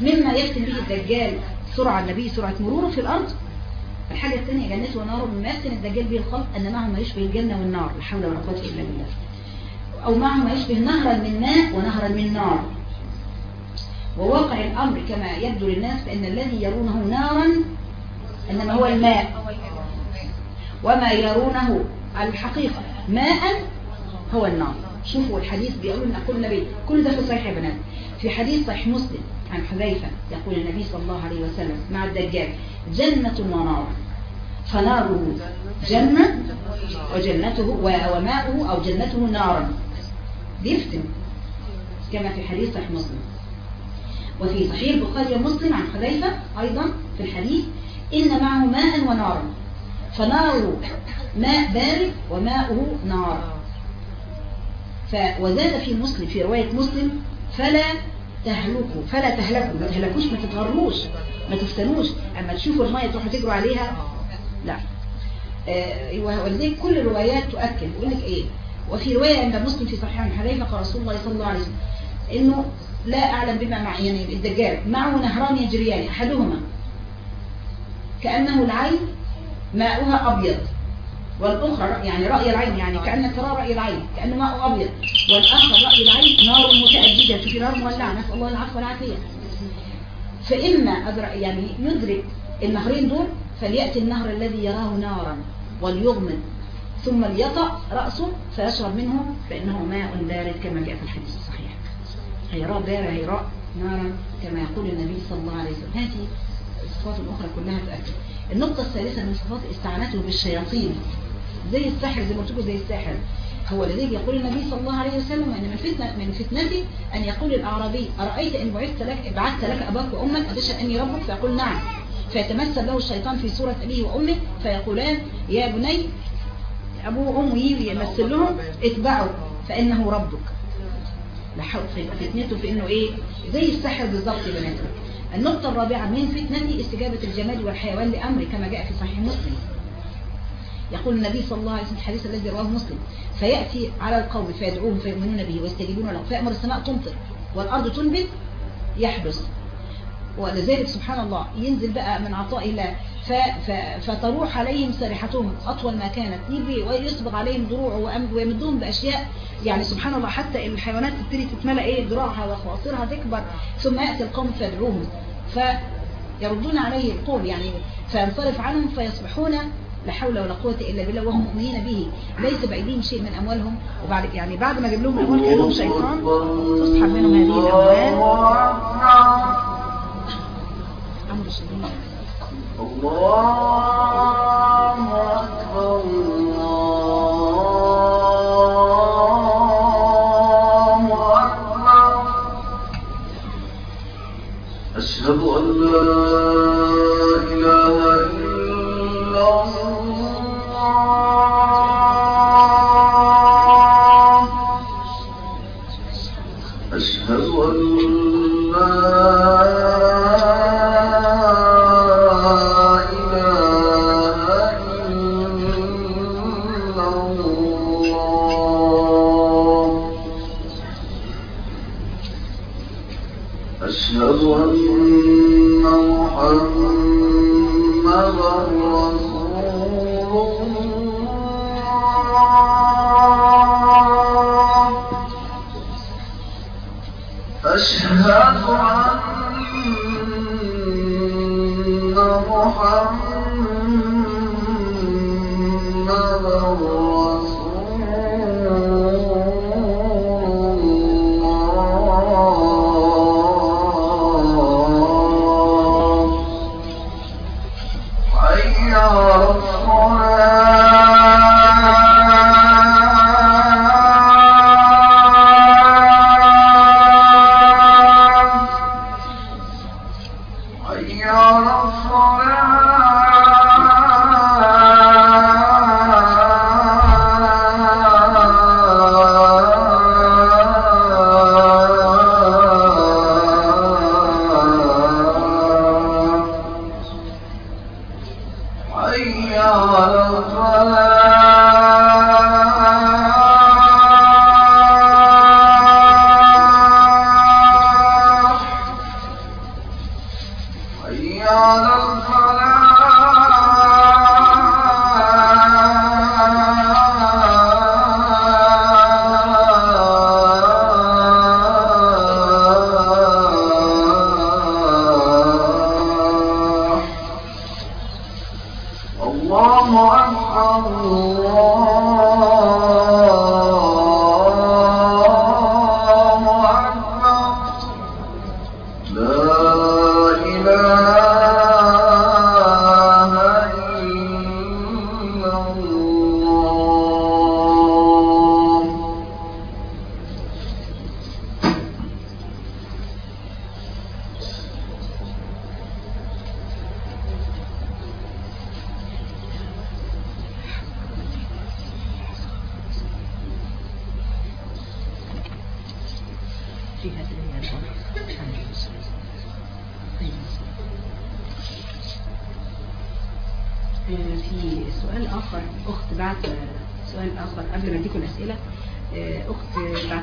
مما يفتن به الدجال سرعة النبي سرعة مروره في الأرض الحاجة الثانية جنته وناره مما يفتن الدجال به الخلق أن معه ما يشبه الجنة والنار لا حول ولا قوة إلا بالله. أو معه ما يشبه نهرا من ماء ونهرا من نار. وواقع الأمر كما يبدو للناس فإن الذي يرونه نارا إنما هو الماء. وما يرونه الحقيقة ماء هو النار. شوفوا الحديث بيقول إن كل نبي كل ده في صحيح يا بنات. في حديث صحيح مسلم عن حذيفة يقول النبي صلى الله عليه وسلم مع الدجال جنة ونار فناره جنة وجنته وماؤه أو جنته نارا. بيفتن كما في حديث صحيح مسلم. وفي صحيح البخاري ومسلم عن حذيفة أيضا في الحديث إن معه ماء ونارا فناره ماء بارد وماؤه نار. وزاد في مسلم في رواية مسلم فلا تهلكوا. فلا تهلكوا. ما تهلكوش ما تتغروش ما تفتنوش. أما تشوفوا المية تروحوا تجروا عليها لا. آه، ولذلك كل الروايات تؤكد. يقول لك إيه؟ وفي رواية عند مسلم في صحيح عن قال رسول الله صلى الله عليه وسلم إنه لا أعلم بما مع يعني الدجال معه نهران يجريان أحدهما كأنه العين ماؤها أبيض. والأخرى يعني رأي العين يعني كأنك ترى رأي العين كأنه ماء أبيض. والآخر رأي العين نار متأججة في نار مولعة نسأل الله العفو والعافية. فإما أدرك يعني يدرك النهرين دول فليأتي النهر الذي يراه نارا وليغمض ثم ليطأ رأسه فيشرب منه فإنه ماء بارد كما جاء في الحديث الصحيح. هيراء بارد هيراء نارا كما يقول النبي صلى الله عليه وسلم. هذه الصفات الأخرى كلها تؤكد. النقطة الثالثة من صفات استعانته بالشياطين. زي السحر زي ما قلت لكم زي الساحر. هو الذي يقول النبي صلى الله عليه وسلم ان من فتنة من فتنتي أن يقول الأعرابي أرأيت إن بعثت لك بعثت لك أباك وأمك اتشهد إني ربك؟ فيقول نعم. فيتمثل له الشيطان في صورة أبيه وأمه فيقولان يا بني ابوه وامه يجي يمثل لهم اتبعوا فإنه ربك. فتنته في إنه إيه؟ زي السحر بالظبط يا بنات النقطة الرابعة من فتنتي استجابة الجماد والحيوان لامري كما جاء في صحيح مسلم. يقول النبي صلى الله عليه وسلم الحديث الذي رواه مسلم فيأتي على القوم فيدعوهم فيؤمنون به ويستجيبون له فيأمر السماء تمطر والأرض تنبت يحدث ولذلك سبحان الله ينزل بقى من عطاء الله. فتروح عليهم سرحتهم أطول ما كانت يجي ويسبغ عليهم دروعه ويمدهم بأشياء يعني سبحان الله حتى الحيوانات تبتدي تتملى إيه دراعها وخواصرها تكبر ثم يأتي القوم فيدعوهم فيردون عليه القول يعني فينصرف عنهم فيصبحون لا حول ولا قوة إلا بالله وهم مؤمنين به. ليس بأيديهم شيء من أموالهم. وبعد يعني بعد ما جاب لهم الأموال كان لهم شيطان. تسحب منهم هذه الأموال. أمر شديد أشهد أن لا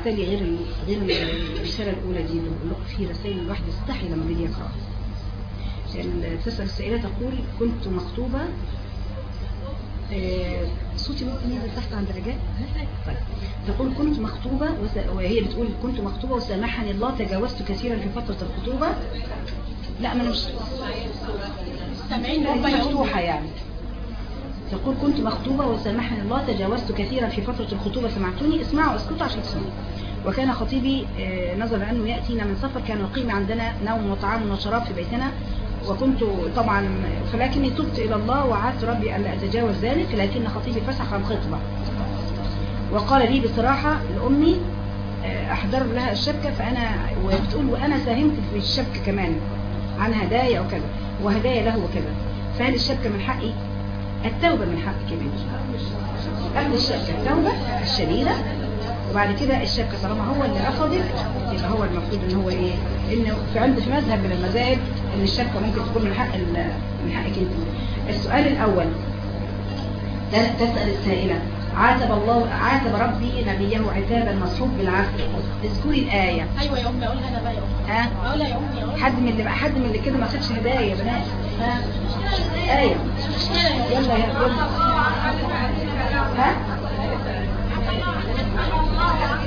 أخت بعت لي غير غير ال- الرسالة الأولى دي في رسائل الواحد يستحي لما بيجي يقرأ. ال- تسأل السائلة تقول كنت مخطوبة. آه، صوتي ممكن ينزل تحت عند رجاء طيب. تقول كنت مخطوبة وس- وهي بتقول كنت مخطوبة وسامحني الله تجاوزت كثيرا في فترة الخطوبة. لا ما أنا مش مفتوحة يعني. تقول كنت مخطوبة وسامحني الله تجاوزت كثيرا في فترة الخطوبة سمعتوني؟ اسمعوا اسكتوا عشان تسمعوا. وكان خطيبي آه، نظرا أنه يأتينا من سفر كان يقيم عندنا نوم وطعام وشراب في بيتنا. وكنت طبعا فلكني تبت إلى الله وعدت ربي ألا أتجاوز ذلك لكن خطيبي فسخ الخطبة وقال لي بصراحة لأمي آه، أحضر لها الشبكة فأنا وبتقول وأنا ساهمت في الشبكة كمان عن هدايا وكذا وهدايا له وكذا. فهل الشبكة من حقي؟ التوبة من حقك يا بنتي. قبل الشبكة التوبة الشديدة. وبعد كده الشبكة طالما هو اللي رفضك يبقى هو المفروض إن هو إيه؟ إنه في عند في مذهب من المذاهب إن الشبكة ممكن تكون من حق من حقك أنت. السؤال الأول. تسأل السائلة عاتب الله عاتب ربي نبيه عتابا مصحوب بالعفو اذكري الآية. أيوه يا أمي أقولها أنا بقى يا أمي. ها؟ أقولها يا أمي أقولها. حد من اللي حد من اللي كده ما خدش هدايا يا بنات. ها آية يلا يا يلا ها؟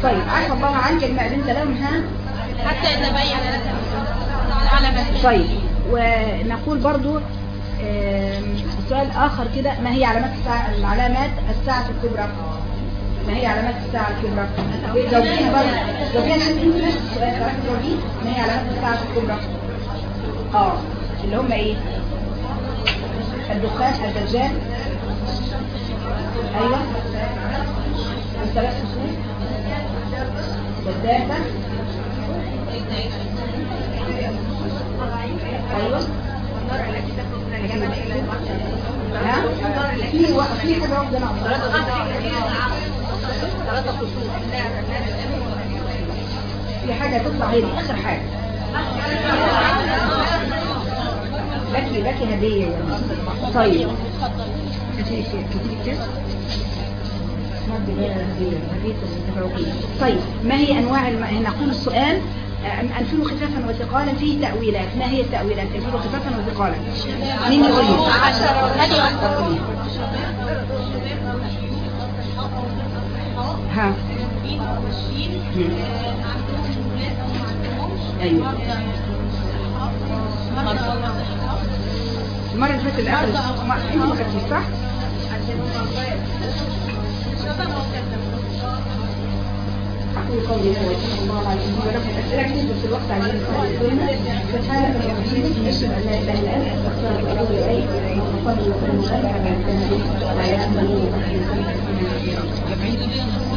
طيب عفى الله عنك ما أذنت لهم ها؟ حتى العلامات طيب ونقول برضو سؤال آخر كده ما هي علامات الساعة العلامات الساعة الكبرى؟ ما هي علامات الساعة الكبرى؟ جاوبيها برضه جاوبيها عشان انت بس السؤال ما هي علامات الساعة الكبرى؟ آه. اللي هم إيه؟ الدخان الدجال أيوه. الثلاث فصول والدابة أيوه. ها؟ في في حاجة واحدة خصوص في حاجة تطلع هي آخر حاجة. لكي لكي. طيب كتير كتير هدية هدية المتفوقين طيب ما هي أنواع الم... نقول السؤال أم- أنفروا خفافا وثقالا فيه تأويلات ما هي التأويلات أنفروا خفافا وثقالا مين يقول. ها. أيوه المرة اللي فاتت الآخر ما انت ما كنتيش صح؟ أقول قولي وصلى الله وسلم ولكم أسئلة كتير بس الوقت علينا سبحانك اللهم وبحمدك نشهد أن لا إله إلا أنت أستغفرك وأتوب إليك على نبينا محمد وعلى آله وصحبه وسلم